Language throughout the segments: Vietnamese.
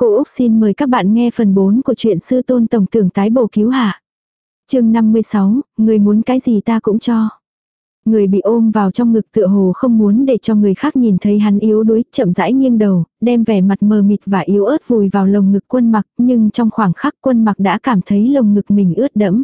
Cô Úc xin mời các bạn nghe phần 4 của truyện sư tôn tổng tưởng tái bổ cứu hạ. chương 56, người muốn cái gì ta cũng cho. Người bị ôm vào trong ngực tựa hồ không muốn để cho người khác nhìn thấy hắn yếu đuối, chậm rãi nghiêng đầu, đem vẻ mặt mờ mịt và yếu ớt vùi vào lồng ngực quân mặc, nhưng trong khoảng khắc quân mặc đã cảm thấy lồng ngực mình ướt đẫm.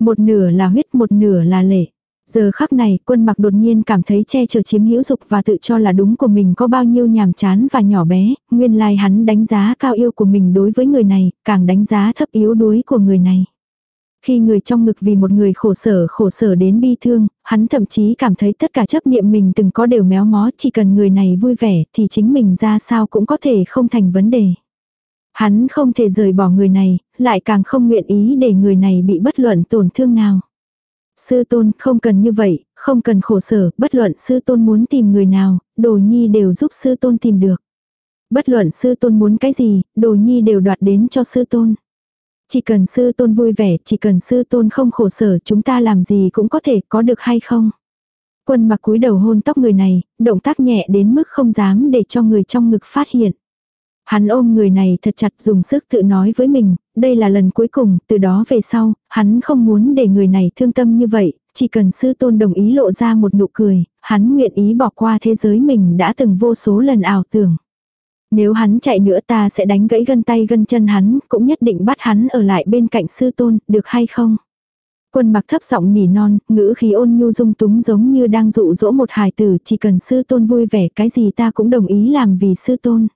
Một nửa là huyết, một nửa là lệ. Giờ khắc này, quân mặc đột nhiên cảm thấy che chở chiếm hữu dục và tự cho là đúng của mình có bao nhiêu nhàm chán và nhỏ bé, nguyên lai hắn đánh giá cao yêu của mình đối với người này, càng đánh giá thấp yếu đuối của người này. Khi người trong ngực vì một người khổ sở khổ sở đến bi thương, hắn thậm chí cảm thấy tất cả chấp niệm mình từng có đều méo mó chỉ cần người này vui vẻ thì chính mình ra sao cũng có thể không thành vấn đề. Hắn không thể rời bỏ người này, lại càng không nguyện ý để người này bị bất luận tổn thương nào. Sư tôn không cần như vậy, không cần khổ sở, bất luận sư tôn muốn tìm người nào, đồ nhi đều giúp sư tôn tìm được. Bất luận sư tôn muốn cái gì, đồ nhi đều đoạt đến cho sư tôn. Chỉ cần sư tôn vui vẻ, chỉ cần sư tôn không khổ sở chúng ta làm gì cũng có thể có được hay không. Quân mặc cúi đầu hôn tóc người này, động tác nhẹ đến mức không dám để cho người trong ngực phát hiện. Hắn ôm người này thật chặt dùng sức tự nói với mình, đây là lần cuối cùng, từ đó về sau, hắn không muốn để người này thương tâm như vậy, chỉ cần sư tôn đồng ý lộ ra một nụ cười, hắn nguyện ý bỏ qua thế giới mình đã từng vô số lần ảo tưởng. Nếu hắn chạy nữa ta sẽ đánh gãy gân tay gân chân hắn, cũng nhất định bắt hắn ở lại bên cạnh sư tôn, được hay không? Quân mặc thấp giọng nỉ non, ngữ khí ôn nhu dung túng giống như đang dụ dỗ một hài tử, chỉ cần sư tôn vui vẻ cái gì ta cũng đồng ý làm vì sư tôn.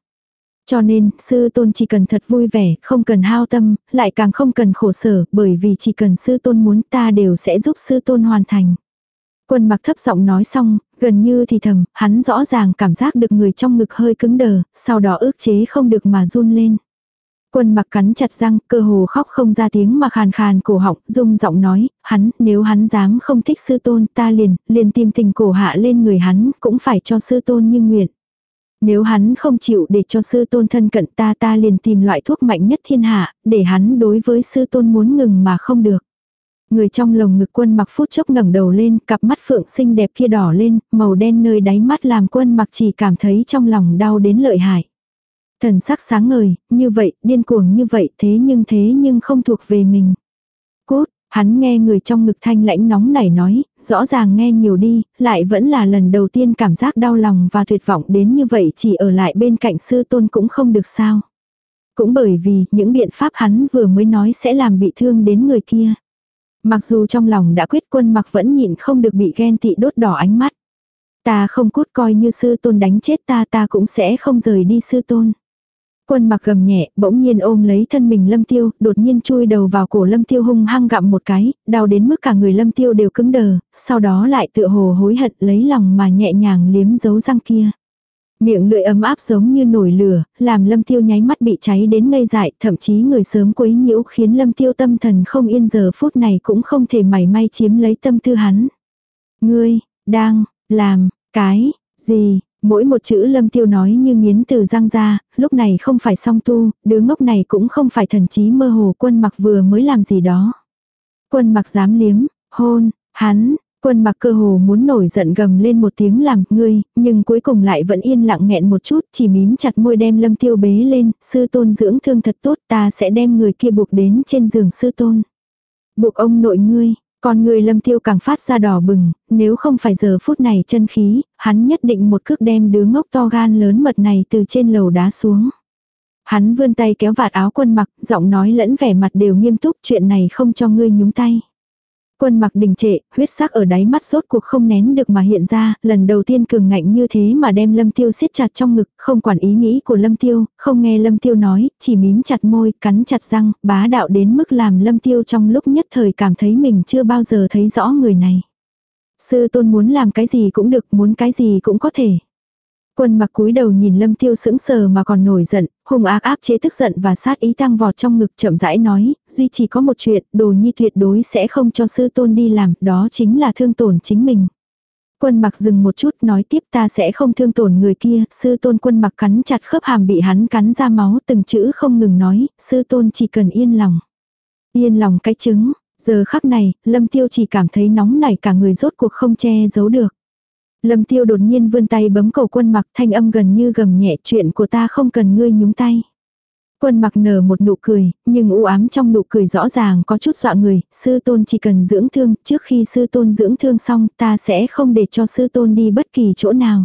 Cho nên, sư tôn chỉ cần thật vui vẻ, không cần hao tâm, lại càng không cần khổ sở, bởi vì chỉ cần sư tôn muốn ta đều sẽ giúp sư tôn hoàn thành. Quân mặc thấp giọng nói xong, gần như thì thầm, hắn rõ ràng cảm giác được người trong ngực hơi cứng đờ, sau đó ước chế không được mà run lên. Quân mặc cắn chặt răng, cơ hồ khóc không ra tiếng mà khàn khàn cổ họng, rung giọng nói, hắn, nếu hắn dám không thích sư tôn, ta liền, liền tìm tình cổ hạ lên người hắn, cũng phải cho sư tôn như nguyện. Nếu hắn không chịu để cho sư tôn thân cận ta ta liền tìm loại thuốc mạnh nhất thiên hạ, để hắn đối với sư tôn muốn ngừng mà không được. Người trong lồng ngực quân mặc phút chốc ngẩng đầu lên, cặp mắt phượng xinh đẹp kia đỏ lên, màu đen nơi đáy mắt làm quân mặc chỉ cảm thấy trong lòng đau đến lợi hại. Thần sắc sáng ngời, như vậy, điên cuồng như vậy, thế nhưng thế nhưng không thuộc về mình. Cốt, hắn nghe người trong ngực thanh lãnh nóng nảy nói, rõ ràng nghe nhiều đi, lại vẫn là lần đầu tiên cảm giác đau lòng và tuyệt vọng đến như vậy chỉ ở lại bên cạnh sư tôn cũng không được sao. Cũng bởi vì những biện pháp hắn vừa mới nói sẽ làm bị thương đến người kia. Mặc dù trong lòng đã quyết quân mặc vẫn nhịn không được bị ghen tị đốt đỏ ánh mắt. Ta không cút coi như sư tôn đánh chết ta ta cũng sẽ không rời đi sư tôn. Quân mặc gầm nhẹ, bỗng nhiên ôm lấy thân mình lâm tiêu, đột nhiên chui đầu vào cổ lâm tiêu hung hăng gặm một cái, đau đến mức cả người lâm tiêu đều cứng đờ, sau đó lại tựa hồ hối hận lấy lòng mà nhẹ nhàng liếm dấu răng kia. Miệng lưỡi ấm áp giống như nổi lửa, làm lâm tiêu nháy mắt bị cháy đến ngây dại, thậm chí người sớm quấy nhiễu khiến lâm tiêu tâm thần không yên giờ phút này cũng không thể mảy may chiếm lấy tâm tư hắn. Ngươi, đang, làm, cái, gì, mỗi một chữ lâm tiêu nói như nghiến từ răng ra, lúc này không phải song tu, đứa ngốc này cũng không phải thần trí mơ hồ quân mặc vừa mới làm gì đó. Quân mặc dám liếm, hôn, hắn, Quân mặc cơ hồ muốn nổi giận gầm lên một tiếng làm ngươi, nhưng cuối cùng lại vẫn yên lặng nghẹn một chút, chỉ mím chặt môi đem lâm tiêu bế lên, sư tôn dưỡng thương thật tốt ta sẽ đem người kia buộc đến trên giường sư tôn. Buộc ông nội ngươi, còn người lâm tiêu càng phát ra đỏ bừng, nếu không phải giờ phút này chân khí, hắn nhất định một cước đem đứa ngốc to gan lớn mật này từ trên lầu đá xuống. Hắn vươn tay kéo vạt áo quân mặc, giọng nói lẫn vẻ mặt đều nghiêm túc chuyện này không cho ngươi nhúng tay. Quân mặc đình trệ, huyết sắc ở đáy mắt rốt cuộc không nén được mà hiện ra, lần đầu tiên cường ngạnh như thế mà đem lâm tiêu siết chặt trong ngực, không quản ý nghĩ của lâm tiêu, không nghe lâm tiêu nói, chỉ mím chặt môi, cắn chặt răng, bá đạo đến mức làm lâm tiêu trong lúc nhất thời cảm thấy mình chưa bao giờ thấy rõ người này. Sư tôn muốn làm cái gì cũng được, muốn cái gì cũng có thể. Quân mặc cúi đầu nhìn lâm tiêu sững sờ mà còn nổi giận, hung ác áp chế tức giận và sát ý tăng vọt trong ngực chậm rãi nói, duy chỉ có một chuyện, đồ nhi tuyệt đối sẽ không cho sư tôn đi làm, đó chính là thương tổn chính mình. Quân mặc dừng một chút nói tiếp ta sẽ không thương tổn người kia, sư tôn quân mặc cắn chặt khớp hàm bị hắn cắn ra máu từng chữ không ngừng nói, sư tôn chỉ cần yên lòng. Yên lòng cái chứng, giờ khắc này, lâm tiêu chỉ cảm thấy nóng nảy cả người rốt cuộc không che giấu được. Lâm tiêu đột nhiên vươn tay bấm cầu quân mặc thanh âm gần như gầm nhẹ chuyện của ta không cần ngươi nhúng tay. Quân mặc nở một nụ cười, nhưng u ám trong nụ cười rõ ràng có chút dọa người, sư tôn chỉ cần dưỡng thương, trước khi sư tôn dưỡng thương xong ta sẽ không để cho sư tôn đi bất kỳ chỗ nào.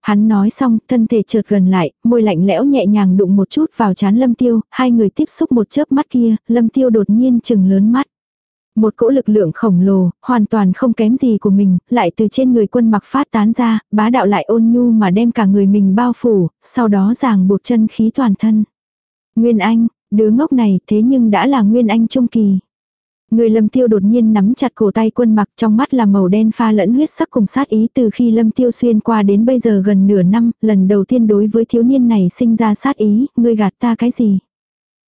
Hắn nói xong, thân thể chợt gần lại, môi lạnh lẽo nhẹ nhàng đụng một chút vào chán lâm tiêu, hai người tiếp xúc một chớp mắt kia, lâm tiêu đột nhiên chừng lớn mắt. Một cỗ lực lượng khổng lồ, hoàn toàn không kém gì của mình, lại từ trên người quân mặc phát tán ra, bá đạo lại ôn nhu mà đem cả người mình bao phủ, sau đó ràng buộc chân khí toàn thân. Nguyên Anh, đứa ngốc này thế nhưng đã là Nguyên Anh trung kỳ. Người lâm tiêu đột nhiên nắm chặt cổ tay quân mặc trong mắt là màu đen pha lẫn huyết sắc cùng sát ý từ khi lâm tiêu xuyên qua đến bây giờ gần nửa năm, lần đầu tiên đối với thiếu niên này sinh ra sát ý, ngươi gạt ta cái gì?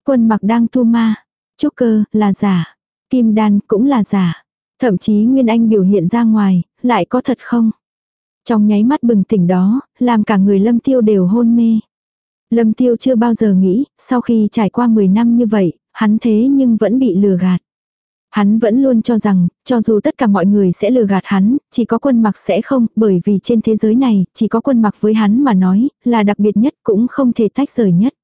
Quân mặc đang tu ma, trúc cơ, là giả, kim đan cũng là giả, thậm chí Nguyên Anh biểu hiện ra ngoài, lại có thật không? Trong nháy mắt bừng tỉnh đó, làm cả người lâm tiêu đều hôn mê. Lâm tiêu chưa bao giờ nghĩ, sau khi trải qua 10 năm như vậy, hắn thế nhưng vẫn bị lừa gạt. Hắn vẫn luôn cho rằng, cho dù tất cả mọi người sẽ lừa gạt hắn, chỉ có quân mặc sẽ không, bởi vì trên thế giới này, chỉ có quân mặc với hắn mà nói, là đặc biệt nhất cũng không thể tách rời nhất.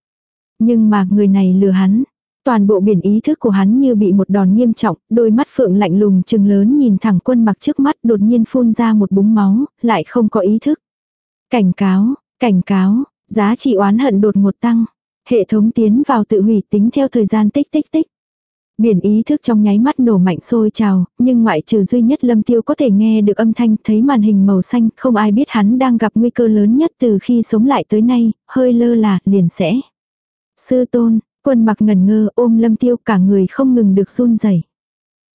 Nhưng mà người này lừa hắn. Toàn bộ biển ý thức của hắn như bị một đòn nghiêm trọng, đôi mắt phượng lạnh lùng trừng lớn nhìn thẳng quân mặc trước mắt đột nhiên phun ra một búng máu, lại không có ý thức. Cảnh cáo, cảnh cáo, giá trị oán hận đột ngột tăng. Hệ thống tiến vào tự hủy tính theo thời gian tích tích tích. Biển ý thức trong nháy mắt nổ mạnh sôi trào, nhưng ngoại trừ duy nhất lâm tiêu có thể nghe được âm thanh thấy màn hình màu xanh, không ai biết hắn đang gặp nguy cơ lớn nhất từ khi sống lại tới nay, hơi lơ là, liền sẽ. Sư tôn, quân mặc ngần ngơ ôm lâm tiêu cả người không ngừng được run rẩy.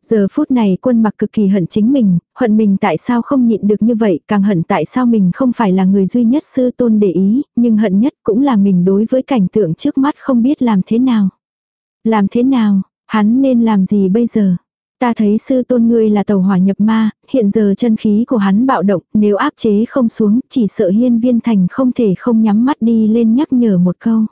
Giờ phút này quân mặc cực kỳ hận chính mình, hận mình tại sao không nhịn được như vậy, càng hận tại sao mình không phải là người duy nhất sư tôn để ý, nhưng hận nhất cũng là mình đối với cảnh tượng trước mắt không biết làm thế nào. Làm thế nào, Hắn nên làm gì bây giờ? Ta thấy sư tôn ngươi là tàu hỏa nhập ma, hiện giờ chân khí của hắn bạo động, nếu áp chế không xuống, chỉ sợ hiên viên thành không thể không nhắm mắt đi lên nhắc nhở một câu.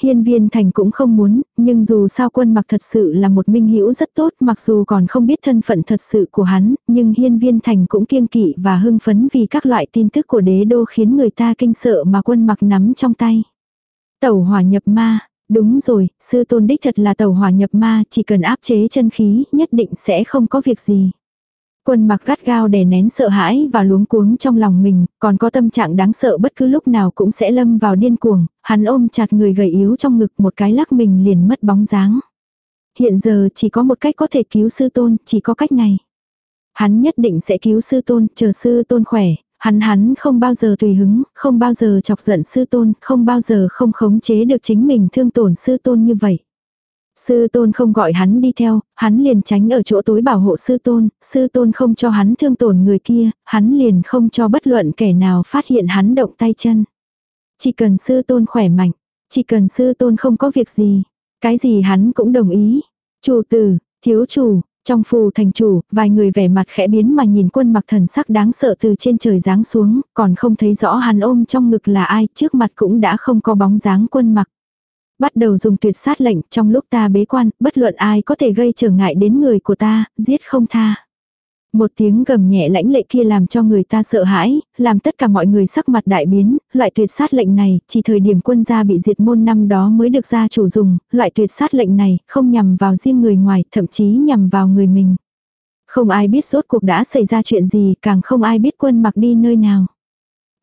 Hiên viên thành cũng không muốn, nhưng dù sao quân mặc thật sự là một minh hữu rất tốt mặc dù còn không biết thân phận thật sự của hắn, nhưng hiên viên thành cũng kiêng kỵ và hưng phấn vì các loại tin tức của đế đô khiến người ta kinh sợ mà quân mặc nắm trong tay. Tẩu hỏa nhập ma, Đúng rồi, sư tôn đích thật là tẩu hỏa nhập ma, chỉ cần áp chế chân khí, nhất định sẽ không có việc gì. Quân mặc gắt gao đè nén sợ hãi và luống cuống trong lòng mình, còn có tâm trạng đáng sợ bất cứ lúc nào cũng sẽ lâm vào điên cuồng, hắn ôm chặt người gầy yếu trong ngực một cái lắc mình liền mất bóng dáng. Hiện giờ chỉ có một cách có thể cứu sư tôn, chỉ có cách này. Hắn nhất định sẽ cứu sư tôn, chờ sư tôn khỏe, Hắn hắn không bao giờ tùy hứng, không bao giờ chọc giận sư tôn, không bao giờ không khống chế được chính mình thương tổn sư tôn như vậy. Sư tôn không gọi hắn đi theo, hắn liền tránh ở chỗ tối bảo hộ sư tôn, sư tôn không cho hắn thương tổn người kia, hắn liền không cho bất luận kẻ nào phát hiện hắn động tay chân. Chỉ cần sư tôn khỏe mạnh, chỉ cần sư tôn không có việc gì, cái gì hắn cũng đồng ý. Chủ tử, thiếu chủ, trong phù thành chủ, vài người vẻ mặt khẽ biến mà nhìn quân mặc thần sắc đáng sợ từ trên trời giáng xuống, còn không thấy rõ hắn ôm trong ngực là ai, trước mặt cũng đã không có bóng dáng quân mặc. Bắt đầu dùng tuyệt sát lệnh, trong lúc ta bế quan, bất luận ai có thể gây trở ngại đến người của ta, giết không tha. Một tiếng gầm nhẹ lãnh lệ kia làm cho người ta sợ hãi, làm tất cả mọi người sắc mặt đại biến, loại tuyệt sát lệnh này, chỉ thời điểm quân gia bị diệt môn năm đó mới được gia chủ dùng, loại tuyệt sát lệnh này không nhằm vào riêng người ngoài, thậm chí nhằm vào người mình. Không ai biết rốt cuộc đã xảy ra chuyện gì, càng không ai biết quân mặc đi nơi nào.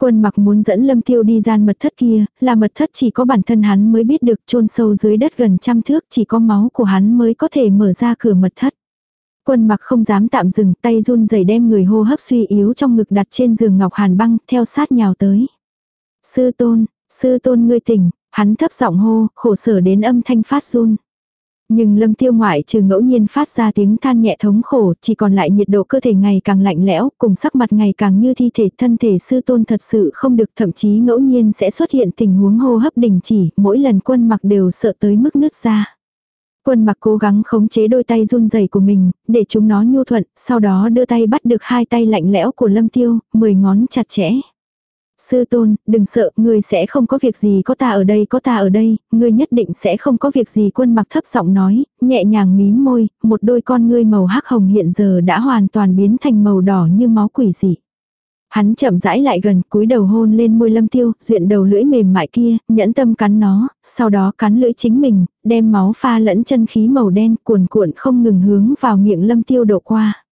Quân mặc muốn dẫn lâm tiêu đi gian mật thất kia, là mật thất chỉ có bản thân hắn mới biết được chôn sâu dưới đất gần trăm thước, chỉ có máu của hắn mới có thể mở ra cửa mật thất. Quân mặc không dám tạm dừng, tay run rẩy đem người hô hấp suy yếu trong ngực đặt trên giường ngọc hàn băng, theo sát nhào tới. Sư tôn, sư tôn ngươi tỉnh, hắn thấp giọng hô, khổ sở đến âm thanh phát run. Nhưng lâm tiêu ngoại trừ ngẫu nhiên phát ra tiếng than nhẹ thống khổ, chỉ còn lại nhiệt độ cơ thể ngày càng lạnh lẽo, cùng sắc mặt ngày càng như thi thể thân thể sư tôn thật sự không được thậm chí ngẫu nhiên sẽ xuất hiện tình huống hô hấp đình chỉ, mỗi lần quân mặc đều sợ tới mức nứt ra. Quân mặc cố gắng khống chế đôi tay run rẩy của mình, để chúng nó nhu thuận, sau đó đưa tay bắt được hai tay lạnh lẽo của lâm tiêu, mười ngón chặt chẽ. Sư tôn, đừng sợ, ngươi sẽ không có việc gì có ta ở đây có ta ở đây, ngươi nhất định sẽ không có việc gì quân mặc thấp giọng nói, nhẹ nhàng mím môi, một đôi con ngươi màu hắc hồng hiện giờ đã hoàn toàn biến thành màu đỏ như máu quỷ dị. Hắn chậm rãi lại gần, cúi đầu hôn lên môi lâm tiêu, duyện đầu lưỡi mềm mại kia, nhẫn tâm cắn nó, sau đó cắn lưỡi chính mình, đem máu pha lẫn chân khí màu đen cuồn cuộn không ngừng hướng vào miệng lâm tiêu đổ qua.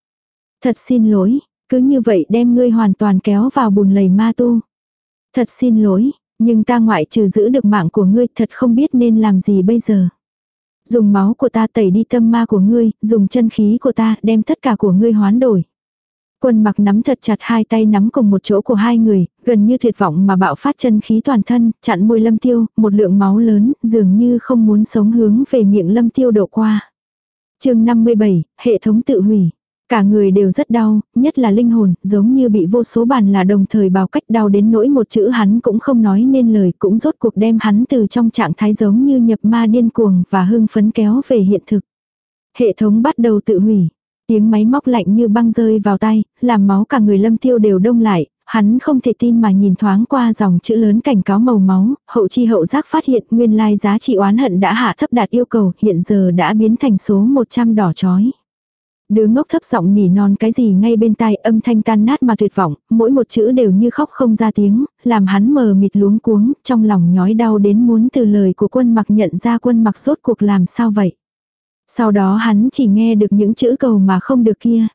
Thật xin lỗi, cứ như vậy đem ngươi hoàn toàn kéo vào bùn lầy ma tu. Thật xin lỗi, nhưng ta ngoại trừ giữ được mạng của ngươi thật không biết nên làm gì bây giờ. Dùng máu của ta tẩy đi tâm ma của ngươi, dùng chân khí của ta đem tất cả của ngươi hoán đổi. Quân mặc nắm thật chặt hai tay nắm cùng một chỗ của hai người, gần như tuyệt vọng mà bạo phát chân khí toàn thân, chặn môi lâm tiêu, một lượng máu lớn, dường như không muốn sống hướng về miệng lâm tiêu đổ qua. chương 57, hệ thống tự hủy. Cả người đều rất đau, nhất là linh hồn, giống như bị vô số bàn là đồng thời bào cách đau đến nỗi một chữ hắn cũng không nói nên lời cũng rốt cuộc đem hắn từ trong trạng thái giống như nhập ma điên cuồng và hưng phấn kéo về hiện thực. Hệ thống bắt đầu tự hủy. Tiếng máy móc lạnh như băng rơi vào tay, làm máu cả người lâm tiêu đều đông lại, hắn không thể tin mà nhìn thoáng qua dòng chữ lớn cảnh cáo màu máu, hậu chi hậu giác phát hiện nguyên lai giá trị oán hận đã hạ thấp đạt yêu cầu, hiện giờ đã biến thành số 100 đỏ chói. Đứa ngốc thấp giọng nỉ non cái gì ngay bên tai âm thanh tan nát mà tuyệt vọng, mỗi một chữ đều như khóc không ra tiếng, làm hắn mờ mịt luống cuống, trong lòng nhói đau đến muốn từ lời của quân mặc nhận ra quân mặc rốt cuộc làm sao vậy. Sau đó hắn chỉ nghe được những chữ cầu mà không được kia.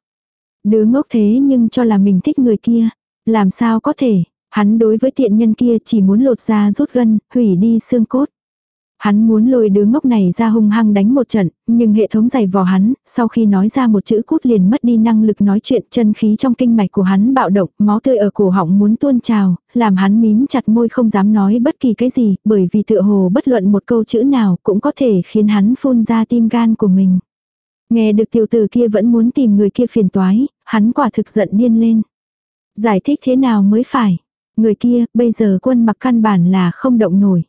Đứa ngốc thế nhưng cho là mình thích người kia. Làm sao có thể, hắn đối với tiện nhân kia chỉ muốn lột ra rút gân, hủy đi xương cốt. Hắn muốn lôi đứa ngốc này ra hung hăng đánh một trận, nhưng hệ thống giày vò hắn, sau khi nói ra một chữ cút liền mất đi năng lực nói chuyện, chân khí trong kinh mạch của hắn bạo động, máu tươi ở cổ họng muốn tuôn trào, làm hắn mím chặt môi không dám nói bất kỳ cái gì, bởi vì tựa hồ bất luận một câu chữ nào cũng có thể khiến hắn phun ra tim gan của mình. Nghe được tiểu tử kia vẫn muốn tìm người kia phiền toái, hắn quả thực giận điên lên. Giải thích thế nào mới phải? Người kia, bây giờ quân mặc căn bản là không động nổi.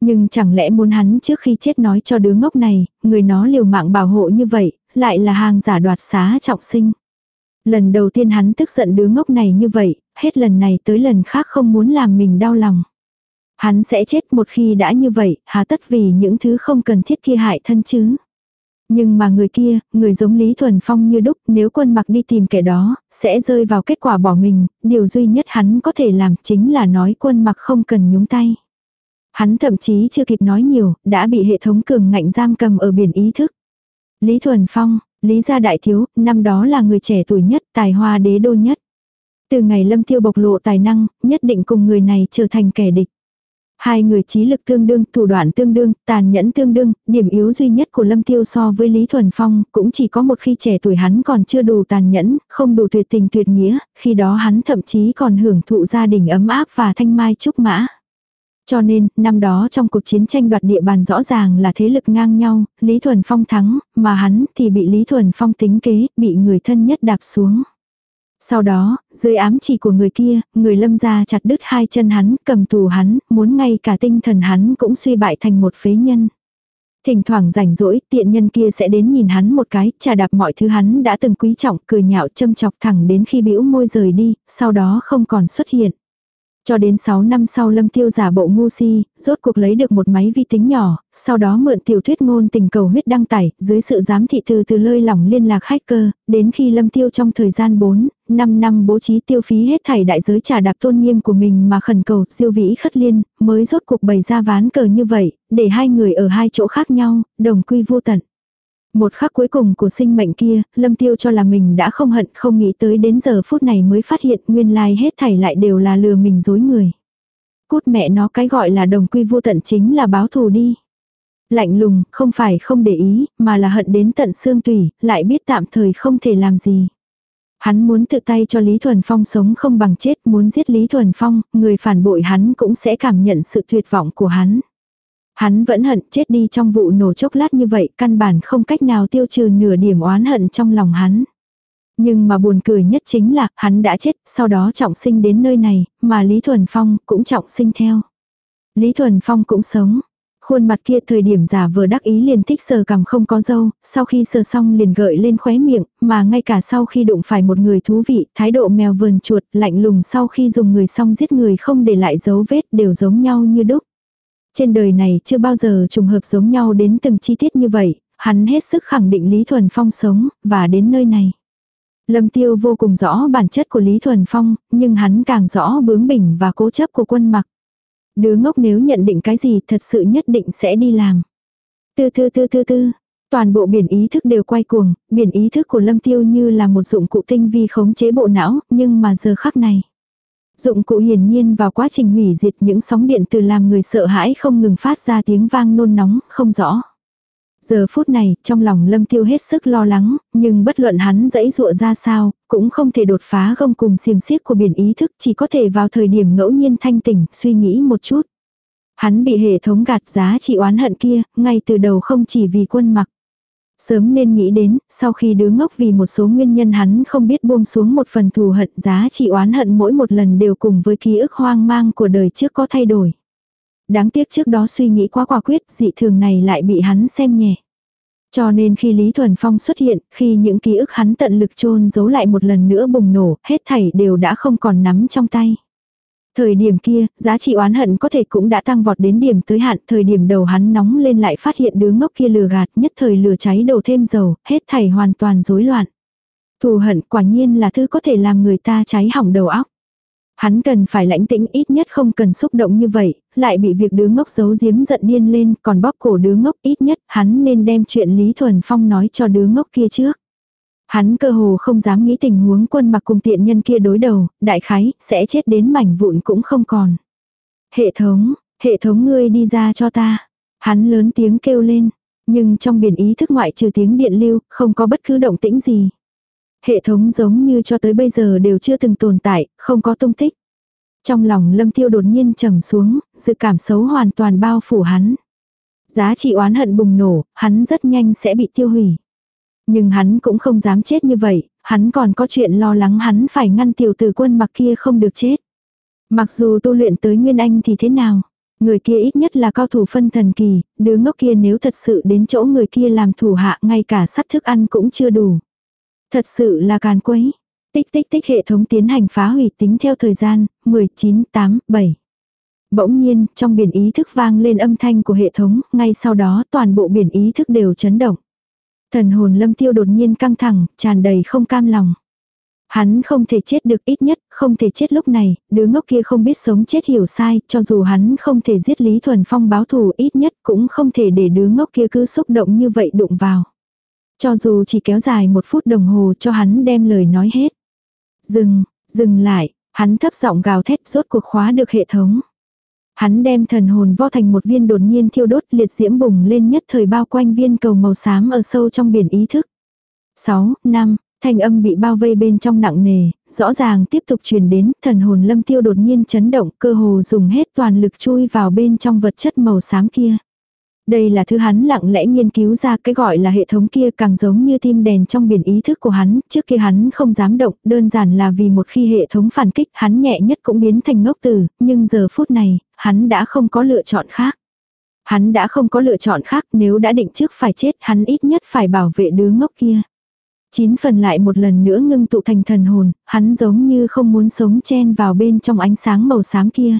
Nhưng chẳng lẽ muốn hắn trước khi chết nói cho đứa ngốc này, người nó liều mạng bảo hộ như vậy, lại là hàng giả đoạt xá trọng sinh. Lần đầu tiên hắn tức giận đứa ngốc này như vậy, hết lần này tới lần khác không muốn làm mình đau lòng. Hắn sẽ chết một khi đã như vậy, hà tất vì những thứ không cần thiết kia hại thân chứ. Nhưng mà người kia, người giống Lý Thuần Phong như đúc, nếu quân mặc đi tìm kẻ đó, sẽ rơi vào kết quả bỏ mình, điều duy nhất hắn có thể làm chính là nói quân mặc không cần nhúng tay. Hắn thậm chí chưa kịp nói nhiều, đã bị hệ thống cường ngạnh giam cầm ở biển ý thức. Lý Thuần Phong, Lý gia đại thiếu, năm đó là người trẻ tuổi nhất, tài hoa đế đô nhất. Từ ngày Lâm Tiêu bộc lộ tài năng, nhất định cùng người này trở thành kẻ địch. Hai người trí lực tương đương, thủ đoạn tương đương, tàn nhẫn tương đương, điểm yếu duy nhất của Lâm Tiêu so với Lý Thuần Phong cũng chỉ có một khi trẻ tuổi hắn còn chưa đủ tàn nhẫn, không đủ tuyệt tình tuyệt nghĩa, khi đó hắn thậm chí còn hưởng thụ gia đình ấm áp và thanh mai trúc mã. Cho nên, năm đó trong cuộc chiến tranh đoạt địa bàn rõ ràng là thế lực ngang nhau, Lý Thuần Phong thắng, mà hắn thì bị Lý Thuần Phong tính kế, bị người thân nhất đạp xuống. Sau đó, dưới ám chỉ của người kia, người lâm ra chặt đứt hai chân hắn, cầm tù hắn, muốn ngay cả tinh thần hắn cũng suy bại thành một phế nhân. Thỉnh thoảng rảnh rỗi, tiện nhân kia sẽ đến nhìn hắn một cái, trà đạp mọi thứ hắn đã từng quý trọng, cười nhạo châm chọc thẳng đến khi bĩu môi rời đi, sau đó không còn xuất hiện. Cho đến 6 năm sau Lâm Tiêu giả bộ ngu si, rốt cuộc lấy được một máy vi tính nhỏ, sau đó mượn tiểu thuyết ngôn tình cầu huyết đăng tải, dưới sự giám thị từ từ lơi lỏng liên lạc hacker, đến khi Lâm Tiêu trong thời gian 4, 5 năm bố trí tiêu phí hết thảy đại giới trả đạp tôn nghiêm của mình mà khẩn cầu, siêu vĩ khất liên, mới rốt cuộc bày ra ván cờ như vậy, để hai người ở hai chỗ khác nhau, đồng quy vô tận. Một khắc cuối cùng của sinh mệnh kia, Lâm Tiêu cho là mình đã không hận không nghĩ tới đến giờ phút này mới phát hiện nguyên lai hết thảy lại đều là lừa mình dối người. Cút mẹ nó cái gọi là đồng quy vô tận chính là báo thù đi. Lạnh lùng, không phải không để ý, mà là hận đến tận xương tủy, lại biết tạm thời không thể làm gì. Hắn muốn tự tay cho Lý Thuần Phong sống không bằng chết, muốn giết Lý Thuần Phong, người phản bội hắn cũng sẽ cảm nhận sự tuyệt vọng của hắn. Hắn vẫn hận chết đi trong vụ nổ chốc lát như vậy, căn bản không cách nào tiêu trừ nửa điểm oán hận trong lòng hắn. Nhưng mà buồn cười nhất chính là, hắn đã chết, sau đó trọng sinh đến nơi này, mà Lý Thuần Phong cũng trọng sinh theo. Lý Thuần Phong cũng sống. Khuôn mặt kia thời điểm giả vừa đắc ý liền thích sờ cằm không có dâu, sau khi sờ xong liền gợi lên khóe miệng, mà ngay cả sau khi đụng phải một người thú vị, thái độ mèo vườn chuột, lạnh lùng sau khi dùng người xong giết người không để lại dấu vết đều giống nhau như đúc. Trên đời này chưa bao giờ trùng hợp giống nhau đến từng chi tiết như vậy, hắn hết sức khẳng định Lý Thuần Phong sống, và đến nơi này. Lâm Tiêu vô cùng rõ bản chất của Lý Thuần Phong, nhưng hắn càng rõ bướng bỉnh và cố chấp của quân mặc. Đứa ngốc nếu nhận định cái gì thật sự nhất định sẽ đi làm. Tư tư tư tư tư, toàn bộ biển ý thức đều quay cuồng, biển ý thức của Lâm Tiêu như là một dụng cụ tinh vi khống chế bộ não, nhưng mà giờ khắc này. Dụng cụ hiển nhiên vào quá trình hủy diệt những sóng điện từ làm người sợ hãi không ngừng phát ra tiếng vang nôn nóng, không rõ. Giờ phút này, trong lòng lâm tiêu hết sức lo lắng, nhưng bất luận hắn dãy dụa ra sao, cũng không thể đột phá gông cùng xiềng xiếc của biển ý thức, chỉ có thể vào thời điểm ngẫu nhiên thanh tỉnh, suy nghĩ một chút. Hắn bị hệ thống gạt giá trị oán hận kia, ngay từ đầu không chỉ vì quân mặc. Sớm nên nghĩ đến, sau khi đứa ngốc vì một số nguyên nhân hắn không biết buông xuống một phần thù hận giá trị oán hận mỗi một lần đều cùng với ký ức hoang mang của đời trước có thay đổi. Đáng tiếc trước đó suy nghĩ quá quả quyết, dị thường này lại bị hắn xem nhẹ. Cho nên khi Lý Thuần Phong xuất hiện, khi những ký ức hắn tận lực chôn giấu lại một lần nữa bùng nổ, hết thảy đều đã không còn nắm trong tay. Thời điểm kia, giá trị oán hận có thể cũng đã tăng vọt đến điểm tới hạn, thời điểm đầu hắn nóng lên lại phát hiện đứa ngốc kia lừa gạt, nhất thời lửa cháy đổ thêm dầu, hết thảy hoàn toàn rối loạn. Thù hận quả nhiên là thứ có thể làm người ta cháy hỏng đầu óc. Hắn cần phải lãnh tĩnh ít nhất không cần xúc động như vậy, lại bị việc đứa ngốc giấu giếm giận điên lên, còn bóp cổ đứa ngốc ít nhất hắn nên đem chuyện Lý Thuần Phong nói cho đứa ngốc kia trước. Hắn cơ hồ không dám nghĩ tình huống quân mặc cùng tiện nhân kia đối đầu, đại khái, sẽ chết đến mảnh vụn cũng không còn. Hệ thống, hệ thống ngươi đi ra cho ta. Hắn lớn tiếng kêu lên, nhưng trong biển ý thức ngoại trừ tiếng điện lưu, không có bất cứ động tĩnh gì. Hệ thống giống như cho tới bây giờ đều chưa từng tồn tại, không có tung tích. Trong lòng lâm tiêu đột nhiên trầm xuống, sự cảm xấu hoàn toàn bao phủ hắn. Giá trị oán hận bùng nổ, hắn rất nhanh sẽ bị tiêu hủy. Nhưng hắn cũng không dám chết như vậy, hắn còn có chuyện lo lắng hắn phải ngăn tiểu tử quân mặc kia không được chết. Mặc dù tu luyện tới Nguyên Anh thì thế nào? Người kia ít nhất là cao thủ phân thần kỳ, đứa ngốc kia nếu thật sự đến chỗ người kia làm thủ hạ ngay cả sắt thức ăn cũng chưa đủ. Thật sự là càn quấy. Tích tích tích hệ thống tiến hành phá hủy tính theo thời gian, 19, 8, 7. Bỗng nhiên, trong biển ý thức vang lên âm thanh của hệ thống, ngay sau đó toàn bộ biển ý thức đều chấn động. Thần hồn lâm tiêu đột nhiên căng thẳng, tràn đầy không cam lòng. Hắn không thể chết được ít nhất, không thể chết lúc này, đứa ngốc kia không biết sống chết hiểu sai, cho dù hắn không thể giết Lý Thuần Phong báo thù ít nhất cũng không thể để đứa ngốc kia cứ xúc động như vậy đụng vào. Cho dù chỉ kéo dài một phút đồng hồ cho hắn đem lời nói hết. Dừng, dừng lại, hắn thấp giọng gào thét rốt cuộc khóa được hệ thống. Hắn đem thần hồn vo thành một viên đột nhiên thiêu đốt liệt diễm bùng lên nhất thời bao quanh viên cầu màu xám ở sâu trong biển ý thức. 6, 5, thanh âm bị bao vây bên trong nặng nề, rõ ràng tiếp tục truyền đến, thần hồn lâm tiêu đột nhiên chấn động, cơ hồ dùng hết toàn lực chui vào bên trong vật chất màu xám kia. Đây là thứ hắn lặng lẽ nghiên cứu ra cái gọi là hệ thống kia càng giống như tim đèn trong biển ý thức của hắn, trước kia hắn không dám động, đơn giản là vì một khi hệ thống phản kích hắn nhẹ nhất cũng biến thành ngốc tử, nhưng giờ phút này, hắn đã không có lựa chọn khác. Hắn đã không có lựa chọn khác nếu đã định trước phải chết hắn ít nhất phải bảo vệ đứa ngốc kia. Chín phần lại một lần nữa ngưng tụ thành thần hồn, hắn giống như không muốn sống chen vào bên trong ánh sáng màu xám kia.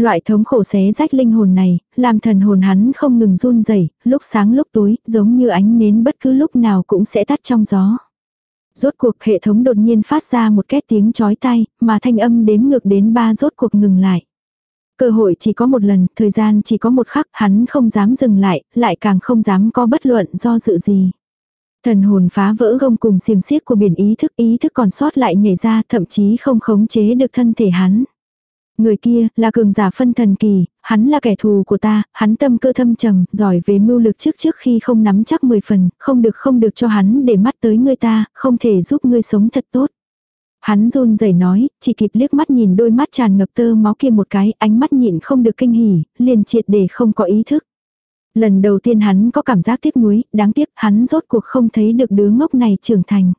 Loại thống khổ xé rách linh hồn này, làm thần hồn hắn không ngừng run rẩy, lúc sáng lúc tối, giống như ánh nến bất cứ lúc nào cũng sẽ tắt trong gió. Rốt cuộc hệ thống đột nhiên phát ra một két tiếng chói tai, mà thanh âm đếm ngược đến ba rốt cuộc ngừng lại. Cơ hội chỉ có một lần, thời gian chỉ có một khắc, hắn không dám dừng lại, lại càng không dám có bất luận do dự gì. Thần hồn phá vỡ gông cùng xiềng xiếc của biển ý thức, ý thức còn sót lại nhảy ra, thậm chí không khống chế được thân thể hắn. Người kia là cường giả phân thần kỳ, hắn là kẻ thù của ta, hắn tâm cơ thâm trầm, giỏi về mưu lực trước trước khi không nắm chắc 10 phần, không được không được cho hắn để mắt tới người ta, không thể giúp ngươi sống thật tốt. Hắn run rẩy nói, chỉ kịp liếc mắt nhìn đôi mắt tràn ngập tơ máu kia một cái, ánh mắt nhịn không được kinh hỉ, liền triệt để không có ý thức. Lần đầu tiên hắn có cảm giác tiếc nuối, đáng tiếc hắn rốt cuộc không thấy được đứa ngốc này trưởng thành.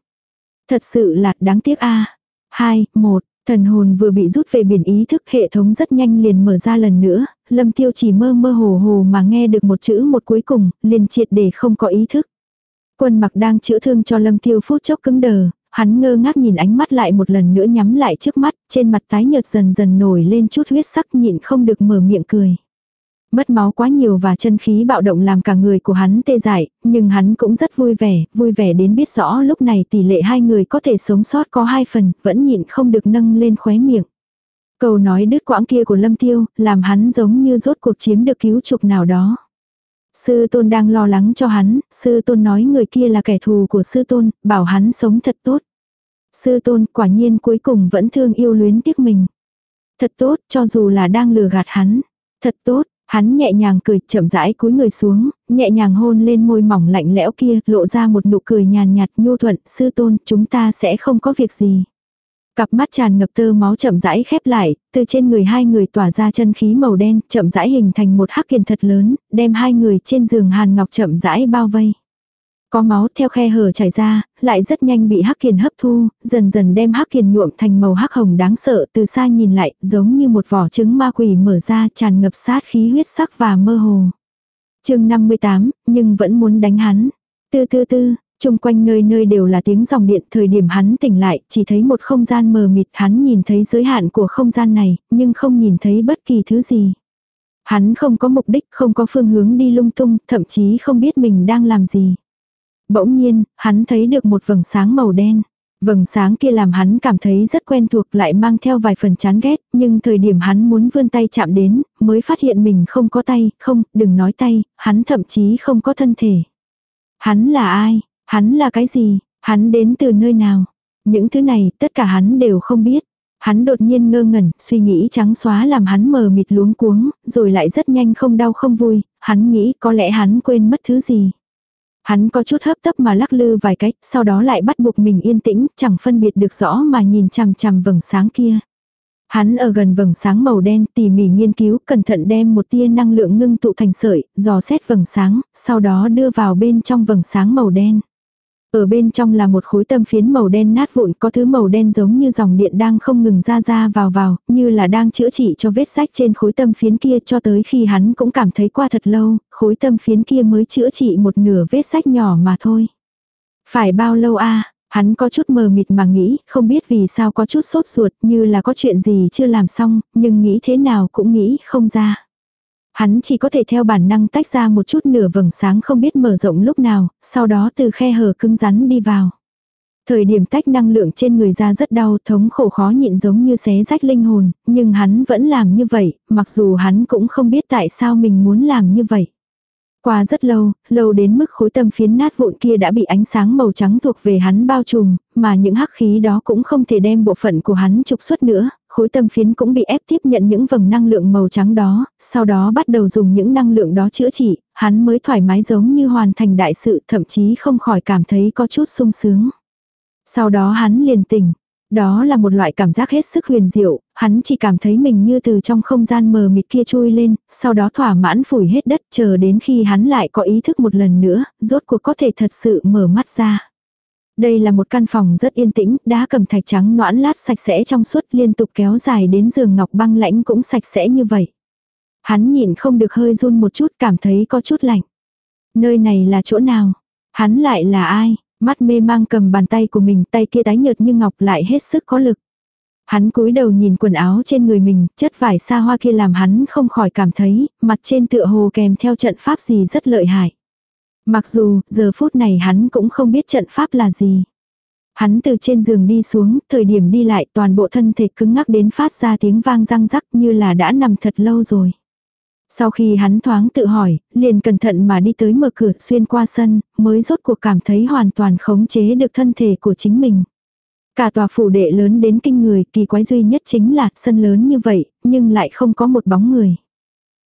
Thật sự là đáng tiếc a. Hai, một, Thần hồn vừa bị rút về biển ý thức hệ thống rất nhanh liền mở ra lần nữa, lâm tiêu chỉ mơ mơ hồ hồ mà nghe được một chữ một cuối cùng, liền triệt để không có ý thức. Quân mặc đang chữa thương cho lâm tiêu phút chốc cứng đờ, hắn ngơ ngác nhìn ánh mắt lại một lần nữa nhắm lại trước mắt, trên mặt tái nhợt dần dần nổi lên chút huyết sắc nhịn không được mở miệng cười. Mất máu quá nhiều và chân khí bạo động làm cả người của hắn tê dại, nhưng hắn cũng rất vui vẻ, vui vẻ đến biết rõ lúc này tỷ lệ hai người có thể sống sót có hai phần, vẫn nhịn không được nâng lên khóe miệng. Câu nói đứt quãng kia của Lâm Tiêu, làm hắn giống như rốt cuộc chiếm được cứu trục nào đó. Sư tôn đang lo lắng cho hắn, sư tôn nói người kia là kẻ thù của sư tôn, bảo hắn sống thật tốt. Sư tôn quả nhiên cuối cùng vẫn thương yêu luyến tiếc mình. Thật tốt, cho dù là đang lừa gạt hắn. Thật tốt, hắn nhẹ nhàng cười, chậm rãi cúi người xuống, nhẹ nhàng hôn lên môi mỏng lạnh lẽo kia, lộ ra một nụ cười nhàn nhạt nhu thuận, sư tôn, chúng ta sẽ không có việc gì. Cặp mắt tràn ngập tơ máu chậm rãi khép lại, từ trên người hai người tỏa ra chân khí màu đen, chậm rãi hình thành một hắc kiền thật lớn, đem hai người trên giường hàn ngọc chậm rãi bao vây. Có máu theo khe hở chảy ra, lại rất nhanh bị hắc kiền hấp thu, dần dần đem hắc kiền nhuộm thành màu hắc hồng đáng sợ từ xa nhìn lại, giống như một vỏ trứng ma quỷ mở ra tràn ngập sát khí huyết sắc và mơ hồ. chương 58, nhưng vẫn muốn đánh hắn. Tư tư tư, Trung quanh nơi nơi đều là tiếng dòng điện, thời điểm hắn tỉnh lại, chỉ thấy một không gian mờ mịt, hắn nhìn thấy giới hạn của không gian này, nhưng không nhìn thấy bất kỳ thứ gì. Hắn không có mục đích, không có phương hướng đi lung tung, thậm chí không biết mình đang làm gì. Bỗng nhiên, hắn thấy được một vầng sáng màu đen. Vầng sáng kia làm hắn cảm thấy rất quen thuộc lại mang theo vài phần chán ghét, nhưng thời điểm hắn muốn vươn tay chạm đến, mới phát hiện mình không có tay, không, đừng nói tay, hắn thậm chí không có thân thể. Hắn là ai? Hắn là cái gì? Hắn đến từ nơi nào? Những thứ này tất cả hắn đều không biết. Hắn đột nhiên ngơ ngẩn, suy nghĩ trắng xóa làm hắn mờ mịt luống cuống, rồi lại rất nhanh không đau không vui, hắn nghĩ có lẽ hắn quên mất thứ gì. Hắn có chút hấp tấp mà lắc lư vài cách, sau đó lại bắt buộc mình yên tĩnh, chẳng phân biệt được rõ mà nhìn chằm chằm vầng sáng kia. Hắn ở gần vầng sáng màu đen tỉ mỉ nghiên cứu, cẩn thận đem một tia năng lượng ngưng tụ thành sợi, dò xét vầng sáng, sau đó đưa vào bên trong vầng sáng màu đen. Ở bên trong là một khối tâm phiến màu đen nát vụn, có thứ màu đen giống như dòng điện đang không ngừng ra ra vào vào, như là đang chữa trị cho vết rách trên khối tâm phiến kia cho tới khi hắn cũng cảm thấy qua thật lâu, khối tâm phiến kia mới chữa trị một nửa vết rách nhỏ mà thôi. Phải bao lâu a Hắn có chút mờ mịt mà nghĩ, không biết vì sao có chút sốt ruột như là có chuyện gì chưa làm xong, nhưng nghĩ thế nào cũng nghĩ không ra. Hắn chỉ có thể theo bản năng tách ra một chút nửa vầng sáng không biết mở rộng lúc nào, sau đó từ khe hở cứng rắn đi vào. Thời điểm tách năng lượng trên người ra rất đau, thống khổ khó nhịn giống như xé rách linh hồn, nhưng hắn vẫn làm như vậy, mặc dù hắn cũng không biết tại sao mình muốn làm như vậy. Qua rất lâu, lâu đến mức khối tâm phiến nát vụn kia đã bị ánh sáng màu trắng thuộc về hắn bao trùm, mà những hắc khí đó cũng không thể đem bộ phận của hắn trục xuất nữa, khối tâm phiến cũng bị ép tiếp nhận những vầng năng lượng màu trắng đó, sau đó bắt đầu dùng những năng lượng đó chữa trị, hắn mới thoải mái giống như hoàn thành đại sự, thậm chí không khỏi cảm thấy có chút sung sướng. Sau đó hắn liền tỉnh, đó là một loại cảm giác hết sức huyền diệu, hắn chỉ cảm thấy mình như từ trong không gian mờ mịt kia chui lên, sau đó thỏa mãn phủi hết đất chờ đến khi hắn lại có ý thức một lần nữa, rốt cuộc có thể thật sự mở mắt ra. Đây là một căn phòng rất yên tĩnh, đá cầm thạch trắng noãn lát sạch sẽ trong suốt liên tục kéo dài đến giường ngọc băng lãnh cũng sạch sẽ như vậy. Hắn nhìn không được hơi run một chút cảm thấy có chút lạnh. Nơi này là chỗ nào? Hắn lại là ai? Mắt mê mang cầm bàn tay của mình, tay kia tái nhợt như ngọc lại hết sức có lực. Hắn cúi đầu nhìn quần áo trên người mình, chất vải xa hoa kia làm hắn không khỏi cảm thấy, mặt trên tựa hồ kèm theo trận pháp gì rất lợi hại. Mặc dù, giờ phút này hắn cũng không biết trận pháp là gì. Hắn từ trên giường đi xuống, thời điểm đi lại toàn bộ thân thể cứng ngắc đến phát ra tiếng vang răng rắc như là đã nằm thật lâu rồi. Sau khi hắn thoáng tự hỏi, liền cẩn thận mà đi tới mở cửa xuyên qua sân, mới rốt cuộc cảm thấy hoàn toàn khống chế được thân thể của chính mình. Cả tòa phủ đệ lớn đến kinh người, kỳ quái duy nhất chính là sân lớn như vậy, nhưng lại không có một bóng người.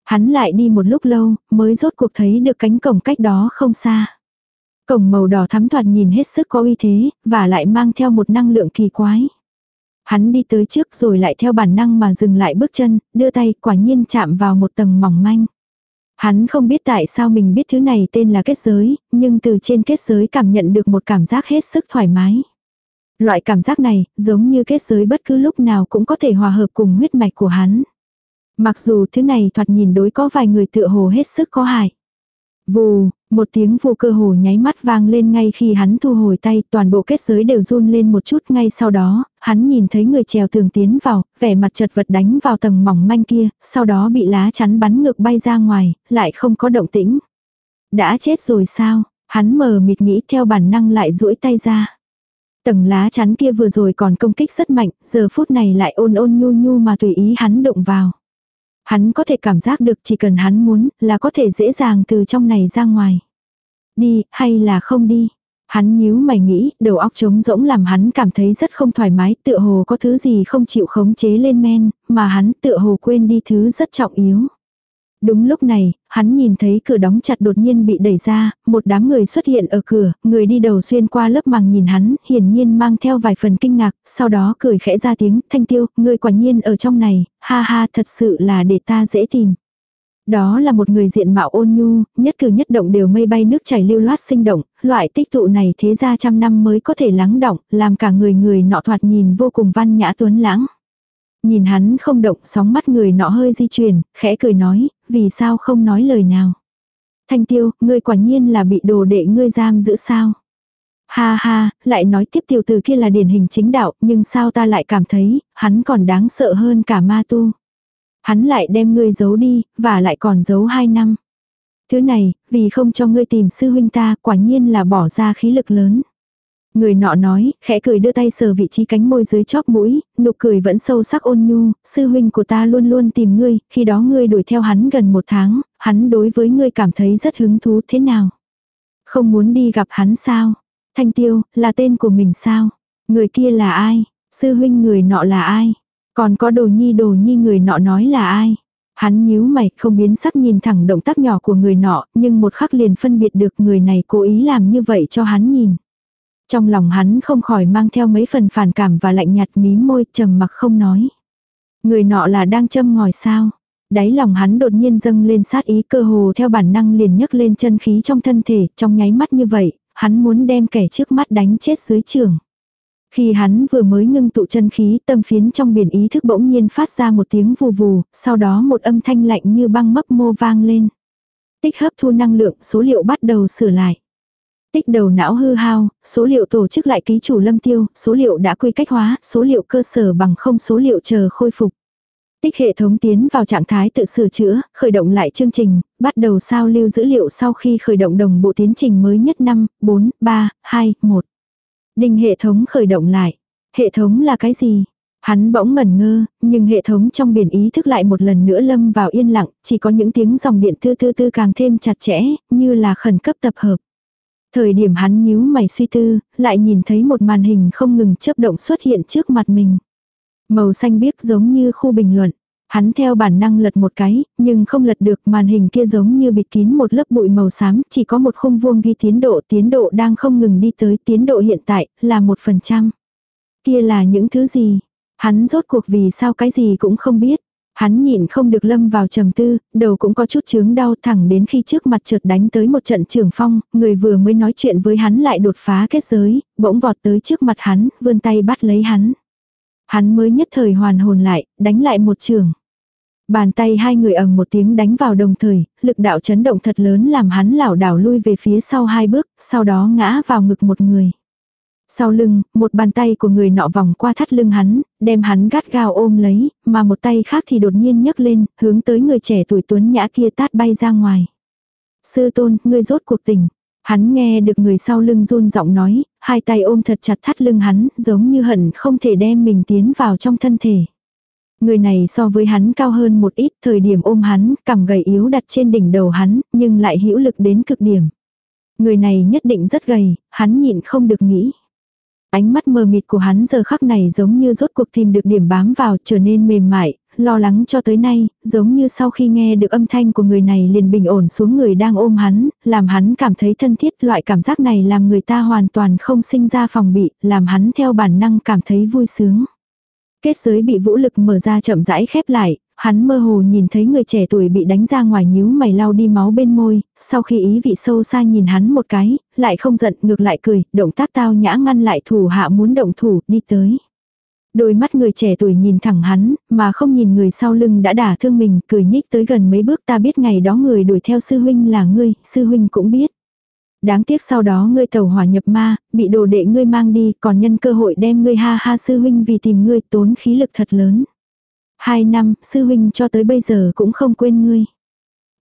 Hắn lại đi một lúc lâu, mới rốt cuộc thấy được cánh cổng cách đó không xa. Cổng màu đỏ thắm thoạt nhìn hết sức có uy thế, và lại mang theo một năng lượng kỳ quái. Hắn đi tới trước rồi lại theo bản năng mà dừng lại bước chân, đưa tay quả nhiên chạm vào một tầng mỏng manh. Hắn không biết tại sao mình biết thứ này tên là kết giới, nhưng từ trên kết giới cảm nhận được một cảm giác hết sức thoải mái. Loại cảm giác này, giống như kết giới bất cứ lúc nào cũng có thể hòa hợp cùng huyết mạch của hắn. Mặc dù thứ này thoạt nhìn đối có vài người tựa hồ hết sức có hại. Vù, Một tiếng vù cơ hồ nháy mắt vang lên ngay khi hắn thu hồi tay, toàn bộ kết giới đều run lên một chút ngay sau đó, hắn nhìn thấy người trèo tường tiến vào, vẻ mặt chật vật đánh vào tầng mỏng manh kia, sau đó bị lá chắn bắn ngược bay ra ngoài, lại không có động tĩnh. Đã chết rồi sao? Hắn mờ mịt nghĩ theo bản năng lại duỗi tay ra. Tầng lá chắn kia vừa rồi còn công kích rất mạnh, giờ phút này lại ôn ôn nhu nhu mà tùy ý hắn động vào. Hắn có thể cảm giác được chỉ cần hắn muốn là có thể dễ dàng từ trong này ra ngoài. Đi, hay là không đi? Hắn nhíu mày nghĩ, đầu óc trống rỗng làm hắn cảm thấy rất không thoải mái, tựa hồ có thứ gì không chịu khống chế lên men, mà hắn tựa hồ quên đi thứ rất trọng yếu. Đúng lúc này, hắn nhìn thấy cửa đóng chặt đột nhiên bị đẩy ra, một đám người xuất hiện ở cửa, người đi đầu xuyên qua lớp màng nhìn hắn, hiển nhiên mang theo vài phần kinh ngạc, sau đó cười khẽ ra tiếng, thanh tiêu, người quả nhiên ở trong này, ha ha thật sự là để ta dễ tìm. Đó là một người diện mạo ôn nhu, nhất cử nhất động đều mây bay nước chảy lưu loát sinh động, loại tích tụ này thế ra trăm năm mới có thể lắng động, làm cả người người nọ thoạt nhìn vô cùng văn nhã tuấn lãng. Nhìn hắn không động, sóng mắt người nọ hơi di chuyển, khẽ cười nói, vì sao không nói lời nào. Thanh tiêu, ngươi quả nhiên là bị đồ đệ ngươi giam giữ sao. Ha ha, lại nói tiếp tiểu từ kia là điển hình chính đạo, nhưng sao ta lại cảm thấy, hắn còn đáng sợ hơn cả ma tu. Hắn lại đem ngươi giấu đi, và lại còn giấu hai năm. Thứ này, vì không cho ngươi tìm sư huynh ta, quả nhiên là bỏ ra khí lực lớn. Người nọ nói, khẽ cười đưa tay sờ vị trí cánh môi dưới chóp mũi, nụ cười vẫn sâu sắc ôn nhu, sư huynh của ta luôn luôn tìm ngươi, khi đó ngươi đuổi theo hắn gần một tháng, hắn đối với ngươi cảm thấy rất hứng thú thế nào? Không muốn đi gặp hắn sao? Thanh tiêu, là tên của mình sao? Người kia là ai? Sư huynh người nọ là ai? Còn có đồ nhi đồ nhi người nọ nói là ai? Hắn nhíu mày, không biến sắc nhìn thẳng động tác nhỏ của người nọ, nhưng một khắc liền phân biệt được người này cố ý làm như vậy cho hắn nhìn. Trong lòng hắn không khỏi mang theo mấy phần phản cảm và lạnh nhạt mí môi trầm mặc không nói. Người nọ là đang châm ngòi sao. Đáy lòng hắn đột nhiên dâng lên sát ý cơ hồ theo bản năng liền nhấc lên chân khí trong thân thể, trong nháy mắt như vậy, hắn muốn đem kẻ trước mắt đánh chết dưới trường. Khi hắn vừa mới ngưng tụ chân khí tâm phiến trong biển ý thức bỗng nhiên phát ra một tiếng vù vù, sau đó một âm thanh lạnh như băng mấp mô vang lên. Tích hấp thu năng lượng số liệu bắt đầu sửa lại. Tích đầu não hư hao, số liệu tổ chức lại ký chủ lâm tiêu, số liệu đã quy cách hóa, số liệu cơ sở bằng không số liệu chờ khôi phục. Tích hệ thống tiến vào trạng thái tự sửa chữa, khởi động lại chương trình, bắt đầu sao lưu dữ liệu sau khi khởi động đồng bộ tiến trình mới nhất 5, 4, 3, 2, 1. Đình hệ thống khởi động lại. Hệ thống là cái gì? Hắn bỗng ngẩn ngơ, nhưng hệ thống trong biển ý thức lại một lần nữa lâm vào yên lặng, chỉ có những tiếng dòng điện tư tư tư càng thêm chặt chẽ, như là khẩn cấp tập hợp. Thời điểm hắn nhíu mày suy tư, lại nhìn thấy một màn hình không ngừng chớp động xuất hiện trước mặt mình. Màu xanh biếc giống như khu bình luận. Hắn theo bản năng lật một cái, nhưng không lật được màn hình kia giống như bịt kín một lớp bụi màu xám, chỉ có một khung vuông ghi tiến độ, tiến độ đang không ngừng đi tới, tiến độ hiện tại là một phần trăm. Kia là những thứ gì? Hắn rốt cuộc vì sao cái gì cũng không biết. Hắn nhìn không được lâm vào trầm tư, đầu cũng có chút chướng đau thẳng đến khi trước mặt chợt đánh tới một trận trường phong, người vừa mới nói chuyện với hắn lại đột phá kết giới, bỗng vọt tới trước mặt hắn, vươn tay bắt lấy hắn. Hắn mới nhất thời hoàn hồn lại, đánh lại một trường. Bàn tay hai người ầm một tiếng đánh vào đồng thời, lực đạo chấn động thật lớn làm hắn lảo đảo lui về phía sau hai bước, sau đó ngã vào ngực một người. Sau lưng, một bàn tay của người nọ vòng qua thắt lưng hắn, đem hắn gắt gao ôm lấy, mà một tay khác thì đột nhiên nhấc lên, hướng tới người trẻ tuổi tuấn nhã kia tát bay ra ngoài. Sư tôn, ngươi rốt cuộc tỉnh Hắn nghe được người sau lưng run giọng nói, hai tay ôm thật chặt thắt lưng hắn, giống như hận không thể đem mình tiến vào trong thân thể. Người này so với hắn cao hơn một ít, thời điểm ôm hắn, cằm gầy yếu đặt trên đỉnh đầu hắn, nhưng lại hữu lực đến cực điểm. Người này nhất định rất gầy, hắn nhịn không được nghĩ. Ánh mắt mờ mịt của hắn giờ khắc này giống như rốt cuộc tìm được điểm bám vào trở nên mềm mại, lo lắng cho tới nay, giống như sau khi nghe được âm thanh của người này liền bình ổn xuống người đang ôm hắn, làm hắn cảm thấy thân thiết loại cảm giác này làm người ta hoàn toàn không sinh ra phòng bị, làm hắn theo bản năng cảm thấy vui sướng. Kết giới bị vũ lực mở ra chậm rãi khép lại, hắn mơ hồ nhìn thấy người trẻ tuổi bị đánh ra ngoài nhíu mày lau đi máu bên môi, sau khi ý vị sâu xa nhìn hắn một cái, lại không giận ngược lại cười, động tác tao nhã ngăn lại thủ hạ muốn động thủ, đi tới. Đôi mắt người trẻ tuổi nhìn thẳng hắn, mà không nhìn người sau lưng đã đả thương mình, cười nhích tới gần mấy bước ta biết ngày đó người đuổi theo sư huynh là ngươi, sư huynh cũng biết. Đáng tiếc sau đó ngươi tẩu hỏa nhập ma, bị đồ đệ ngươi mang đi, còn nhân cơ hội đem ngươi ha ha sư huynh vì tìm ngươi tốn khí lực thật lớn. Hai năm, sư huynh cho tới bây giờ cũng không quên ngươi.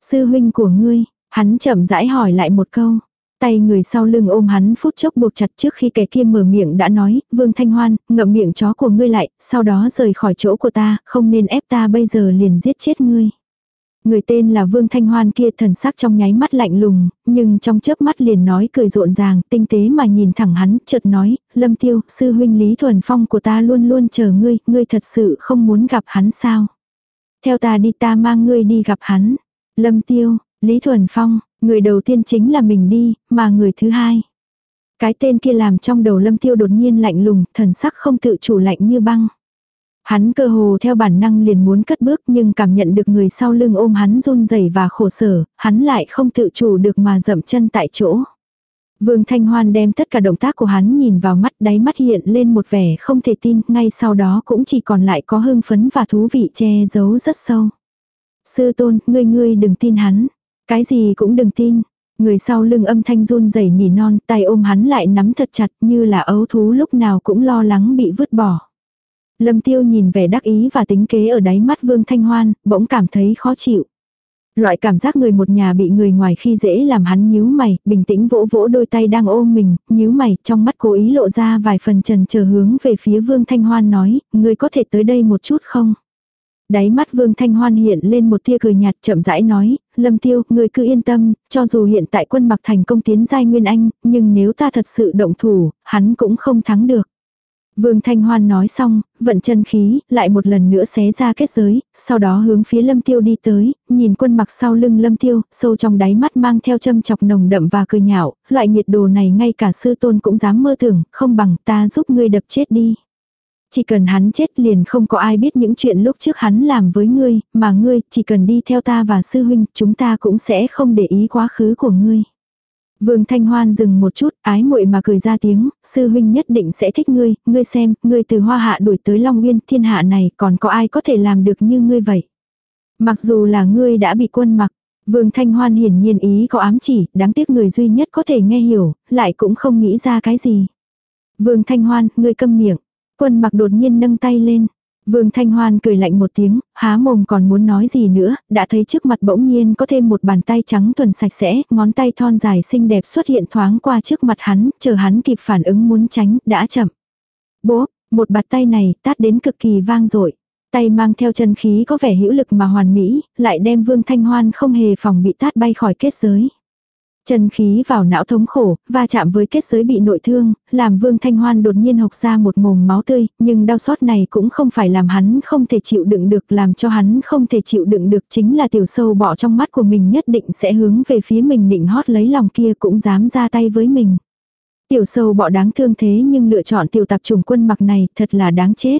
Sư huynh của ngươi, hắn chậm rãi hỏi lại một câu. Tay người sau lưng ôm hắn phút chốc buộc chặt trước khi kẻ kia mở miệng đã nói, Vương Thanh Hoan, ngậm miệng chó của ngươi lại, sau đó rời khỏi chỗ của ta, không nên ép ta bây giờ liền giết chết ngươi. Người tên là Vương Thanh Hoan kia thần sắc trong nháy mắt lạnh lùng, nhưng trong chớp mắt liền nói cười rộn ràng, tinh tế mà nhìn thẳng hắn, chợt nói, Lâm Tiêu, sư huynh Lý Thuần Phong của ta luôn luôn chờ ngươi, ngươi thật sự không muốn gặp hắn sao? Theo ta đi ta mang ngươi đi gặp hắn. Lâm Tiêu, Lý Thuần Phong, người đầu tiên chính là mình đi, mà người thứ hai. Cái tên kia làm trong đầu Lâm Tiêu đột nhiên lạnh lùng, thần sắc không tự chủ lạnh như băng. Hắn cơ hồ theo bản năng liền muốn cất bước nhưng cảm nhận được người sau lưng ôm hắn run rẩy và khổ sở, hắn lại không tự chủ được mà dậm chân tại chỗ. Vương Thanh Hoan đem tất cả động tác của hắn nhìn vào mắt đáy mắt hiện lên một vẻ không thể tin, ngay sau đó cũng chỉ còn lại có hưng phấn và thú vị che giấu rất sâu. Sư tôn, ngươi ngươi đừng tin hắn. Cái gì cũng đừng tin. Người sau lưng âm thanh run rẩy nỉ non, tay ôm hắn lại nắm thật chặt như là ấu thú lúc nào cũng lo lắng bị vứt bỏ. Lâm tiêu nhìn vẻ đắc ý và tính kế ở đáy mắt Vương Thanh Hoan, bỗng cảm thấy khó chịu. Loại cảm giác người một nhà bị người ngoài khi dễ làm hắn nhíu mày, bình tĩnh vỗ vỗ đôi tay đang ôm mình, nhíu mày, trong mắt cố ý lộ ra vài phần trần chờ hướng về phía Vương Thanh Hoan nói, người có thể tới đây một chút không? Đáy mắt Vương Thanh Hoan hiện lên một tia cười nhạt chậm rãi nói, Lâm Tiêu, người cứ yên tâm, cho dù hiện tại quân mặc thành công tiến giai Nguyên Anh, nhưng nếu ta thật sự động thủ, hắn cũng không thắng được. Vương Thanh Hoan nói xong, vận chân khí, lại một lần nữa xé ra kết giới, sau đó hướng phía Lâm Tiêu đi tới, nhìn quân mặc sau lưng Lâm Tiêu, sâu trong đáy mắt mang theo châm chọc nồng đậm và cười nhạo, loại nhiệt đồ này ngay cả sư tôn cũng dám mơ tưởng, không bằng ta giúp ngươi đập chết đi. Chỉ cần hắn chết liền không có ai biết những chuyện lúc trước hắn làm với ngươi, mà ngươi chỉ cần đi theo ta và sư huynh, chúng ta cũng sẽ không để ý quá khứ của ngươi. Vương Thanh Hoan dừng một chút, ái muội mà cười ra tiếng, sư huynh nhất định sẽ thích ngươi, ngươi xem, ngươi từ hoa hạ đuổi tới Long Nguyên thiên hạ này còn có ai có thể làm được như ngươi vậy. Mặc dù là ngươi đã bị quân mặc, Vương Thanh Hoan hiển nhiên ý có ám chỉ, đáng tiếc người duy nhất có thể nghe hiểu, lại cũng không nghĩ ra cái gì. Vương Thanh Hoan, ngươi câm miệng. Quân mặc đột nhiên nâng tay lên. Vương Thanh Hoan cười lạnh một tiếng, há mồm còn muốn nói gì nữa, đã thấy trước mặt bỗng nhiên có thêm một bàn tay trắng thuần sạch sẽ, ngón tay thon dài xinh đẹp xuất hiện thoáng qua trước mặt hắn, chờ hắn kịp phản ứng muốn tránh, đã chậm. Bố, một bạt tay này tát đến cực kỳ vang dội Tay mang theo chân khí có vẻ hữu lực mà hoàn mỹ, lại đem Vương Thanh Hoan không hề phòng bị tát bay khỏi kết giới. Chân khí vào não thống khổ, va chạm với kết giới bị nội thương, làm Vương Thanh Hoan đột nhiên hộc ra một mồm máu tươi, nhưng đau xót này cũng không phải làm hắn không thể chịu đựng được, làm cho hắn không thể chịu đựng được chính là tiểu sâu bọ trong mắt của mình nhất định sẽ hướng về phía mình định hót lấy lòng kia cũng dám ra tay với mình. Tiểu sâu bọ đáng thương thế nhưng lựa chọn tiểu tạp trùng quân mặc này thật là đáng chết.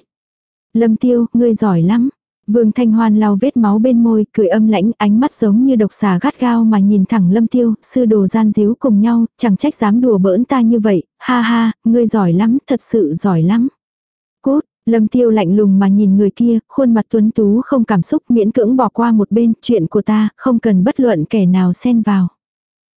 Lâm tiêu, ngươi giỏi lắm. Vương Thanh Hoan lau vết máu bên môi, cười âm lãnh, ánh mắt giống như độc xà gắt gao mà nhìn thẳng Lâm Tiêu, sư đồ gian díu cùng nhau, chẳng trách dám đùa bỡn ta như vậy, ha ha, ngươi giỏi lắm, thật sự giỏi lắm. Cút, Lâm Tiêu lạnh lùng mà nhìn người kia, khuôn mặt tuấn tú không cảm xúc miễn cưỡng bỏ qua một bên, chuyện của ta, không cần bất luận kẻ nào xen vào.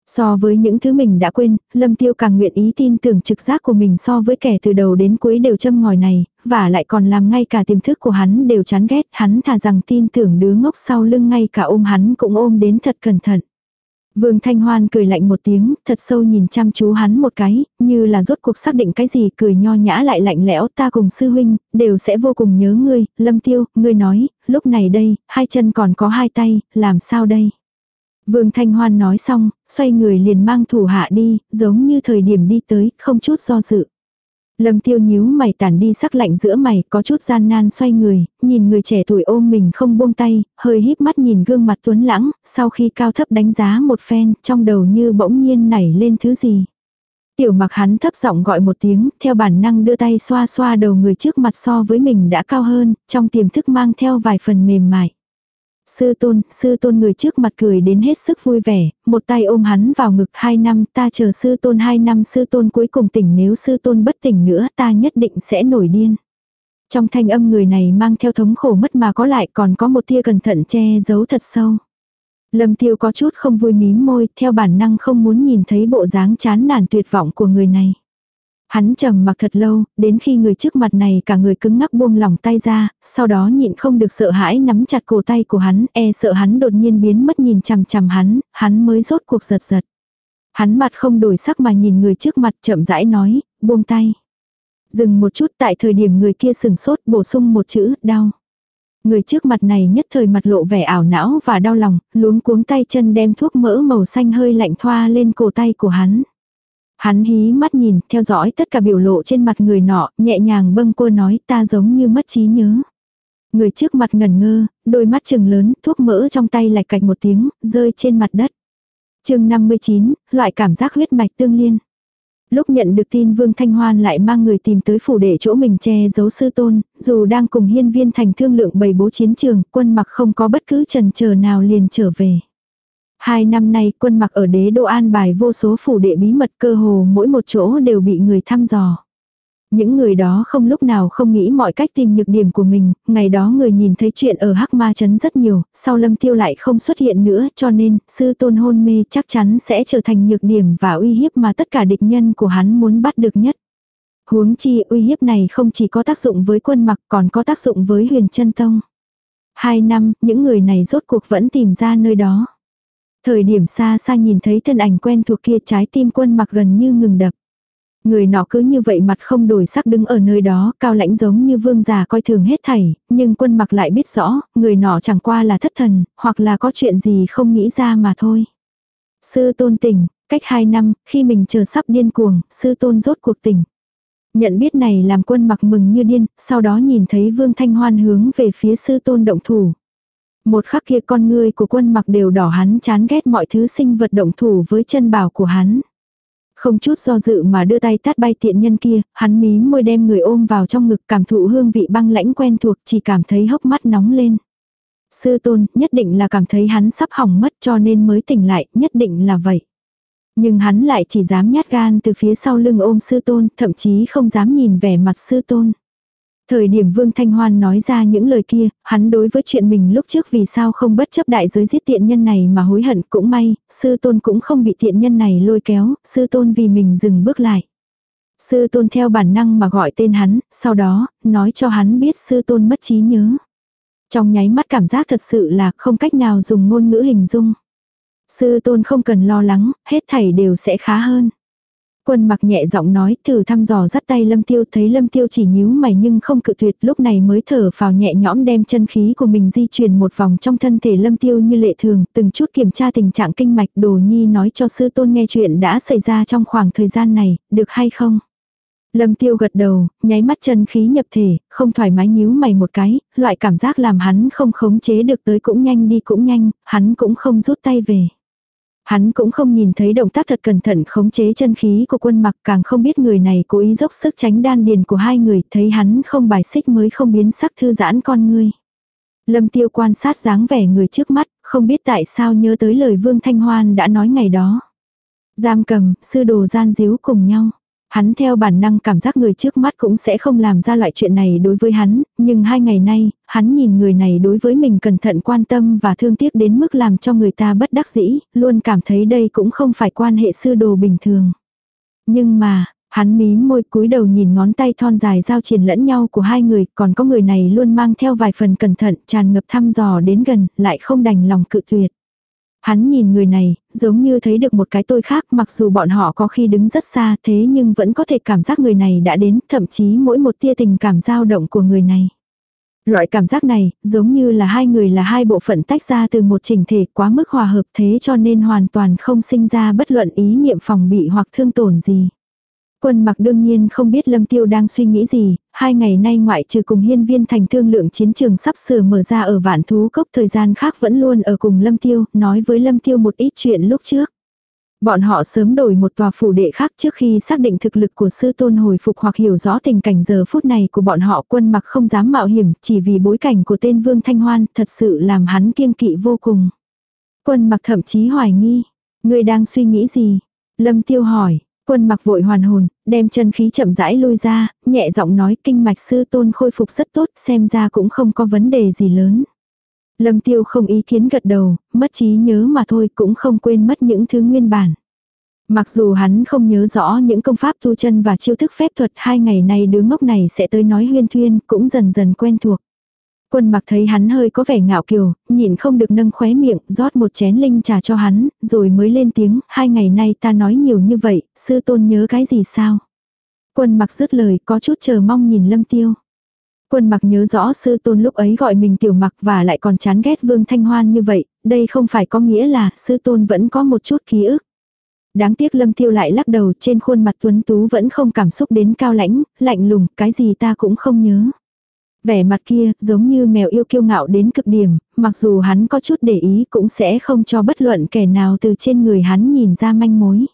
So với những thứ mình đã quên, Lâm Tiêu càng nguyện ý tin tưởng trực giác của mình so với kẻ từ đầu đến cuối đều châm ngòi này, và lại còn làm ngay cả tiềm thức của hắn đều chán ghét, hắn thà rằng tin tưởng đứa ngốc sau lưng ngay cả ôm hắn cũng ôm đến thật cẩn thận. Vương Thanh Hoan cười lạnh một tiếng, thật sâu nhìn chăm chú hắn một cái, như là rốt cuộc xác định cái gì, cười nho nhã lại lạnh lẽo, ta cùng sư huynh, đều sẽ vô cùng nhớ ngươi, lâm tiêu, ngươi nói, lúc này đây, hai chân còn có hai tay, làm sao đây? Vương Thanh Hoan nói xong, xoay người liền mang thủ hạ đi, giống như thời điểm đi tới, không chút do dự. Lâm tiêu nhíu mày tản đi sắc lạnh giữa mày, có chút gian nan xoay người, nhìn người trẻ tuổi ôm mình không buông tay, hơi híp mắt nhìn gương mặt tuấn lãng, sau khi cao thấp đánh giá một phen, trong đầu như bỗng nhiên nảy lên thứ gì. Tiểu mặc hắn thấp giọng gọi một tiếng, theo bản năng đưa tay xoa xoa đầu người trước mặt so với mình đã cao hơn, trong tiềm thức mang theo vài phần mềm mại. Sư tôn, sư tôn người trước mặt cười đến hết sức vui vẻ, một tay ôm hắn vào ngực hai năm ta chờ sư tôn hai năm sư tôn cuối cùng tỉnh nếu sư tôn bất tỉnh nữa ta nhất định sẽ nổi điên. Trong thanh âm người này mang theo thống khổ mất mà có lại còn có một tia cẩn thận che giấu thật sâu. Lâm tiêu có chút không vui mím môi, theo bản năng không muốn nhìn thấy bộ dáng chán nản tuyệt vọng của người này. Hắn trầm mặc thật lâu, đến khi người trước mặt này cả người cứng ngắc buông lỏng tay ra, sau đó nhịn không được sợ hãi nắm chặt cổ tay của hắn, e sợ hắn đột nhiên biến mất nhìn chằm chằm hắn, hắn mới rốt cuộc giật giật. Hắn mặt không đổi sắc mà nhìn người trước mặt chậm rãi nói, buông tay. Dừng một chút tại thời điểm người kia sừng sốt bổ sung một chữ, đau. Người trước mặt này nhất thời mặt lộ vẻ ảo não và đau lòng, luống cuống tay chân đem thuốc mỡ màu xanh hơi lạnh thoa lên cổ tay của hắn. Hắn hí mắt nhìn, theo dõi tất cả biểu lộ trên mặt người nọ, nhẹ nhàng bâng cô nói ta giống như mất trí nhớ. Người trước mặt ngẩn ngơ, đôi mắt trừng lớn, thuốc mỡ trong tay lạch cạch một tiếng, rơi trên mặt đất. chương 59, loại cảm giác huyết mạch tương liên. Lúc nhận được tin Vương Thanh Hoan lại mang người tìm tới phủ để chỗ mình che giấu sư tôn, dù đang cùng hiên viên thành thương lượng bày bố chiến trường, quân mặc không có bất cứ trần chờ nào liền trở về. Hai năm nay quân mặc ở đế đô an bài vô số phủ đệ bí mật cơ hồ mỗi một chỗ đều bị người thăm dò. Những người đó không lúc nào không nghĩ mọi cách tìm nhược điểm của mình, ngày đó người nhìn thấy chuyện ở Hắc Ma Trấn rất nhiều, sau lâm tiêu lại không xuất hiện nữa cho nên sư tôn hôn mê chắc chắn sẽ trở thành nhược điểm và uy hiếp mà tất cả địch nhân của hắn muốn bắt được nhất. Huống chi uy hiếp này không chỉ có tác dụng với quân mặc còn có tác dụng với huyền chân tông. Hai năm, những người này rốt cuộc vẫn tìm ra nơi đó. Thời điểm xa xa nhìn thấy thân ảnh quen thuộc kia trái tim quân mặc gần như ngừng đập. Người nọ cứ như vậy mặt không đổi sắc đứng ở nơi đó, cao lãnh giống như vương già coi thường hết thảy, nhưng quân mặc lại biết rõ, người nọ chẳng qua là thất thần, hoặc là có chuyện gì không nghĩ ra mà thôi. Sư tôn tỉnh, cách hai năm, khi mình chờ sắp điên cuồng, sư tôn rốt cuộc tỉnh. Nhận biết này làm quân mặc mừng như điên, sau đó nhìn thấy vương thanh hoan hướng về phía sư tôn động thủ. Một khắc kia con ngươi của quân mặc đều đỏ hắn chán ghét mọi thứ sinh vật động thủ với chân bảo của hắn. Không chút do dự mà đưa tay tát bay tiện nhân kia, hắn mí môi đem người ôm vào trong ngực cảm thụ hương vị băng lãnh quen thuộc chỉ cảm thấy hốc mắt nóng lên. Sư tôn nhất định là cảm thấy hắn sắp hỏng mất cho nên mới tỉnh lại, nhất định là vậy. Nhưng hắn lại chỉ dám nhát gan từ phía sau lưng ôm sư tôn, thậm chí không dám nhìn vẻ mặt sư tôn. Thời điểm Vương Thanh Hoan nói ra những lời kia, hắn đối với chuyện mình lúc trước vì sao không bất chấp đại giới giết tiện nhân này mà hối hận cũng may, sư tôn cũng không bị tiện nhân này lôi kéo, sư tôn vì mình dừng bước lại. Sư tôn theo bản năng mà gọi tên hắn, sau đó, nói cho hắn biết sư tôn mất trí nhớ. Trong nháy mắt cảm giác thật sự là không cách nào dùng ngôn ngữ hình dung. Sư tôn không cần lo lắng, hết thảy đều sẽ khá hơn. Quân mặc nhẹ giọng nói thử thăm dò dắt tay lâm tiêu thấy lâm tiêu chỉ nhíu mày nhưng không cự tuyệt lúc này mới thở vào nhẹ nhõm đem chân khí của mình di chuyển một vòng trong thân thể lâm tiêu như lệ thường từng chút kiểm tra tình trạng kinh mạch đồ nhi nói cho sư tôn nghe chuyện đã xảy ra trong khoảng thời gian này, được hay không? Lâm tiêu gật đầu, nháy mắt chân khí nhập thể, không thoải mái nhíu mày một cái, loại cảm giác làm hắn không khống chế được tới cũng nhanh đi cũng nhanh, hắn cũng không rút tay về. Hắn cũng không nhìn thấy động tác thật cẩn thận khống chế chân khí của quân mặc càng không biết người này cố ý dốc sức tránh đan điền của hai người thấy hắn không bài xích mới không biến sắc thư giãn con ngươi. Lâm tiêu quan sát dáng vẻ người trước mắt, không biết tại sao nhớ tới lời Vương Thanh Hoan đã nói ngày đó. Giam cầm, sư đồ gian díu cùng nhau. Hắn theo bản năng cảm giác người trước mắt cũng sẽ không làm ra loại chuyện này đối với hắn, nhưng hai ngày nay, hắn nhìn người này đối với mình cẩn thận quan tâm và thương tiếc đến mức làm cho người ta bất đắc dĩ, luôn cảm thấy đây cũng không phải quan hệ sư đồ bình thường. Nhưng mà, hắn mím môi cúi đầu nhìn ngón tay thon dài giao triển lẫn nhau của hai người, còn có người này luôn mang theo vài phần cẩn thận, tràn ngập thăm dò đến gần, lại không đành lòng cự tuyệt. Hắn nhìn người này, giống như thấy được một cái tôi khác mặc dù bọn họ có khi đứng rất xa thế nhưng vẫn có thể cảm giác người này đã đến, thậm chí mỗi một tia tình cảm dao động của người này. Loại cảm giác này, giống như là hai người là hai bộ phận tách ra từ một chỉnh thể quá mức hòa hợp thế cho nên hoàn toàn không sinh ra bất luận ý niệm phòng bị hoặc thương tổn gì. Quân mặc đương nhiên không biết Lâm Tiêu đang suy nghĩ gì, hai ngày nay ngoại trừ cùng hiên viên thành thương lượng chiến trường sắp sửa mở ra ở vạn thú cốc thời gian khác vẫn luôn ở cùng Lâm Tiêu, nói với Lâm Tiêu một ít chuyện lúc trước. Bọn họ sớm đổi một tòa phủ đệ khác trước khi xác định thực lực của sư tôn hồi phục hoặc hiểu rõ tình cảnh giờ phút này của bọn họ quân mặc không dám mạo hiểm chỉ vì bối cảnh của tên Vương Thanh Hoan thật sự làm hắn kiêng kỵ vô cùng. Quân mặc thậm chí hoài nghi. Người đang suy nghĩ gì? Lâm Tiêu hỏi, Quân mặc vội hoàn hồn, đem chân khí chậm rãi lôi ra, nhẹ giọng nói kinh mạch sư tôn khôi phục rất tốt, xem ra cũng không có vấn đề gì lớn. Lâm tiêu không ý kiến gật đầu, mất trí nhớ mà thôi cũng không quên mất những thứ nguyên bản. Mặc dù hắn không nhớ rõ những công pháp tu chân và chiêu thức phép thuật hai ngày này đứa ngốc này sẽ tới nói huyên thuyên cũng dần dần quen thuộc. Quân mặc thấy hắn hơi có vẻ ngạo kiều, nhịn không được nâng khóe miệng, rót một chén linh trà cho hắn, rồi mới lên tiếng, hai ngày nay ta nói nhiều như vậy, sư tôn nhớ cái gì sao? Quân mặc dứt lời, có chút chờ mong nhìn lâm tiêu. Quân mặc nhớ rõ sư tôn lúc ấy gọi mình tiểu mặc và lại còn chán ghét vương thanh hoan như vậy, đây không phải có nghĩa là sư tôn vẫn có một chút ký ức. Đáng tiếc lâm tiêu lại lắc đầu trên khuôn mặt tuấn tú vẫn không cảm xúc đến cao lãnh, lạnh lùng, cái gì ta cũng không nhớ. Vẻ mặt kia giống như mèo yêu kiêu ngạo đến cực điểm, mặc dù hắn có chút để ý cũng sẽ không cho bất luận kẻ nào từ trên người hắn nhìn ra manh mối.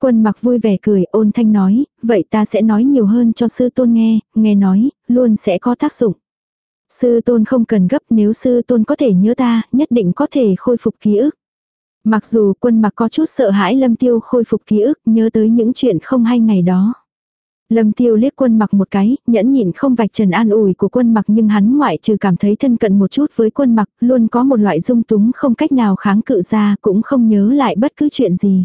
Quân mặc vui vẻ cười ôn thanh nói, vậy ta sẽ nói nhiều hơn cho sư tôn nghe, nghe nói, luôn sẽ có tác dụng. Sư tôn không cần gấp nếu sư tôn có thể nhớ ta, nhất định có thể khôi phục ký ức. Mặc dù quân mặc có chút sợ hãi lâm tiêu khôi phục ký ức nhớ tới những chuyện không hay ngày đó. Lâm tiêu liếc quân mặc một cái, nhẫn nhịn không vạch trần an ủi của quân mặc nhưng hắn ngoại trừ cảm thấy thân cận một chút với quân mặc, luôn có một loại dung túng không cách nào kháng cự ra, cũng không nhớ lại bất cứ chuyện gì.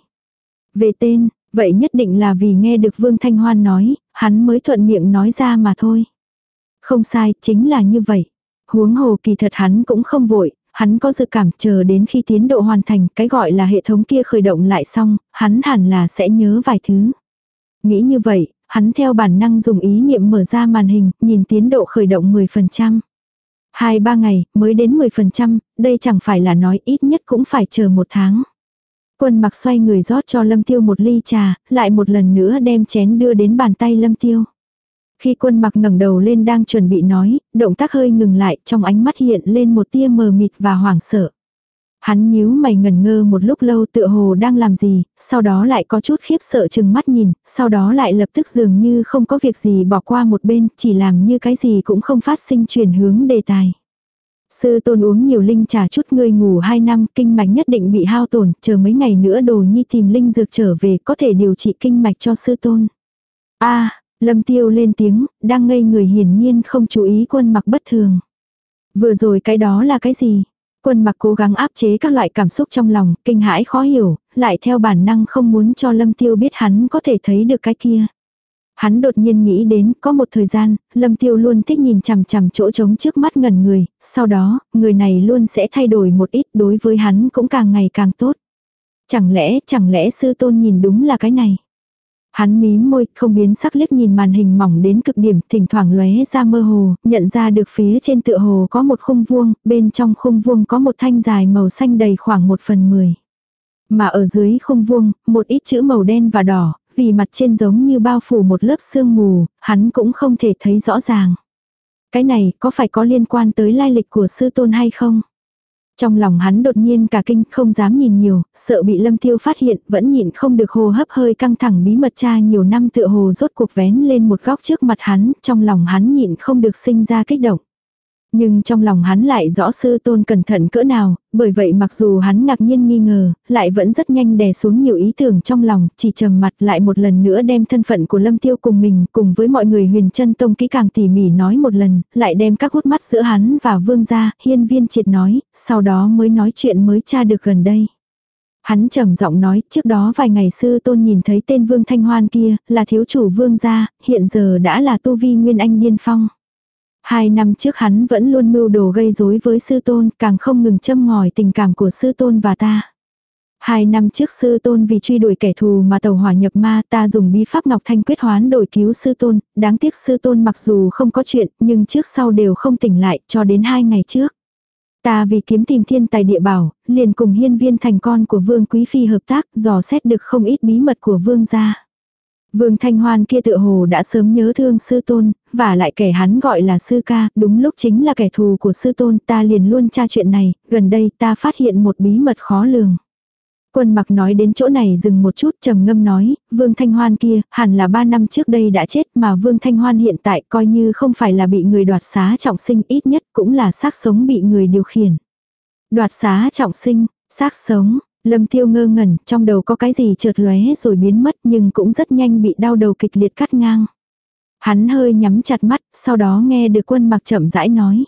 Về tên, vậy nhất định là vì nghe được Vương Thanh Hoan nói, hắn mới thuận miệng nói ra mà thôi. Không sai, chính là như vậy. Huống hồ kỳ thật hắn cũng không vội, hắn có dự cảm chờ đến khi tiến độ hoàn thành, cái gọi là hệ thống kia khởi động lại xong, hắn hẳn là sẽ nhớ vài thứ. Nghĩ như vậy, hắn theo bản năng dùng ý niệm mở ra màn hình, nhìn tiến độ khởi động 10%. Hai ba ngày, mới đến 10%, đây chẳng phải là nói ít nhất cũng phải chờ một tháng. Quân mặc xoay người rót cho lâm tiêu một ly trà, lại một lần nữa đem chén đưa đến bàn tay lâm tiêu. Khi quân mặc ngẩng đầu lên đang chuẩn bị nói, động tác hơi ngừng lại, trong ánh mắt hiện lên một tia mờ mịt và hoảng sợ. Hắn nhíu mày ngần ngơ một lúc lâu tựa hồ đang làm gì, sau đó lại có chút khiếp sợ chừng mắt nhìn, sau đó lại lập tức dường như không có việc gì bỏ qua một bên, chỉ làm như cái gì cũng không phát sinh chuyển hướng đề tài. Sư tôn uống nhiều linh trà chút ngươi ngủ 2 năm, kinh mạch nhất định bị hao tổn, chờ mấy ngày nữa đồ nhi tìm linh dược trở về có thể điều trị kinh mạch cho sư tôn. a lâm tiêu lên tiếng, đang ngây người hiển nhiên không chú ý quân mặc bất thường. Vừa rồi cái đó là cái gì? Quân mặc cố gắng áp chế các loại cảm xúc trong lòng, kinh hãi khó hiểu, lại theo bản năng không muốn cho lâm tiêu biết hắn có thể thấy được cái kia. Hắn đột nhiên nghĩ đến, có một thời gian, Lâm Tiêu luôn thích nhìn chằm chằm chỗ trống trước mắt ngần người, sau đó, người này luôn sẽ thay đổi một ít đối với hắn cũng càng ngày càng tốt. Chẳng lẽ, chẳng lẽ sư tôn nhìn đúng là cái này? Hắn mí môi, không biến sắc liếc nhìn màn hình mỏng đến cực điểm, thỉnh thoảng lóe ra mơ hồ, nhận ra được phía trên tựa hồ có một khung vuông, bên trong khung vuông có một thanh dài màu xanh đầy khoảng một phần mười. Mà ở dưới khung vuông, một ít chữ màu đen và đỏ, vì mặt trên giống như bao phủ một lớp sương mù, hắn cũng không thể thấy rõ ràng. Cái này có phải có liên quan tới lai lịch của sư tôn hay không? Trong lòng hắn đột nhiên cả kinh không dám nhìn nhiều, sợ bị lâm tiêu phát hiện, vẫn nhịn không được hồ hấp hơi căng thẳng bí mật cha nhiều năm tựa hồ rốt cuộc vén lên một góc trước mặt hắn, trong lòng hắn nhịn không được sinh ra kích động. Nhưng trong lòng hắn lại rõ sư tôn cẩn thận cỡ nào, bởi vậy mặc dù hắn ngạc nhiên nghi ngờ, lại vẫn rất nhanh đè xuống nhiều ý tưởng trong lòng, chỉ trầm mặt lại một lần nữa đem thân phận của Lâm Tiêu cùng mình, cùng với mọi người huyền chân tông kỹ càng tỉ mỉ nói một lần, lại đem các hút mắt giữa hắn và vương gia, hiên viên triệt nói, sau đó mới nói chuyện mới tra được gần đây. Hắn trầm giọng nói, trước đó vài ngày sư tôn nhìn thấy tên vương thanh hoan kia, là thiếu chủ vương gia, hiện giờ đã là tu vi nguyên anh điên phong. Hai năm trước hắn vẫn luôn mưu đồ gây rối với sư tôn, càng không ngừng châm ngòi tình cảm của sư tôn và ta. Hai năm trước sư tôn vì truy đuổi kẻ thù mà tàu hỏa nhập ma ta dùng bí pháp Ngọc Thanh quyết hoán đổi cứu sư tôn, đáng tiếc sư tôn mặc dù không có chuyện nhưng trước sau đều không tỉnh lại cho đến hai ngày trước. Ta vì kiếm tìm thiên tài địa bảo, liền cùng hiên viên thành con của vương quý phi hợp tác dò xét được không ít bí mật của vương gia. Vương Thanh Hoan kia tựa hồ đã sớm nhớ thương sư tôn, và lại kẻ hắn gọi là sư ca, đúng lúc chính là kẻ thù của sư tôn, ta liền luôn tra chuyện này, gần đây ta phát hiện một bí mật khó lường. Quân mặc nói đến chỗ này dừng một chút trầm ngâm nói, Vương Thanh Hoan kia, hẳn là ba năm trước đây đã chết mà Vương Thanh Hoan hiện tại coi như không phải là bị người đoạt xá trọng sinh ít nhất cũng là xác sống bị người điều khiển. Đoạt xá trọng sinh, xác sống, Lâm tiêu ngơ ngẩn, trong đầu có cái gì trượt lóe rồi biến mất nhưng cũng rất nhanh bị đau đầu kịch liệt cắt ngang. Hắn hơi nhắm chặt mắt, sau đó nghe được quân mặc chậm rãi nói.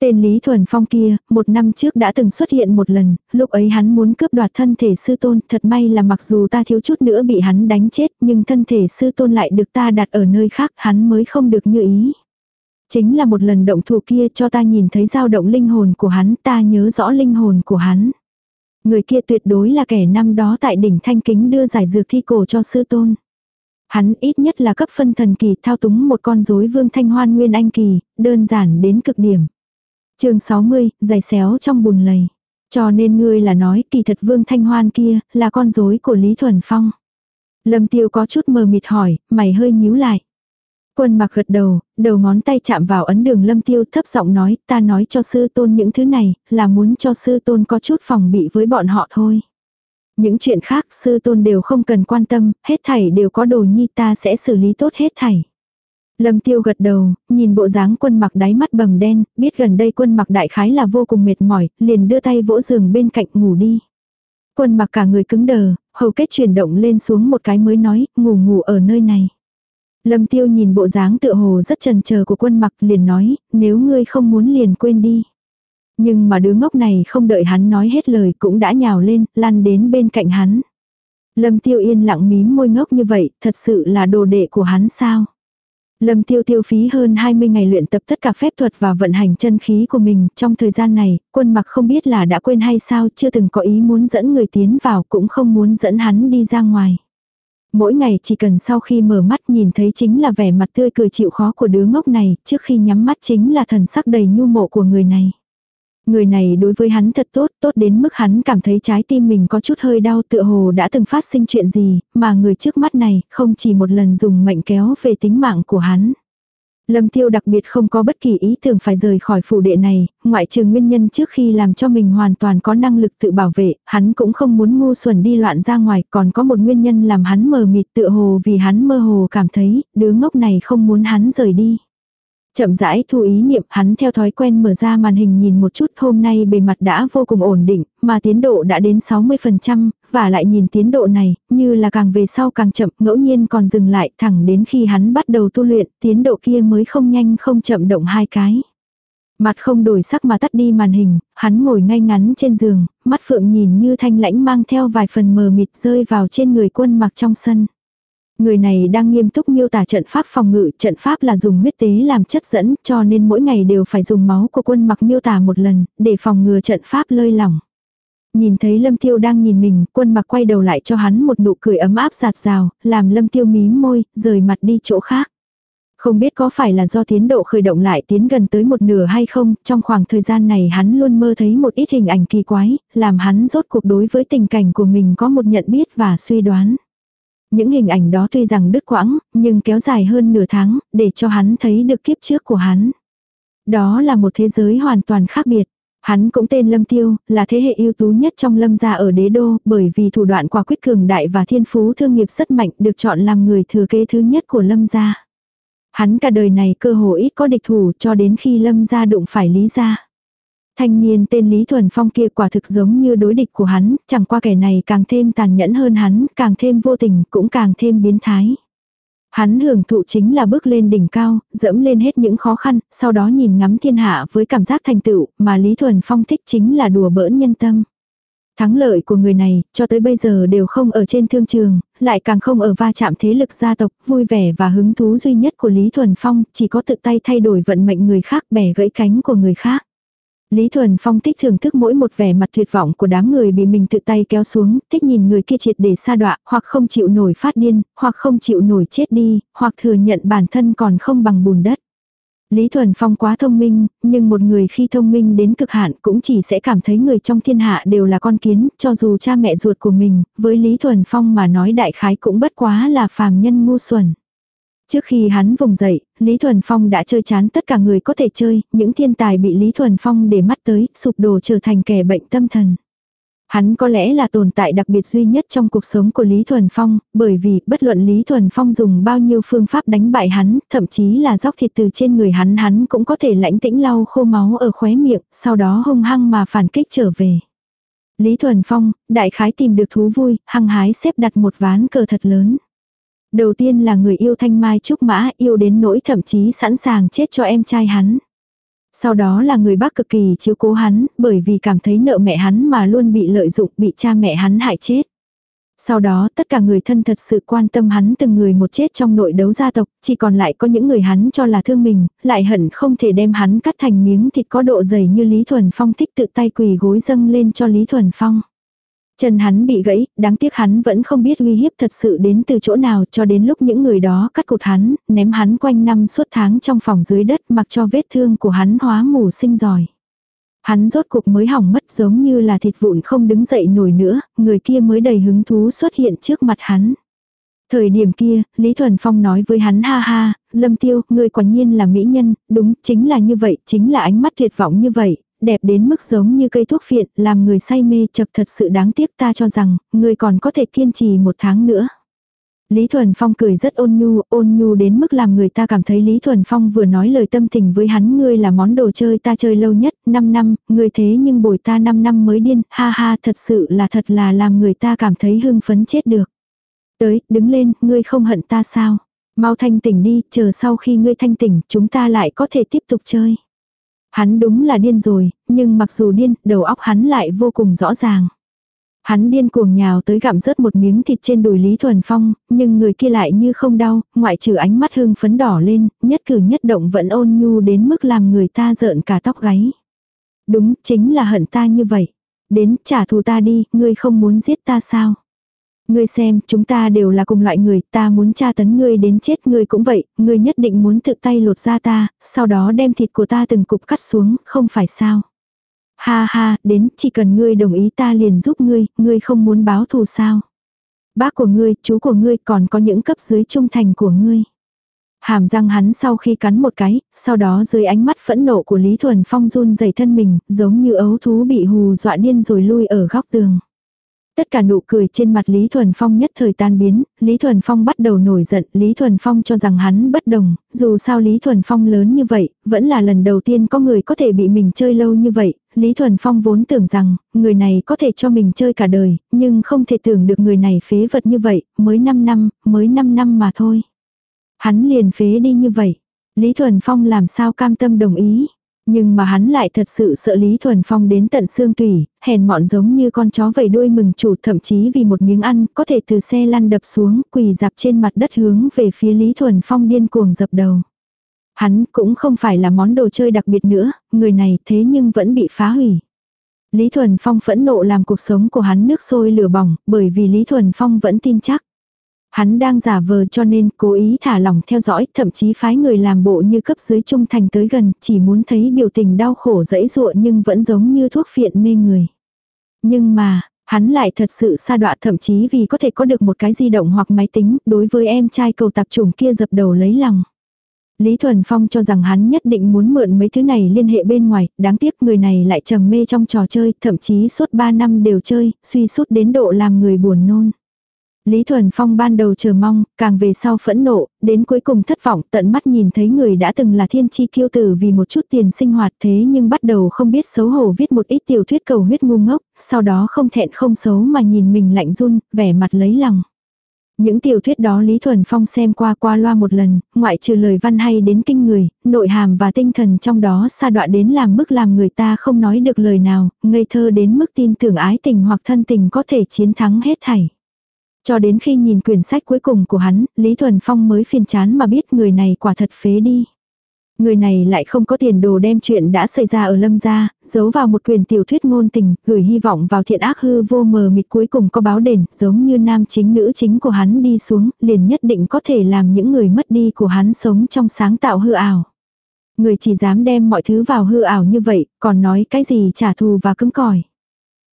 Tên Lý Thuần Phong kia, một năm trước đã từng xuất hiện một lần, lúc ấy hắn muốn cướp đoạt thân thể sư tôn, thật may là mặc dù ta thiếu chút nữa bị hắn đánh chết, nhưng thân thể sư tôn lại được ta đặt ở nơi khác, hắn mới không được như ý. Chính là một lần động thủ kia cho ta nhìn thấy dao động linh hồn của hắn, ta nhớ rõ linh hồn của hắn. Người kia tuyệt đối là kẻ năm đó tại đỉnh thanh kính đưa giải dược thi cổ cho sư tôn. Hắn ít nhất là cấp phân thần kỳ thao túng một con rối vương thanh hoan nguyên anh kỳ, đơn giản đến cực điểm. chương 60, giày xéo trong bùn lầy. Cho nên ngươi là nói kỳ thật vương thanh hoan kia là con rối của Lý Thuần Phong. Lâm tiêu có chút mờ mịt hỏi, mày hơi nhíu lại. Quân mặc gật đầu, đầu ngón tay chạm vào ấn đường lâm tiêu thấp giọng nói, ta nói cho sư tôn những thứ này, là muốn cho sư tôn có chút phòng bị với bọn họ thôi. Những chuyện khác sư tôn đều không cần quan tâm, hết thảy đều có đồ nhi ta sẽ xử lý tốt hết thảy. Lâm tiêu gật đầu, nhìn bộ dáng quân mặc đáy mắt bầm đen, biết gần đây quân mặc đại khái là vô cùng mệt mỏi, liền đưa tay vỗ giường bên cạnh ngủ đi. Quân mặc cả người cứng đờ, hầu kết chuyển động lên xuống một cái mới nói, ngủ ngủ ở nơi này. Lâm tiêu nhìn bộ dáng tựa hồ rất trần chờ của quân mặc liền nói, nếu ngươi không muốn liền quên đi. Nhưng mà đứa ngốc này không đợi hắn nói hết lời cũng đã nhào lên, lăn đến bên cạnh hắn. Lâm tiêu yên lặng mím môi ngốc như vậy, thật sự là đồ đệ của hắn sao? Lâm tiêu tiêu phí hơn 20 ngày luyện tập tất cả phép thuật và vận hành chân khí của mình. Trong thời gian này, quân mặc không biết là đã quên hay sao chưa từng có ý muốn dẫn người tiến vào cũng không muốn dẫn hắn đi ra ngoài. Mỗi ngày chỉ cần sau khi mở mắt nhìn thấy chính là vẻ mặt tươi cười chịu khó của đứa ngốc này, trước khi nhắm mắt chính là thần sắc đầy nhu mộ của người này. Người này đối với hắn thật tốt, tốt đến mức hắn cảm thấy trái tim mình có chút hơi đau tựa hồ đã từng phát sinh chuyện gì, mà người trước mắt này không chỉ một lần dùng mệnh kéo về tính mạng của hắn. Lâm Tiêu đặc biệt không có bất kỳ ý tưởng phải rời khỏi phủ đệ này, ngoại trừ nguyên nhân trước khi làm cho mình hoàn toàn có năng lực tự bảo vệ, hắn cũng không muốn ngu xuẩn đi loạn ra ngoài, còn có một nguyên nhân làm hắn mờ mịt tựa hồ vì hắn mơ hồ cảm thấy, đứa ngốc này không muốn hắn rời đi. Chậm rãi thu ý niệm hắn theo thói quen mở ra màn hình nhìn một chút hôm nay bề mặt đã vô cùng ổn định, mà tiến độ đã đến 60%, và lại nhìn tiến độ này, như là càng về sau càng chậm, ngẫu nhiên còn dừng lại thẳng đến khi hắn bắt đầu tu luyện, tiến độ kia mới không nhanh không chậm động hai cái. Mặt không đổi sắc mà tắt đi màn hình, hắn ngồi ngay ngắn trên giường, mắt phượng nhìn như thanh lãnh mang theo vài phần mờ mịt rơi vào trên người quân mặc trong sân. Người này đang nghiêm túc miêu tả trận pháp phòng ngự, trận pháp là dùng huyết tế làm chất dẫn, cho nên mỗi ngày đều phải dùng máu của quân mặc miêu tả một lần, để phòng ngừa trận pháp lơi lỏng. Nhìn thấy Lâm Tiêu đang nhìn mình, quân mặc quay đầu lại cho hắn một nụ cười ấm áp giạt rào, làm Lâm Tiêu mím môi, rời mặt đi chỗ khác. Không biết có phải là do tiến độ khởi động lại tiến gần tới một nửa hay không, trong khoảng thời gian này hắn luôn mơ thấy một ít hình ảnh kỳ quái, làm hắn rốt cuộc đối với tình cảnh của mình có một nhận biết và suy đoán. Những hình ảnh đó tuy rằng đứt quãng, nhưng kéo dài hơn nửa tháng, để cho hắn thấy được kiếp trước của hắn. Đó là một thế giới hoàn toàn khác biệt. Hắn cũng tên Lâm Tiêu, là thế hệ ưu tú nhất trong Lâm gia ở đế đô, bởi vì thủ đoạn quả quyết cường đại và thiên phú thương nghiệp rất mạnh được chọn làm người thừa kế thứ nhất của Lâm gia. Hắn cả đời này cơ hồ ít có địch thủ cho đến khi Lâm gia đụng phải Lý gia. Thanh niên tên Lý Thuần Phong kia quả thực giống như đối địch của hắn, chẳng qua kẻ này càng thêm tàn nhẫn hơn hắn, càng thêm vô tình, cũng càng thêm biến thái. Hắn hưởng thụ chính là bước lên đỉnh cao, dẫm lên hết những khó khăn, sau đó nhìn ngắm thiên hạ với cảm giác thành tựu, mà Lý Thuần Phong thích chính là đùa bỡn nhân tâm. Thắng lợi của người này, cho tới bây giờ đều không ở trên thương trường, lại càng không ở va chạm thế lực gia tộc, vui vẻ và hứng thú duy nhất của Lý Thuần Phong, chỉ có tự tay thay đổi vận mệnh người khác bẻ gãy cánh của người khác. Lý Thuần Phong thích thưởng thức mỗi một vẻ mặt tuyệt vọng của đám người bị mình tự tay kéo xuống, thích nhìn người kia triệt để sa đọa, hoặc không chịu nổi phát điên, hoặc không chịu nổi chết đi, hoặc thừa nhận bản thân còn không bằng bùn đất. Lý Thuần Phong quá thông minh, nhưng một người khi thông minh đến cực hạn cũng chỉ sẽ cảm thấy người trong thiên hạ đều là con kiến, cho dù cha mẹ ruột của mình, với Lý Thuần Phong mà nói đại khái cũng bất quá là phàm nhân ngu xuẩn. Trước khi hắn vùng dậy, Lý Thuần Phong đã chơi chán tất cả người có thể chơi, những thiên tài bị Lý Thuần Phong để mắt tới, sụp đổ trở thành kẻ bệnh tâm thần. Hắn có lẽ là tồn tại đặc biệt duy nhất trong cuộc sống của Lý Thuần Phong, bởi vì bất luận Lý Thuần Phong dùng bao nhiêu phương pháp đánh bại hắn, thậm chí là dóc thịt từ trên người hắn hắn cũng có thể lãnh tĩnh lau khô máu ở khóe miệng, sau đó hung hăng mà phản kích trở về. Lý Thuần Phong, đại khái tìm được thú vui, hăng hái xếp đặt một ván cờ thật lớn. Đầu tiên là người yêu thanh mai trúc mã yêu đến nỗi thậm chí sẵn sàng chết cho em trai hắn. Sau đó là người bác cực kỳ chiếu cố hắn, bởi vì cảm thấy nợ mẹ hắn mà luôn bị lợi dụng, bị cha mẹ hắn hại chết. Sau đó tất cả người thân thật sự quan tâm hắn từng người một chết trong nội đấu gia tộc, chỉ còn lại có những người hắn cho là thương mình, lại hận không thể đem hắn cắt thành miếng thịt có độ dày như Lý Thuần Phong thích tự tay quỳ gối dâng lên cho Lý Thuần Phong. Chân hắn bị gãy, đáng tiếc hắn vẫn không biết uy hiếp thật sự đến từ chỗ nào cho đến lúc những người đó cắt cụt hắn, ném hắn quanh năm suốt tháng trong phòng dưới đất mặc cho vết thương của hắn hóa mù sinh giỏi. Hắn rốt cuộc mới hỏng mất giống như là thịt vụn không đứng dậy nổi nữa, người kia mới đầy hứng thú xuất hiện trước mặt hắn. Thời điểm kia, Lý Thuần Phong nói với hắn ha ha, Lâm Tiêu, ngươi quả nhiên là mỹ nhân, đúng, chính là như vậy, chính là ánh mắt tuyệt vọng như vậy, đẹp đến mức giống như cây thuốc phiện, làm người say mê chật thật sự đáng tiếc ta cho rằng, người còn có thể kiên trì một tháng nữa. Lý Thuần Phong cười rất ôn nhu, ôn nhu đến mức làm người ta cảm thấy Lý Thuần Phong vừa nói lời tâm tình với hắn ngươi là món đồ chơi ta chơi lâu nhất, 5 năm, ngươi thế nhưng bồi ta 5 năm mới điên, ha ha thật sự là thật là làm người ta cảm thấy hưng phấn chết được. Tới, đứng lên, ngươi không hận ta sao? Mau thanh tỉnh đi, chờ sau khi ngươi thanh tỉnh, chúng ta lại có thể tiếp tục chơi. Hắn đúng là điên rồi, nhưng mặc dù điên, đầu óc hắn lại vô cùng rõ ràng. Hắn điên cuồng nhào tới gặm rớt một miếng thịt trên đùi Lý Thuần Phong, nhưng người kia lại như không đau, ngoại trừ ánh mắt hưng phấn đỏ lên, nhất cử nhất động vẫn ôn nhu đến mức làm người ta rợn cả tóc gáy. Đúng, chính là hận ta như vậy. Đến, trả thù ta đi, ngươi không muốn giết ta sao? Ngươi xem, chúng ta đều là cùng loại người, ta muốn tra tấn ngươi đến chết ngươi cũng vậy, ngươi nhất định muốn tự tay lột ra ta, sau đó đem thịt của ta từng cục cắt xuống, không phải sao? Ha ha, đến, chỉ cần ngươi đồng ý ta liền giúp ngươi, ngươi không muốn báo thù sao. Bác của ngươi, chú của ngươi còn có những cấp dưới trung thành của ngươi. Hàm răng hắn sau khi cắn một cái, sau đó dưới ánh mắt phẫn nộ của Lý Thuần Phong run dày thân mình, giống như ấu thú bị hù dọa điên rồi lui ở góc tường. Tất cả nụ cười trên mặt Lý Thuần Phong nhất thời tan biến, Lý Thuần Phong bắt đầu nổi giận, Lý Thuần Phong cho rằng hắn bất đồng, dù sao Lý Thuần Phong lớn như vậy, vẫn là lần đầu tiên có người có thể bị mình chơi lâu như vậy, Lý Thuần Phong vốn tưởng rằng, người này có thể cho mình chơi cả đời, nhưng không thể tưởng được người này phế vật như vậy, mới 5 năm, mới 5 năm mà thôi. Hắn liền phế đi như vậy. Lý Thuần Phong làm sao cam tâm đồng ý. Nhưng mà hắn lại thật sự sợ Lý Thuần Phong đến tận xương tủy, hèn mọn giống như con chó vầy đuôi mừng chủ thậm chí vì một miếng ăn có thể từ xe lăn đập xuống quỳ dạp trên mặt đất hướng về phía Lý Thuần Phong điên cuồng dập đầu. Hắn cũng không phải là món đồ chơi đặc biệt nữa, người này thế nhưng vẫn bị phá hủy. Lý Thuần Phong phẫn nộ làm cuộc sống của hắn nước sôi lửa bỏng, bởi vì Lý Thuần Phong vẫn tin chắc. Hắn đang giả vờ cho nên cố ý thả lỏng theo dõi, thậm chí phái người làm bộ như cấp dưới trung thành tới gần, chỉ muốn thấy biểu tình đau khổ dẫy dụa nhưng vẫn giống như thuốc phiện mê người. Nhưng mà, hắn lại thật sự xa đọa thậm chí vì có thể có được một cái di động hoặc máy tính, đối với em trai cầu tạp chủng kia dập đầu lấy lòng. Lý Thuần Phong cho rằng hắn nhất định muốn mượn mấy thứ này liên hệ bên ngoài, đáng tiếc người này lại trầm mê trong trò chơi, thậm chí suốt 3 năm đều chơi, suy sút đến độ làm người buồn nôn. Lý Thuần Phong ban đầu chờ mong, càng về sau phẫn nộ, đến cuối cùng thất vọng tận mắt nhìn thấy người đã từng là thiên chi kiêu tử vì một chút tiền sinh hoạt thế nhưng bắt đầu không biết xấu hổ viết một ít tiểu thuyết cầu huyết ngu ngốc, sau đó không thẹn không xấu mà nhìn mình lạnh run, vẻ mặt lấy lòng. Những tiểu thuyết đó Lý Thuần Phong xem qua qua loa một lần, ngoại trừ lời văn hay đến kinh người, nội hàm và tinh thần trong đó xa đoạn đến làm mức làm người ta không nói được lời nào, ngây thơ đến mức tin tưởng ái tình hoặc thân tình có thể chiến thắng hết thảy. Cho đến khi nhìn quyển sách cuối cùng của hắn, Lý Thuần Phong mới phiền chán mà biết người này quả thật phế đi. Người này lại không có tiền đồ đem chuyện đã xảy ra ở lâm gia, giấu vào một quyền tiểu thuyết ngôn tình, gửi hy vọng vào thiện ác hư vô mờ mịt cuối cùng có báo đền, giống như nam chính nữ chính của hắn đi xuống, liền nhất định có thể làm những người mất đi của hắn sống trong sáng tạo hư ảo. Người chỉ dám đem mọi thứ vào hư ảo như vậy, còn nói cái gì trả thù và cứng cỏi.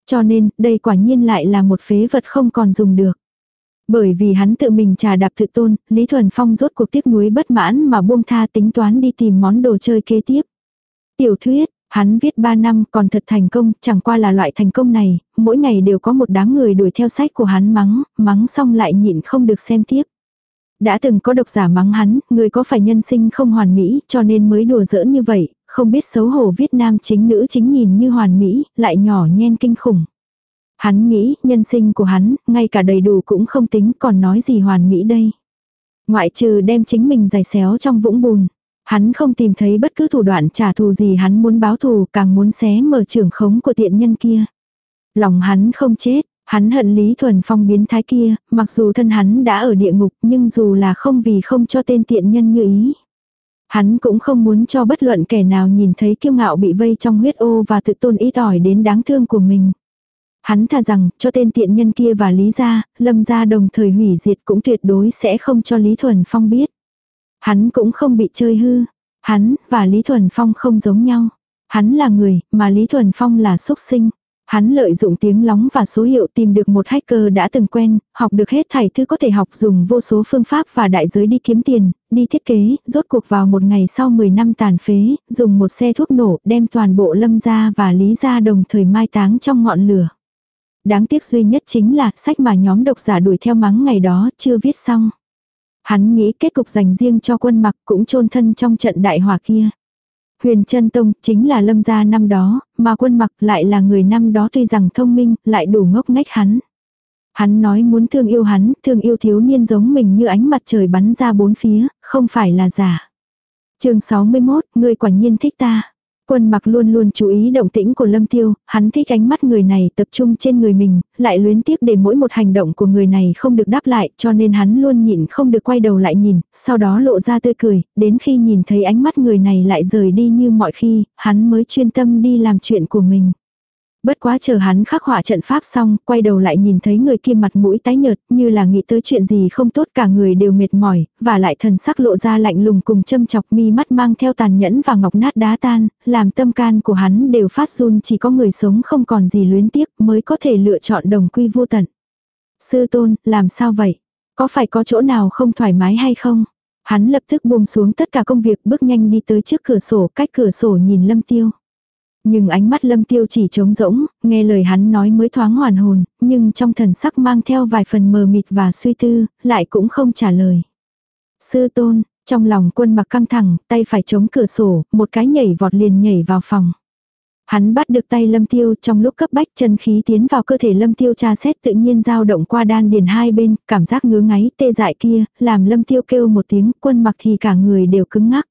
Cho nên, đây quả nhiên lại là một phế vật không còn dùng được. Bởi vì hắn tự mình trà đạp tự tôn, Lý Thuần Phong rốt cuộc tiếc nuối bất mãn mà buông tha tính toán đi tìm món đồ chơi kế tiếp. Tiểu thuyết, hắn viết 3 năm còn thật thành công, chẳng qua là loại thành công này, mỗi ngày đều có một đám người đuổi theo sách của hắn mắng, mắng xong lại nhịn không được xem tiếp. Đã từng có độc giả mắng hắn, người có phải nhân sinh không hoàn mỹ cho nên mới đùa giỡn như vậy, không biết xấu hổ viết nam chính nữ chính nhìn như hoàn mỹ, lại nhỏ nhen kinh khủng. Hắn nghĩ, nhân sinh của hắn, ngay cả đầy đủ cũng không tính còn nói gì hoàn mỹ đây. Ngoại trừ đem chính mình giày xéo trong vũng bùn. Hắn không tìm thấy bất cứ thủ đoạn trả thù gì hắn muốn báo thù càng muốn xé mở trưởng khống của tiện nhân kia. Lòng hắn không chết, hắn hận Lý Thuần Phong biến thái kia, mặc dù thân hắn đã ở địa ngục nhưng dù là không vì không cho tên tiện nhân như ý. Hắn cũng không muốn cho bất luận kẻ nào nhìn thấy kiêu ngạo bị vây trong huyết ô và tự tôn ít ỏi đến đáng thương của mình. Hắn thà rằng, cho tên tiện nhân kia và Lý gia, Lâm gia đồng thời hủy diệt cũng tuyệt đối sẽ không cho Lý Thuần Phong biết. Hắn cũng không bị chơi hư. Hắn và Lý Thuần Phong không giống nhau. Hắn là người, mà Lý Thuần Phong là xúc sinh. Hắn lợi dụng tiếng lóng và số hiệu tìm được một hacker đã từng quen, học được hết thảy thứ có thể học dùng vô số phương pháp và đại giới đi kiếm tiền, đi thiết kế, rốt cuộc vào một ngày sau 10 năm tàn phế, dùng một xe thuốc nổ đem toàn bộ lâm gia và lý gia đồng thời mai táng trong ngọn lửa. Đáng tiếc duy nhất chính là sách mà nhóm độc giả đuổi theo mắng ngày đó chưa viết xong. Hắn nghĩ kết cục dành riêng cho quân mặc cũng chôn thân trong trận đại hỏa kia. Huyền chân Tông chính là lâm gia năm đó, mà quân mặc lại là người năm đó tuy rằng thông minh, lại đủ ngốc nghếch hắn. Hắn nói muốn thương yêu hắn, thương yêu thiếu niên giống mình như ánh mặt trời bắn ra bốn phía, không phải là giả. chương 61, người quả nhiên thích ta. Quân mặc luôn luôn chú ý động tĩnh của Lâm Tiêu, hắn thích ánh mắt người này tập trung trên người mình, lại luyến tiếc để mỗi một hành động của người này không được đáp lại, cho nên hắn luôn nhịn không được quay đầu lại nhìn, sau đó lộ ra tươi cười, đến khi nhìn thấy ánh mắt người này lại rời đi như mọi khi, hắn mới chuyên tâm đi làm chuyện của mình. Bất quá chờ hắn khắc họa trận pháp xong, quay đầu lại nhìn thấy người kia mặt mũi tái nhợt, như là nghĩ tới chuyện gì không tốt cả người đều mệt mỏi, và lại thần sắc lộ ra lạnh lùng cùng châm chọc mi mắt mang theo tàn nhẫn và ngọc nát đá tan, làm tâm can của hắn đều phát run chỉ có người sống không còn gì luyến tiếc mới có thể lựa chọn đồng quy vô tận. Sư tôn, làm sao vậy? Có phải có chỗ nào không thoải mái hay không? Hắn lập tức buông xuống tất cả công việc bước nhanh đi tới trước cửa sổ cách cửa sổ nhìn lâm tiêu. Nhưng ánh mắt lâm tiêu chỉ trống rỗng, nghe lời hắn nói mới thoáng hoàn hồn, nhưng trong thần sắc mang theo vài phần mờ mịt và suy tư, lại cũng không trả lời. Sư tôn, trong lòng quân mặc căng thẳng, tay phải chống cửa sổ, một cái nhảy vọt liền nhảy vào phòng. Hắn bắt được tay lâm tiêu trong lúc cấp bách chân khí tiến vào cơ thể lâm tiêu tra xét tự nhiên dao động qua đan điền hai bên, cảm giác ngứa ngáy tê dại kia, làm lâm tiêu kêu một tiếng quân mặc thì cả người đều cứng ngắc.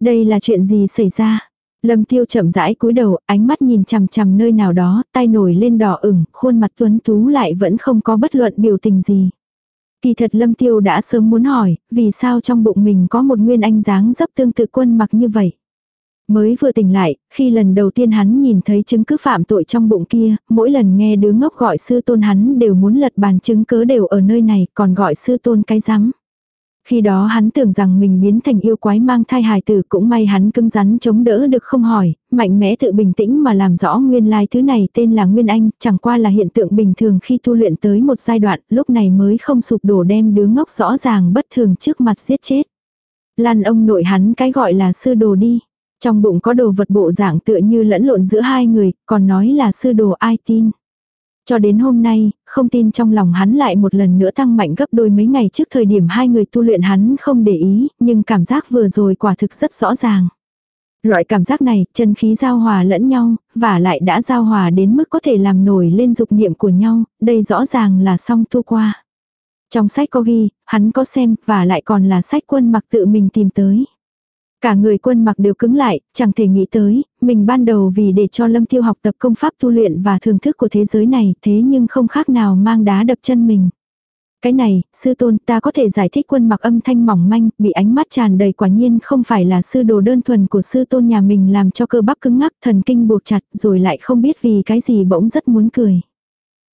Đây là chuyện gì xảy ra? Lâm tiêu chậm rãi cúi đầu, ánh mắt nhìn chằm chằm nơi nào đó, tay nổi lên đỏ ửng, khuôn mặt tuấn tú lại vẫn không có bất luận biểu tình gì. Kỳ thật Lâm Tiêu đã sớm muốn hỏi, vì sao trong bụng mình có một nguyên anh dáng dấp tương tự quân mặc như vậy. Mới vừa tỉnh lại, khi lần đầu tiên hắn nhìn thấy chứng cứ phạm tội trong bụng kia, mỗi lần nghe đứa ngốc gọi sư tôn hắn đều muốn lật bàn chứng cớ đều ở nơi này, còn gọi sư tôn cái rắm. Khi đó hắn tưởng rằng mình biến thành yêu quái mang thai hài tử cũng may hắn cứng rắn chống đỡ được không hỏi, mạnh mẽ tự bình tĩnh mà làm rõ nguyên lai thứ này tên là Nguyên Anh, chẳng qua là hiện tượng bình thường khi tu luyện tới một giai đoạn, lúc này mới không sụp đổ đem đứa ngốc rõ ràng bất thường trước mặt giết chết. Lan ông nội hắn cái gọi là sư đồ đi. Trong bụng có đồ vật bộ dạng tựa như lẫn lộn giữa hai người, còn nói là sư đồ ai tin. Cho đến hôm nay, không tin trong lòng hắn lại một lần nữa tăng mạnh gấp đôi mấy ngày trước thời điểm hai người tu luyện hắn không để ý, nhưng cảm giác vừa rồi quả thực rất rõ ràng. Loại cảm giác này, chân khí giao hòa lẫn nhau, và lại đã giao hòa đến mức có thể làm nổi lên dục niệm của nhau, đây rõ ràng là song tu qua. Trong sách có ghi, hắn có xem, và lại còn là sách quân mặc tự mình tìm tới. Cả người quân mặc đều cứng lại, chẳng thể nghĩ tới, mình ban đầu vì để cho Lâm Tiêu học tập công pháp tu luyện và thưởng thức của thế giới này, thế nhưng không khác nào mang đá đập chân mình. Cái này, sư tôn ta có thể giải thích quân mặc âm thanh mỏng manh, bị ánh mắt tràn đầy quả nhiên không phải là sư đồ đơn thuần của sư tôn nhà mình làm cho cơ bắp cứng ngắc thần kinh buộc chặt rồi lại không biết vì cái gì bỗng rất muốn cười.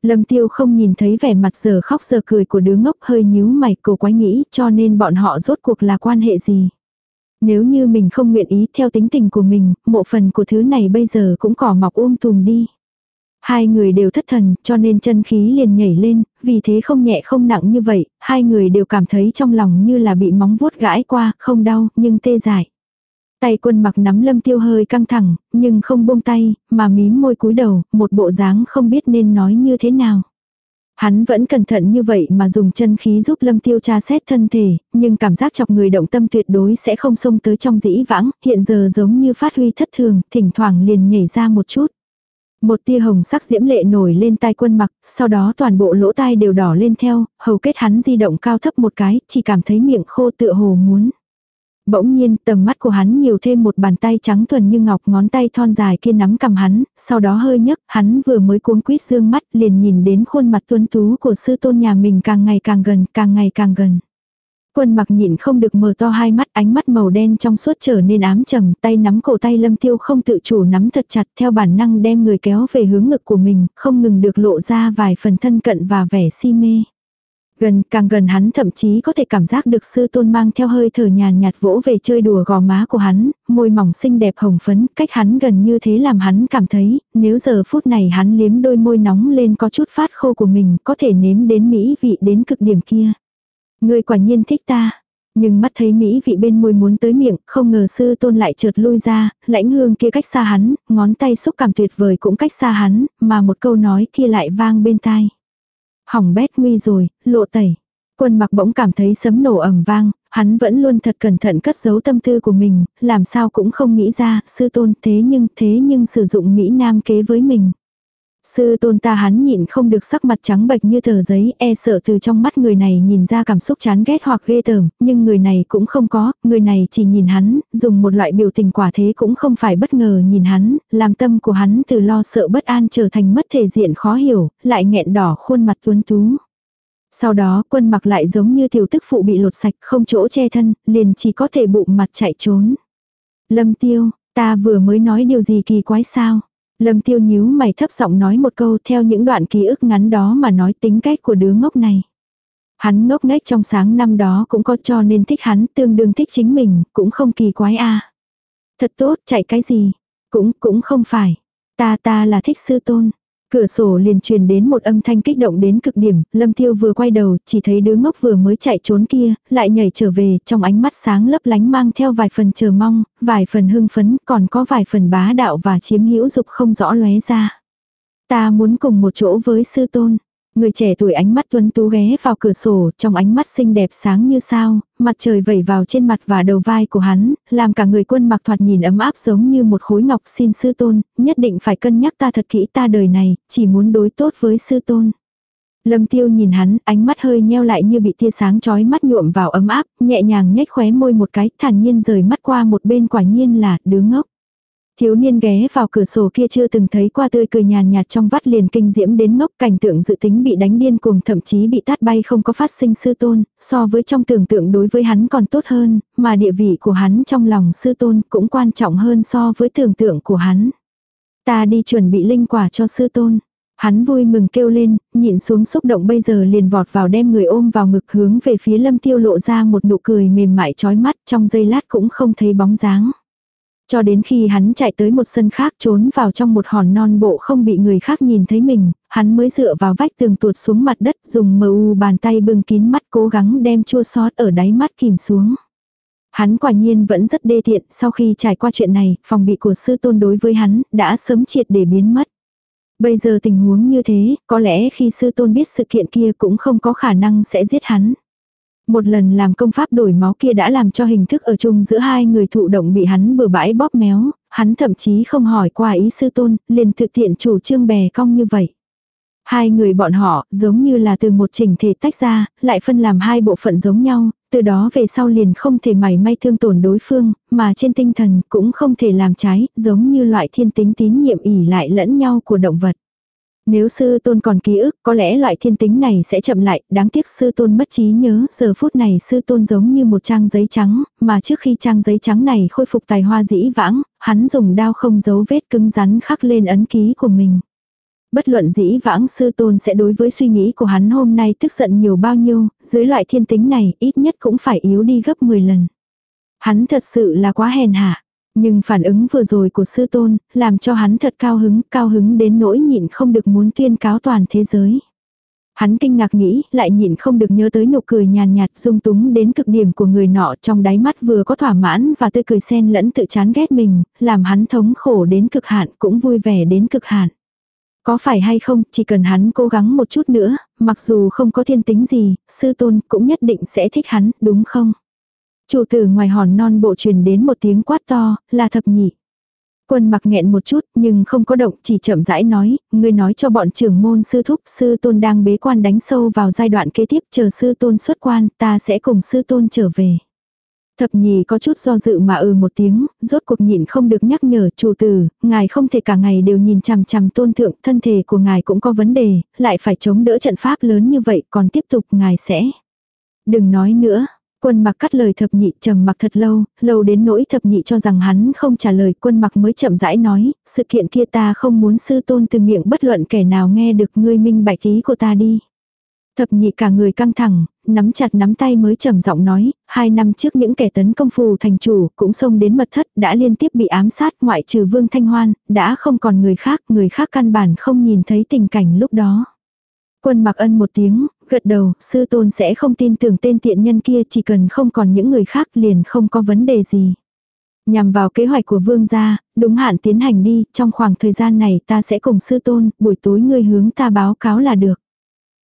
Lâm tiêu không nhìn thấy vẻ mặt giờ khóc giờ cười của đứa ngốc hơi nhíu mày cổ quái nghĩ cho nên bọn họ rốt cuộc là quan hệ gì. Nếu như mình không nguyện ý theo tính tình của mình, mộ phần của thứ này bây giờ cũng cỏ mọc um tùm đi. Hai người đều thất thần, cho nên chân khí liền nhảy lên, vì thế không nhẹ không nặng như vậy, hai người đều cảm thấy trong lòng như là bị móng vuốt gãi qua, không đau, nhưng tê dại. Tay quân mặc nắm lâm tiêu hơi căng thẳng, nhưng không buông tay, mà mím môi cúi đầu, một bộ dáng không biết nên nói như thế nào. Hắn vẫn cẩn thận như vậy mà dùng chân khí giúp lâm tiêu tra xét thân thể, nhưng cảm giác chọc người động tâm tuyệt đối sẽ không xông tới trong dĩ vãng, hiện giờ giống như phát huy thất thường, thỉnh thoảng liền nhảy ra một chút. Một tia hồng sắc diễm lệ nổi lên tai quân mặc, sau đó toàn bộ lỗ tai đều đỏ lên theo, hầu kết hắn di động cao thấp một cái, chỉ cảm thấy miệng khô tựa hồ muốn. Bỗng nhiên, tầm mắt của hắn nhiều thêm một bàn tay trắng thuần như ngọc ngón tay thon dài kia nắm cầm hắn, sau đó hơi nhấc, hắn vừa mới cuống quýt dương mắt liền nhìn đến khuôn mặt tuấn tú của sư tôn nhà mình càng ngày càng gần, càng ngày càng gần. Quân mặc nhịn không được mở to hai mắt, ánh mắt màu đen trong suốt trở nên ám trầm, tay nắm cổ tay lâm tiêu không tự chủ nắm thật chặt theo bản năng đem người kéo về hướng ngực của mình, không ngừng được lộ ra vài phần thân cận và vẻ si mê. Gần, càng gần hắn thậm chí có thể cảm giác được sư tôn mang theo hơi thở nhàn nhạt vỗ về chơi đùa gò má của hắn, môi mỏng xinh đẹp hồng phấn, cách hắn gần như thế làm hắn cảm thấy, nếu giờ phút này hắn liếm đôi môi nóng lên có chút phát khô của mình, có thể nếm đến mỹ vị đến cực điểm kia. Người quả nhiên thích ta. Nhưng mắt thấy mỹ vị bên môi muốn tới miệng, không ngờ sư tôn lại trượt lui ra, lãnh hương kia cách xa hắn, ngón tay xúc cảm tuyệt vời cũng cách xa hắn, mà một câu nói kia lại vang bên tai. Hỏng bét nguy rồi, lộ tẩy. Quân mặc bỗng cảm thấy sấm nổ ầm vang, hắn vẫn luôn thật cẩn thận cất giấu tâm tư của mình, làm sao cũng không nghĩ ra, sư tôn thế nhưng thế nhưng sử dụng Mỹ Nam kế với mình. Sư tôn ta hắn nhịn không được sắc mặt trắng bệch như tờ giấy, e sợ từ trong mắt người này nhìn ra cảm xúc chán ghét hoặc ghê tởm, nhưng người này cũng không có, người này chỉ nhìn hắn, dùng một loại biểu tình quả thế cũng không phải bất ngờ nhìn hắn, làm tâm của hắn từ lo sợ bất an trở thành mất thể diện khó hiểu, lại nghẹn đỏ khuôn mặt tuấn tú. Sau đó quân mặc lại giống như tiểu tức phụ bị lột sạch không chỗ che thân, liền chỉ có thể bụng mặt chạy trốn. Lâm tiêu, ta vừa mới nói điều gì kỳ quái sao? Lâm tiêu nhíu mày thấp giọng nói một câu theo những đoạn ký ức ngắn đó mà nói tính cách của đứa ngốc này. Hắn ngốc nghếch trong sáng năm đó cũng có cho nên thích hắn tương đương thích chính mình, cũng không kỳ quái a Thật tốt, chạy cái gì? Cũng, cũng không phải. Ta ta là thích sư tôn. Cửa sổ liền truyền đến một âm thanh kích động đến cực điểm, Lâm Tiêu vừa quay đầu, chỉ thấy đứa ngốc vừa mới chạy trốn kia, lại nhảy trở về, trong ánh mắt sáng lấp lánh mang theo vài phần chờ mong, vài phần hưng phấn, còn có vài phần bá đạo và chiếm hữu dục không rõ lóe ra. Ta muốn cùng một chỗ với sư tôn. Người trẻ tuổi ánh mắt tuấn tú ghé vào cửa sổ, trong ánh mắt xinh đẹp sáng như sao, mặt trời vẩy vào trên mặt và đầu vai của hắn, làm cả người quân mặc thoạt nhìn ấm áp giống như một khối ngọc xin sư tôn, nhất định phải cân nhắc ta thật kỹ ta đời này, chỉ muốn đối tốt với sư tôn. Lâm tiêu nhìn hắn, ánh mắt hơi nheo lại như bị tia sáng chói mắt nhuộm vào ấm áp, nhẹ nhàng nhếch khóe môi một cái, thản nhiên rời mắt qua một bên quả nhiên là đứa ngốc. Thiếu niên ghé vào cửa sổ kia chưa từng thấy qua tươi cười nhàn nhạt trong vắt liền kinh diễm đến ngốc cảnh tượng dự tính bị đánh điên cuồng thậm chí bị tát bay không có phát sinh sư tôn, so với trong tưởng tượng đối với hắn còn tốt hơn, mà địa vị của hắn trong lòng sư tôn cũng quan trọng hơn so với tưởng tượng của hắn. Ta đi chuẩn bị linh quả cho sư tôn. Hắn vui mừng kêu lên, nhịn xuống xúc động bây giờ liền vọt vào đem người ôm vào ngực hướng về phía lâm tiêu lộ ra một nụ cười mềm mại chói mắt trong giây lát cũng không thấy bóng dáng. Cho đến khi hắn chạy tới một sân khác trốn vào trong một hòn non bộ không bị người khác nhìn thấy mình, hắn mới dựa vào vách tường tuột xuống mặt đất dùng mờ u bàn tay bưng kín mắt cố gắng đem chua sót ở đáy mắt kìm xuống. Hắn quả nhiên vẫn rất đê tiện, sau khi trải qua chuyện này, phòng bị của sư tôn đối với hắn, đã sớm triệt để biến mất. Bây giờ tình huống như thế, có lẽ khi sư tôn biết sự kiện kia cũng không có khả năng sẽ giết hắn. Một lần làm công pháp đổi máu kia đã làm cho hình thức ở chung giữa hai người thụ động bị hắn bừa bãi bóp méo, hắn thậm chí không hỏi qua ý sư tôn, liền thực tiện chủ trương bè cong như vậy. Hai người bọn họ giống như là từ một chỉnh thể tách ra, lại phân làm hai bộ phận giống nhau, từ đó về sau liền không thể mảy may thương tổn đối phương, mà trên tinh thần cũng không thể làm trái, giống như loại thiên tính tín nhiệm ỉ lại lẫn nhau của động vật. Nếu sư tôn còn ký ức, có lẽ loại thiên tính này sẽ chậm lại, đáng tiếc sư tôn mất trí nhớ, giờ phút này sư tôn giống như một trang giấy trắng, mà trước khi trang giấy trắng này khôi phục tài hoa dĩ vãng, hắn dùng đao không dấu vết cứng rắn khắc lên ấn ký của mình. Bất luận dĩ vãng sư tôn sẽ đối với suy nghĩ của hắn hôm nay tức giận nhiều bao nhiêu, dưới loại thiên tính này ít nhất cũng phải yếu đi gấp 10 lần. Hắn thật sự là quá hèn hạ. Nhưng phản ứng vừa rồi của sư tôn, làm cho hắn thật cao hứng, cao hứng đến nỗi nhịn không được muốn tuyên cáo toàn thế giới. Hắn kinh ngạc nghĩ, lại nhịn không được nhớ tới nụ cười nhàn nhạt dung túng đến cực điểm của người nọ trong đáy mắt vừa có thỏa mãn và tươi cười xen lẫn tự chán ghét mình, làm hắn thống khổ đến cực hạn cũng vui vẻ đến cực hạn. Có phải hay không, chỉ cần hắn cố gắng một chút nữa, mặc dù không có thiên tính gì, sư tôn cũng nhất định sẽ thích hắn, đúng không? Chủ tử ngoài hòn non bộ truyền đến một tiếng quát to, là thập nhị. Quân mặc nghẹn một chút nhưng không có động chỉ chậm rãi nói, ngươi nói cho bọn trưởng môn sư thúc sư tôn đang bế quan đánh sâu vào giai đoạn kế tiếp chờ sư tôn xuất quan ta sẽ cùng sư tôn trở về. Thập nhì có chút do dự mà ừ một tiếng, rốt cuộc nhịn không được nhắc nhở chủ tử, ngài không thể cả ngày đều nhìn chằm chằm tôn thượng, thân thể của ngài cũng có vấn đề, lại phải chống đỡ trận pháp lớn như vậy, còn tiếp tục ngài sẽ. Đừng nói nữa, Quân mặc cắt lời thập nhị trầm mặc thật lâu, lâu đến nỗi thập nhị cho rằng hắn không trả lời quân mặc mới chậm rãi nói, sự kiện kia ta không muốn sư tôn từ miệng bất luận kẻ nào nghe được ngươi minh bạch ý của ta đi. Thập nhị cả người căng thẳng, nắm chặt nắm tay mới trầm giọng nói, hai năm trước những kẻ tấn công phù thành chủ cũng xông đến mật thất đã liên tiếp bị ám sát ngoại trừ vương thanh hoan, đã không còn người khác, người khác căn bản không nhìn thấy tình cảnh lúc đó. Quân mặc ân một tiếng, gật đầu, sư tôn sẽ không tin tưởng tên tiện nhân kia chỉ cần không còn những người khác liền không có vấn đề gì. Nhằm vào kế hoạch của vương gia, đúng hạn tiến hành đi, trong khoảng thời gian này ta sẽ cùng sư tôn, buổi tối ngươi hướng ta báo cáo là được.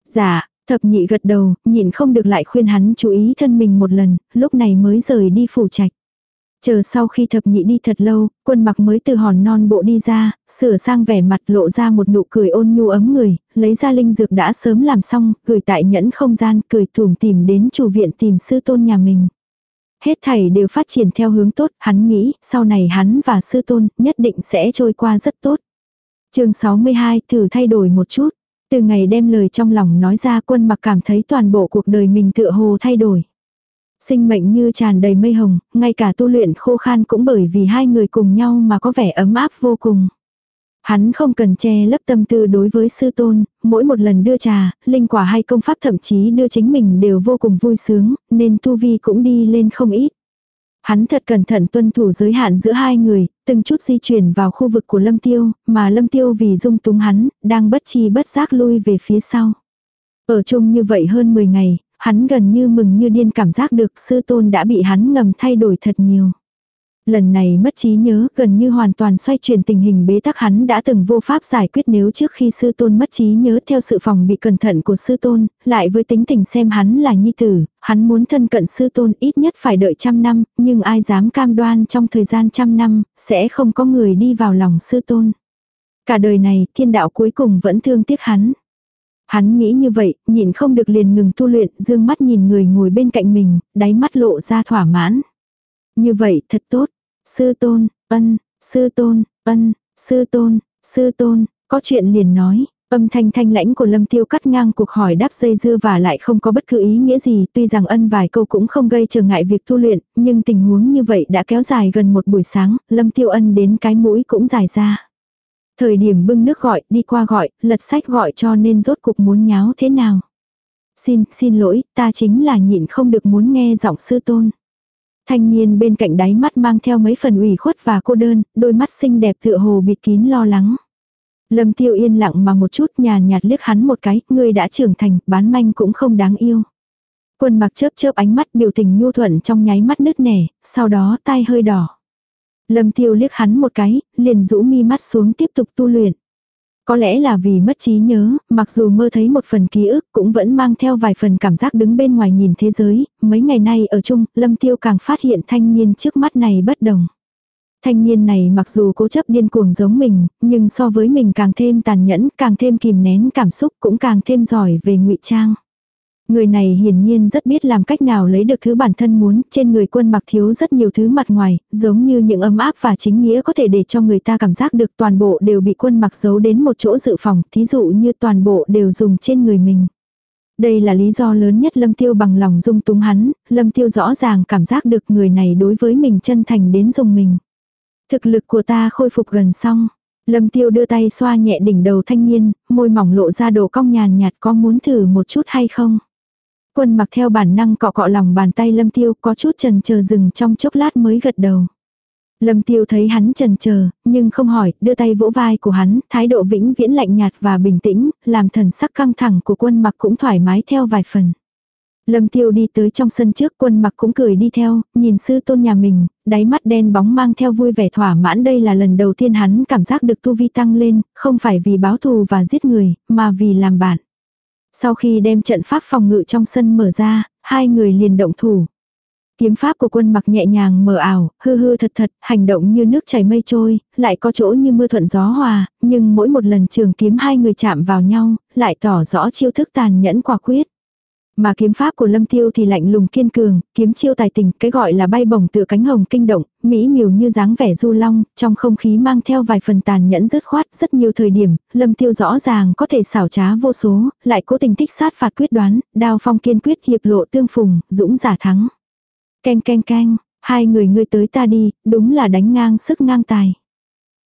Dạ, thập nhị gật đầu, nhịn không được lại khuyên hắn chú ý thân mình một lần, lúc này mới rời đi phủ trạch. Chờ sau khi thập nhị đi thật lâu, quân mặc mới từ hòn non bộ đi ra, sửa sang vẻ mặt lộ ra một nụ cười ôn nhu ấm người, lấy ra linh dược đã sớm làm xong, gửi tại nhẫn không gian, cười thùm tìm đến chủ viện tìm sư tôn nhà mình. Hết thảy đều phát triển theo hướng tốt, hắn nghĩ, sau này hắn và sư tôn nhất định sẽ trôi qua rất tốt. chương 62 thử thay đổi một chút. Từ ngày đem lời trong lòng nói ra quân mặc cảm thấy toàn bộ cuộc đời mình tựa hồ thay đổi. Sinh mệnh như tràn đầy mây hồng, ngay cả tu luyện khô khan cũng bởi vì hai người cùng nhau mà có vẻ ấm áp vô cùng. Hắn không cần che lấp tâm tư đối với sư tôn, mỗi một lần đưa trà, linh quả hay công pháp thậm chí đưa chính mình đều vô cùng vui sướng, nên tu vi cũng đi lên không ít. Hắn thật cẩn thận tuân thủ giới hạn giữa hai người, từng chút di chuyển vào khu vực của Lâm Tiêu, mà Lâm Tiêu vì dung túng hắn, đang bất chi bất giác lui về phía sau. Ở chung như vậy hơn 10 ngày, hắn gần như mừng như điên cảm giác được sư tôn đã bị hắn ngầm thay đổi thật nhiều. Lần này mất trí nhớ gần như hoàn toàn xoay chuyển tình hình bế tắc hắn đã từng vô pháp giải quyết nếu trước khi sư tôn mất trí nhớ theo sự phòng bị cẩn thận của sư tôn, lại với tính tình xem hắn là nhi tử, hắn muốn thân cận sư tôn ít nhất phải đợi trăm năm, nhưng ai dám cam đoan trong thời gian trăm năm, sẽ không có người đi vào lòng sư tôn. Cả đời này thiên đạo cuối cùng vẫn thương tiếc hắn. Hắn nghĩ như vậy, nhìn không được liền ngừng tu luyện, dương mắt nhìn người ngồi bên cạnh mình, đáy mắt lộ ra thỏa mãn. Như vậy thật tốt. Sư tôn, ân, sư tôn, ân, sư tôn, sư tôn, có chuyện liền nói. Âm thanh thanh lãnh của Lâm Tiêu cắt ngang cuộc hỏi đáp dây dưa và lại không có bất cứ ý nghĩa gì, tuy rằng ân vài câu cũng không gây trở ngại việc tu luyện, nhưng tình huống như vậy đã kéo dài gần một buổi sáng, Lâm Tiêu ân đến cái mũi cũng dài ra. Thời điểm bưng nước gọi, đi qua gọi, lật sách gọi cho nên rốt cục muốn nháo thế nào. Xin, xin lỗi, ta chính là nhịn không được muốn nghe giọng sư tôn. Thanh niên bên cạnh đáy mắt mang theo mấy phần ủy khuất và cô đơn, đôi mắt xinh đẹp tựa hồ bịt kín lo lắng. Lâm tiêu yên lặng mà một chút nhàn nhạt liếc hắn một cái, người đã trưởng thành, bán manh cũng không đáng yêu. Quân mặc chớp chớp ánh mắt biểu tình nhu thuận trong nháy mắt nứt nẻ, sau đó tai hơi đỏ. Lâm tiêu liếc hắn một cái, liền rũ mi mắt xuống tiếp tục tu luyện. Có lẽ là vì mất trí nhớ, mặc dù mơ thấy một phần ký ức cũng vẫn mang theo vài phần cảm giác đứng bên ngoài nhìn thế giới, mấy ngày nay ở chung, Lâm Tiêu càng phát hiện thanh niên trước mắt này bất đồng. Thanh niên này mặc dù cố chấp điên cuồng giống mình, nhưng so với mình càng thêm tàn nhẫn, càng thêm kìm nén cảm xúc cũng càng thêm giỏi về ngụy trang. Người này hiển nhiên rất biết làm cách nào lấy được thứ bản thân muốn, trên người quân mặc thiếu rất nhiều thứ mặt ngoài, giống như những ấm áp và chính nghĩa có thể để cho người ta cảm giác được toàn bộ đều bị quân mặc giấu đến một chỗ dự phòng, thí dụ như toàn bộ đều dùng trên người mình. Đây là lý do lớn nhất Lâm Tiêu bằng lòng dung túng hắn, Lâm Tiêu rõ ràng cảm giác được người này đối với mình chân thành đến dùng mình. Thực lực của ta khôi phục gần xong. Lâm Tiêu đưa tay xoa nhẹ đỉnh đầu thanh niên, môi mỏng lộ ra đồ cong nhàn nhạt có muốn thử một chút hay không. Quân mặc theo bản năng cọ cọ lòng bàn tay lâm tiêu có chút trần chờ dừng trong chốc lát mới gật đầu. Lâm tiêu thấy hắn trần chờ nhưng không hỏi, đưa tay vỗ vai của hắn, thái độ vĩnh viễn lạnh nhạt và bình tĩnh, làm thần sắc căng thẳng của quân mặc cũng thoải mái theo vài phần. Lâm tiêu đi tới trong sân trước quân mặc cũng cười đi theo, nhìn sư tôn nhà mình, đáy mắt đen bóng mang theo vui vẻ thỏa mãn đây là lần đầu tiên hắn cảm giác được tu vi tăng lên, không phải vì báo thù và giết người, mà vì làm bạn. Sau khi đem trận pháp phòng ngự trong sân mở ra, hai người liền động thủ. Kiếm pháp của quân mặc nhẹ nhàng mờ ảo, hư hư thật thật, hành động như nước chảy mây trôi, lại có chỗ như mưa thuận gió hòa, nhưng mỗi một lần trường kiếm hai người chạm vào nhau, lại tỏ rõ chiêu thức tàn nhẫn quả quyết. Mà kiếm pháp của Lâm Tiêu thì lạnh lùng kiên cường, kiếm chiêu tài tình, cái gọi là bay bổng tựa cánh hồng kinh động, mỹ miều như dáng vẻ du long, trong không khí mang theo vài phần tàn nhẫn dứt khoát, rất nhiều thời điểm, Lâm Tiêu rõ ràng có thể xảo trá vô số, lại cố tình thích sát phạt quyết đoán, đao phong kiên quyết hiệp lộ tương phùng, dũng giả thắng. keng keng keng, hai người ngươi tới ta đi, đúng là đánh ngang sức ngang tài.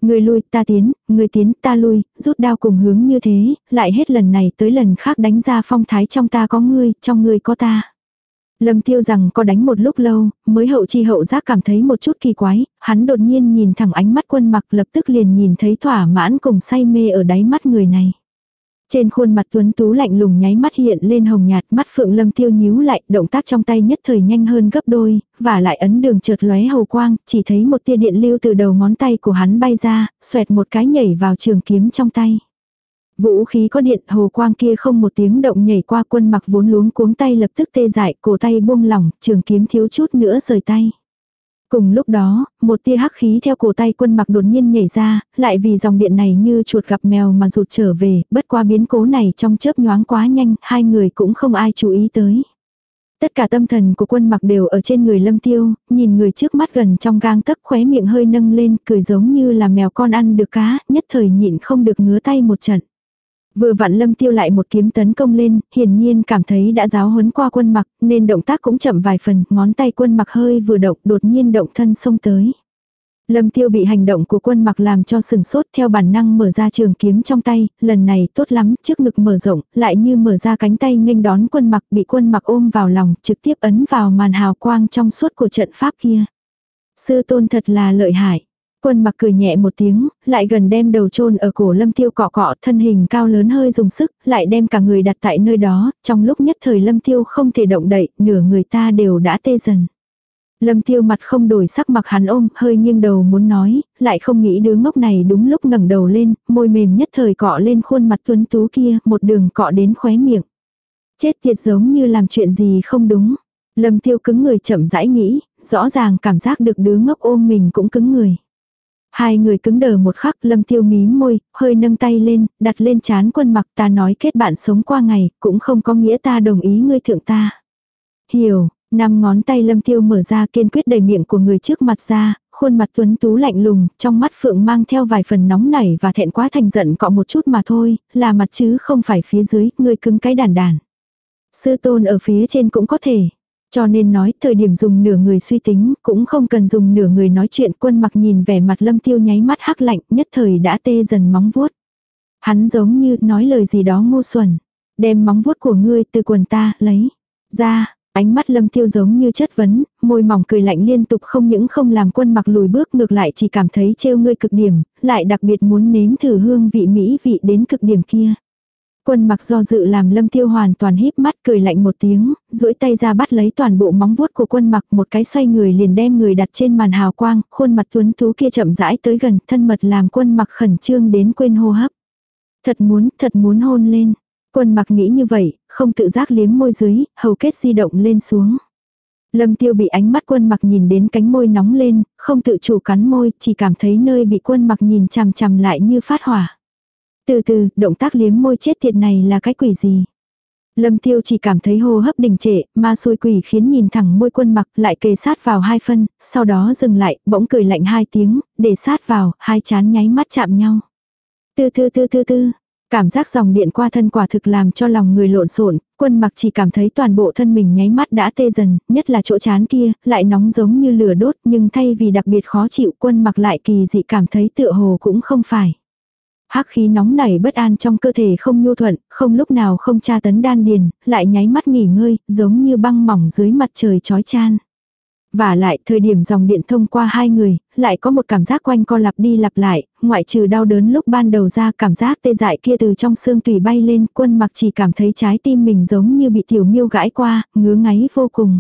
Người lui ta tiến, người tiến ta lui, rút đao cùng hướng như thế, lại hết lần này tới lần khác đánh ra phong thái trong ta có ngươi, trong ngươi có ta. Lâm tiêu rằng có đánh một lúc lâu, mới hậu chi hậu giác cảm thấy một chút kỳ quái, hắn đột nhiên nhìn thẳng ánh mắt quân mặc lập tức liền nhìn thấy thỏa mãn cùng say mê ở đáy mắt người này. Trên khuôn mặt tuấn tú lạnh lùng nháy mắt hiện lên hồng nhạt mắt phượng lâm tiêu nhíu lại, động tác trong tay nhất thời nhanh hơn gấp đôi, và lại ấn đường trượt lóe hầu quang, chỉ thấy một tia điện lưu từ đầu ngón tay của hắn bay ra, xoẹt một cái nhảy vào trường kiếm trong tay. Vũ khí có điện hồ quang kia không một tiếng động nhảy qua quân mặc vốn luống cuống tay lập tức tê dại cổ tay buông lỏng, trường kiếm thiếu chút nữa rời tay. Cùng lúc đó, một tia hắc khí theo cổ tay quân mặc đột nhiên nhảy ra, lại vì dòng điện này như chuột gặp mèo mà rụt trở về, bất qua biến cố này trong chớp nhoáng quá nhanh, hai người cũng không ai chú ý tới. Tất cả tâm thần của quân mặc đều ở trên người lâm tiêu, nhìn người trước mắt gần trong gang tấc khóe miệng hơi nâng lên, cười giống như là mèo con ăn được cá, nhất thời nhịn không được ngứa tay một trận. Vừa vặn lâm tiêu lại một kiếm tấn công lên, hiển nhiên cảm thấy đã giáo huấn qua quân mặc, nên động tác cũng chậm vài phần, ngón tay quân mặc hơi vừa động, đột nhiên động thân xông tới. Lâm tiêu bị hành động của quân mặc làm cho sừng sốt theo bản năng mở ra trường kiếm trong tay, lần này tốt lắm, trước ngực mở rộng, lại như mở ra cánh tay nghênh đón quân mặc bị quân mặc ôm vào lòng, trực tiếp ấn vào màn hào quang trong suốt của trận pháp kia. Sư tôn thật là lợi hại. Quân mặc cười nhẹ một tiếng, lại gần đem đầu chôn ở cổ lâm tiêu cọ cọ thân hình cao lớn hơi dùng sức, lại đem cả người đặt tại nơi đó, trong lúc nhất thời lâm tiêu không thể động đậy, nửa người ta đều đã tê dần. Lâm tiêu mặt không đổi sắc mặc hắn ôm, hơi nghiêng đầu muốn nói, lại không nghĩ đứa ngốc này đúng lúc ngẩng đầu lên, môi mềm nhất thời cọ lên khuôn mặt tuấn tú kia, một đường cọ đến khóe miệng. Chết tiệt giống như làm chuyện gì không đúng. Lâm tiêu cứng người chậm rãi nghĩ, rõ ràng cảm giác được đứa ngốc ôm mình cũng cứng người. Hai người cứng đờ một khắc lâm tiêu mí môi, hơi nâng tay lên, đặt lên chán quân mặc ta nói kết bạn sống qua ngày, cũng không có nghĩa ta đồng ý ngươi thượng ta. Hiểu, năm ngón tay lâm tiêu mở ra kiên quyết đầy miệng của người trước mặt ra, khuôn mặt tuấn tú lạnh lùng, trong mắt phượng mang theo vài phần nóng nảy và thẹn quá thành giận cọ một chút mà thôi, là mặt chứ không phải phía dưới, ngươi cứng cái đàn đàn. Sư tôn ở phía trên cũng có thể. Cho nên nói thời điểm dùng nửa người suy tính cũng không cần dùng nửa người nói chuyện quân mặc nhìn vẻ mặt lâm tiêu nháy mắt hắc lạnh nhất thời đã tê dần móng vuốt. Hắn giống như nói lời gì đó ngu xuẩn. Đem móng vuốt của ngươi từ quần ta lấy ra. Ánh mắt lâm tiêu giống như chất vấn, môi mỏng cười lạnh liên tục không những không làm quân mặc lùi bước ngược lại chỉ cảm thấy trêu ngươi cực điểm, lại đặc biệt muốn nếm thử hương vị mỹ vị đến cực điểm kia. Quân mặc do dự làm lâm tiêu hoàn toàn híp mắt cười lạnh một tiếng, duỗi tay ra bắt lấy toàn bộ móng vuốt của quân mặc một cái xoay người liền đem người đặt trên màn hào quang, khuôn mặt tuấn tú kia chậm rãi tới gần, thân mật làm quân mặc khẩn trương đến quên hô hấp. Thật muốn, thật muốn hôn lên. Quân mặc nghĩ như vậy, không tự giác liếm môi dưới, hầu kết di động lên xuống. Lâm tiêu bị ánh mắt quân mặc nhìn đến cánh môi nóng lên, không tự chủ cắn môi, chỉ cảm thấy nơi bị quân mặc nhìn chằm chằm lại như phát hỏa. Từ từ, động tác liếm môi chết tiệt này là cái quỷ gì? Lâm tiêu chỉ cảm thấy hô hấp đình trệ, ma xôi quỷ khiến nhìn thẳng môi quân mặc lại kề sát vào hai phân, sau đó dừng lại, bỗng cười lạnh hai tiếng, để sát vào, hai chán nháy mắt chạm nhau. Tư tư tư tư tư, cảm giác dòng điện qua thân quả thực làm cho lòng người lộn xộn, quân mặc chỉ cảm thấy toàn bộ thân mình nháy mắt đã tê dần, nhất là chỗ chán kia, lại nóng giống như lửa đốt, nhưng thay vì đặc biệt khó chịu quân mặc lại kỳ dị cảm thấy tựa hồ cũng không phải. Hắc khí nóng nảy bất an trong cơ thể không nhu thuận, không lúc nào không tra tấn đan điền, lại nháy mắt nghỉ ngơi, giống như băng mỏng dưới mặt trời chói chan. Và lại, thời điểm dòng điện thông qua hai người, lại có một cảm giác quanh co lặp đi lặp lại, ngoại trừ đau đớn lúc ban đầu ra cảm giác tê dại kia từ trong xương tùy bay lên, quân mặc chỉ cảm thấy trái tim mình giống như bị tiểu miêu gãi qua, ngứa ngáy vô cùng.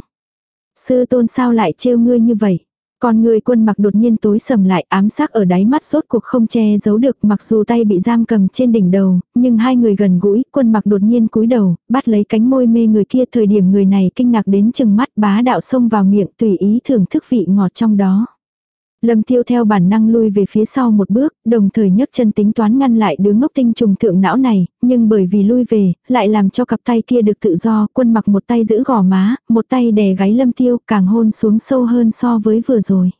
Sư tôn sao lại trêu ngươi như vậy? Con người quân mặc đột nhiên tối sầm lại ám sắc ở đáy mắt rốt cuộc không che giấu được mặc dù tay bị giam cầm trên đỉnh đầu, nhưng hai người gần gũi, quân mặc đột nhiên cúi đầu, bắt lấy cánh môi mê người kia thời điểm người này kinh ngạc đến chừng mắt bá đạo xông vào miệng tùy ý thưởng thức vị ngọt trong đó. Lâm tiêu theo bản năng lui về phía sau một bước, đồng thời nhấc chân tính toán ngăn lại đứa ngốc tinh trùng thượng não này, nhưng bởi vì lui về, lại làm cho cặp tay kia được tự do, quân mặc một tay giữ gò má, một tay đè gáy lâm tiêu, càng hôn xuống sâu hơn so với vừa rồi.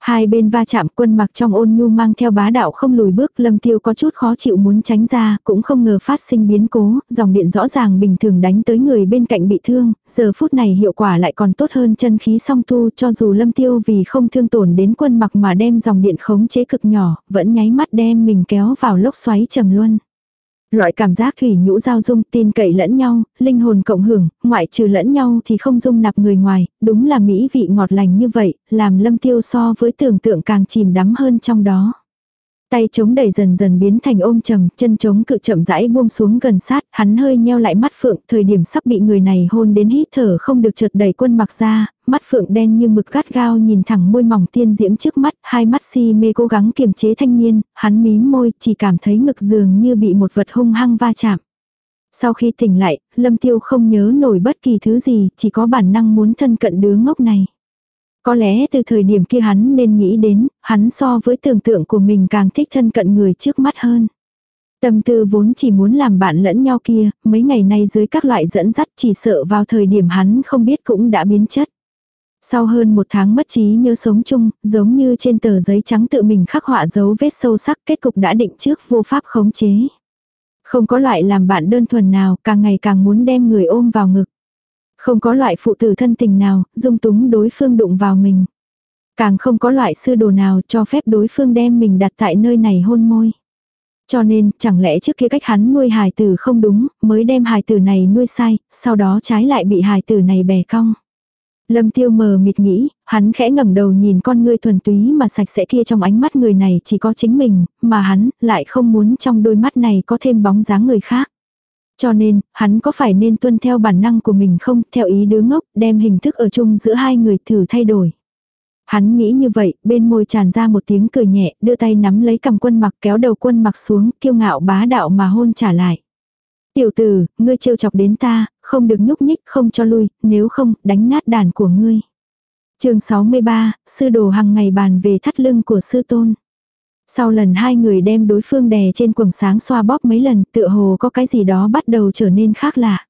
Hai bên va chạm quân mặc trong ôn nhu mang theo bá đạo không lùi bước lâm tiêu có chút khó chịu muốn tránh ra, cũng không ngờ phát sinh biến cố, dòng điện rõ ràng bình thường đánh tới người bên cạnh bị thương, giờ phút này hiệu quả lại còn tốt hơn chân khí song tu cho dù lâm tiêu vì không thương tổn đến quân mặc mà đem dòng điện khống chế cực nhỏ, vẫn nháy mắt đem mình kéo vào lốc xoáy trầm luân. Loại cảm giác thủy nhũ giao dung tin cậy lẫn nhau, linh hồn cộng hưởng, ngoại trừ lẫn nhau thì không dung nạp người ngoài, đúng là mỹ vị ngọt lành như vậy, làm lâm tiêu so với tưởng tượng càng chìm đắm hơn trong đó. Tay chống đẩy dần dần biến thành ôm trầm, chân chống cự chậm rãi buông xuống gần sát, hắn hơi nheo lại mắt phượng, thời điểm sắp bị người này hôn đến hít thở không được chợt đẩy quân mặc ra, mắt phượng đen như mực gắt gao nhìn thẳng môi mỏng tiên diễm trước mắt, hai mắt si mê cố gắng kiềm chế thanh niên, hắn mím môi, chỉ cảm thấy ngực dường như bị một vật hung hăng va chạm. Sau khi tỉnh lại, Lâm Tiêu không nhớ nổi bất kỳ thứ gì, chỉ có bản năng muốn thân cận đứa ngốc này. Có lẽ từ thời điểm kia hắn nên nghĩ đến, hắn so với tưởng tượng của mình càng thích thân cận người trước mắt hơn. Tâm tư vốn chỉ muốn làm bạn lẫn nhau kia, mấy ngày nay dưới các loại dẫn dắt chỉ sợ vào thời điểm hắn không biết cũng đã biến chất. Sau hơn một tháng mất trí nhớ sống chung, giống như trên tờ giấy trắng tự mình khắc họa dấu vết sâu sắc kết cục đã định trước vô pháp khống chế. Không có loại làm bạn đơn thuần nào, càng ngày càng muốn đem người ôm vào ngực. Không có loại phụ tử thân tình nào, dung túng đối phương đụng vào mình. Càng không có loại sư đồ nào cho phép đối phương đem mình đặt tại nơi này hôn môi. Cho nên, chẳng lẽ trước kia cách hắn nuôi hài tử không đúng, mới đem hài tử này nuôi sai, sau đó trái lại bị hài tử này bẻ cong. Lâm tiêu mờ mịt nghĩ, hắn khẽ ngẩng đầu nhìn con ngươi thuần túy mà sạch sẽ kia trong ánh mắt người này chỉ có chính mình, mà hắn lại không muốn trong đôi mắt này có thêm bóng dáng người khác. Cho nên, hắn có phải nên tuân theo bản năng của mình không, theo ý đứa ngốc, đem hình thức ở chung giữa hai người thử thay đổi. Hắn nghĩ như vậy, bên môi tràn ra một tiếng cười nhẹ, đưa tay nắm lấy cầm quân mặc kéo đầu quân mặc xuống, kiêu ngạo bá đạo mà hôn trả lại. Tiểu tử, ngươi trêu chọc đến ta, không được nhúc nhích, không cho lui, nếu không, đánh nát đàn của ngươi. chương 63, sư đồ hàng ngày bàn về thắt lưng của sư tôn. Sau lần hai người đem đối phương đè trên quầng sáng xoa bóp mấy lần, tựa hồ có cái gì đó bắt đầu trở nên khác lạ.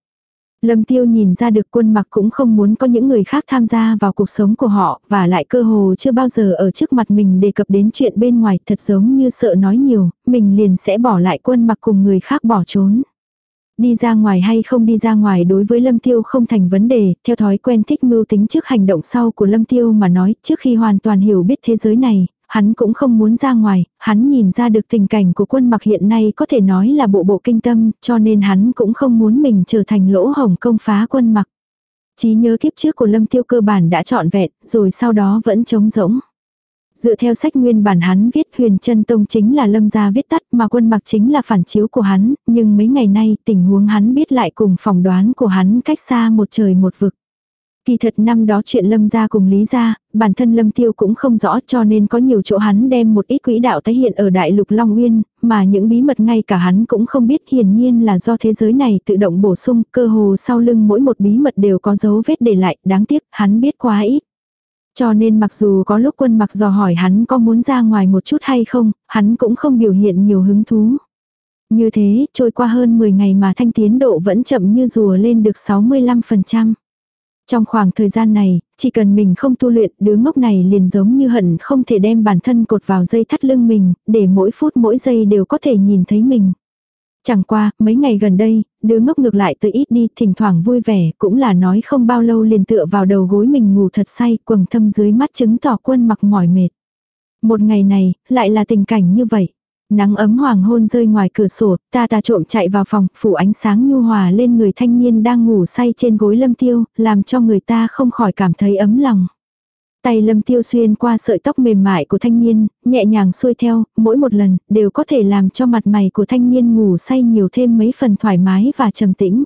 Lâm tiêu nhìn ra được quân mặc cũng không muốn có những người khác tham gia vào cuộc sống của họ, và lại cơ hồ chưa bao giờ ở trước mặt mình đề cập đến chuyện bên ngoài thật giống như sợ nói nhiều, mình liền sẽ bỏ lại quân mặc cùng người khác bỏ trốn. Đi ra ngoài hay không đi ra ngoài đối với Lâm Tiêu không thành vấn đề, theo thói quen thích mưu tính trước hành động sau của Lâm Tiêu mà nói, trước khi hoàn toàn hiểu biết thế giới này, hắn cũng không muốn ra ngoài, hắn nhìn ra được tình cảnh của quân mặc hiện nay có thể nói là bộ bộ kinh tâm, cho nên hắn cũng không muốn mình trở thành lỗ hổng công phá quân mặc. Chí nhớ kiếp trước của Lâm Tiêu cơ bản đã trọn vẹn, rồi sau đó vẫn trống rỗng. Dựa theo sách nguyên bản hắn viết huyền chân tông chính là lâm gia viết tắt mà quân mặc chính là phản chiếu của hắn, nhưng mấy ngày nay tình huống hắn biết lại cùng phỏng đoán của hắn cách xa một trời một vực. Kỳ thật năm đó chuyện lâm gia cùng lý gia, bản thân lâm tiêu cũng không rõ cho nên có nhiều chỗ hắn đem một ít quỹ đạo tái hiện ở đại lục Long Uyên, mà những bí mật ngay cả hắn cũng không biết hiển nhiên là do thế giới này tự động bổ sung, cơ hồ sau lưng mỗi một bí mật đều có dấu vết để lại, đáng tiếc hắn biết quá ít. Cho nên mặc dù có lúc quân mặc dò hỏi hắn có muốn ra ngoài một chút hay không, hắn cũng không biểu hiện nhiều hứng thú. Như thế, trôi qua hơn 10 ngày mà thanh tiến độ vẫn chậm như rùa lên được 65%. Trong khoảng thời gian này, chỉ cần mình không tu luyện, đứa ngốc này liền giống như hận không thể đem bản thân cột vào dây thắt lưng mình, để mỗi phút mỗi giây đều có thể nhìn thấy mình. Chẳng qua, mấy ngày gần đây, đứa ngốc ngược lại tới ít đi, thỉnh thoảng vui vẻ, cũng là nói không bao lâu liền tựa vào đầu gối mình ngủ thật say, quầng thâm dưới mắt chứng tỏ quân mặc mỏi mệt. Một ngày này, lại là tình cảnh như vậy. Nắng ấm hoàng hôn rơi ngoài cửa sổ, ta ta trộm chạy vào phòng, phủ ánh sáng nhu hòa lên người thanh niên đang ngủ say trên gối lâm tiêu, làm cho người ta không khỏi cảm thấy ấm lòng. Tay lâm tiêu xuyên qua sợi tóc mềm mại của thanh niên, nhẹ nhàng xuôi theo, mỗi một lần, đều có thể làm cho mặt mày của thanh niên ngủ say nhiều thêm mấy phần thoải mái và trầm tĩnh.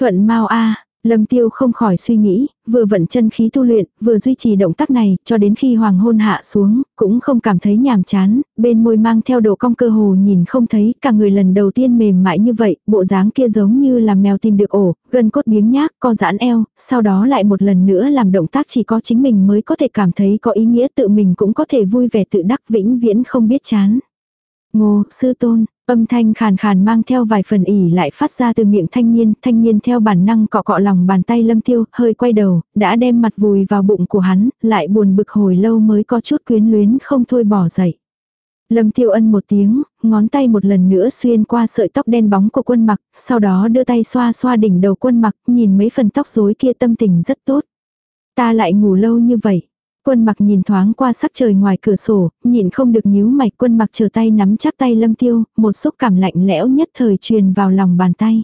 Thuận mau a Lâm tiêu không khỏi suy nghĩ, vừa vận chân khí tu luyện, vừa duy trì động tác này, cho đến khi hoàng hôn hạ xuống, cũng không cảm thấy nhàm chán, bên môi mang theo độ cong cơ hồ nhìn không thấy, cả người lần đầu tiên mềm mại như vậy, bộ dáng kia giống như là mèo tìm được ổ, gần cốt biếng nhác, co giãn eo, sau đó lại một lần nữa làm động tác chỉ có chính mình mới có thể cảm thấy có ý nghĩa tự mình cũng có thể vui vẻ tự đắc vĩnh viễn không biết chán. Ngô, sư tôn, Âm thanh khàn khàn mang theo vài phần ỉ lại phát ra từ miệng thanh niên, thanh niên theo bản năng cọ cọ lòng bàn tay lâm tiêu, hơi quay đầu, đã đem mặt vùi vào bụng của hắn, lại buồn bực hồi lâu mới có chút quyến luyến không thôi bỏ dậy. Lâm tiêu ân một tiếng, ngón tay một lần nữa xuyên qua sợi tóc đen bóng của quân mặc, sau đó đưa tay xoa xoa đỉnh đầu quân mặc, nhìn mấy phần tóc rối kia tâm tình rất tốt. Ta lại ngủ lâu như vậy. Quân mặc nhìn thoáng qua sắc trời ngoài cửa sổ, nhìn không được nhíu mạch quân mặc chờ tay nắm chắc tay lâm tiêu, một xúc cảm lạnh lẽo nhất thời truyền vào lòng bàn tay.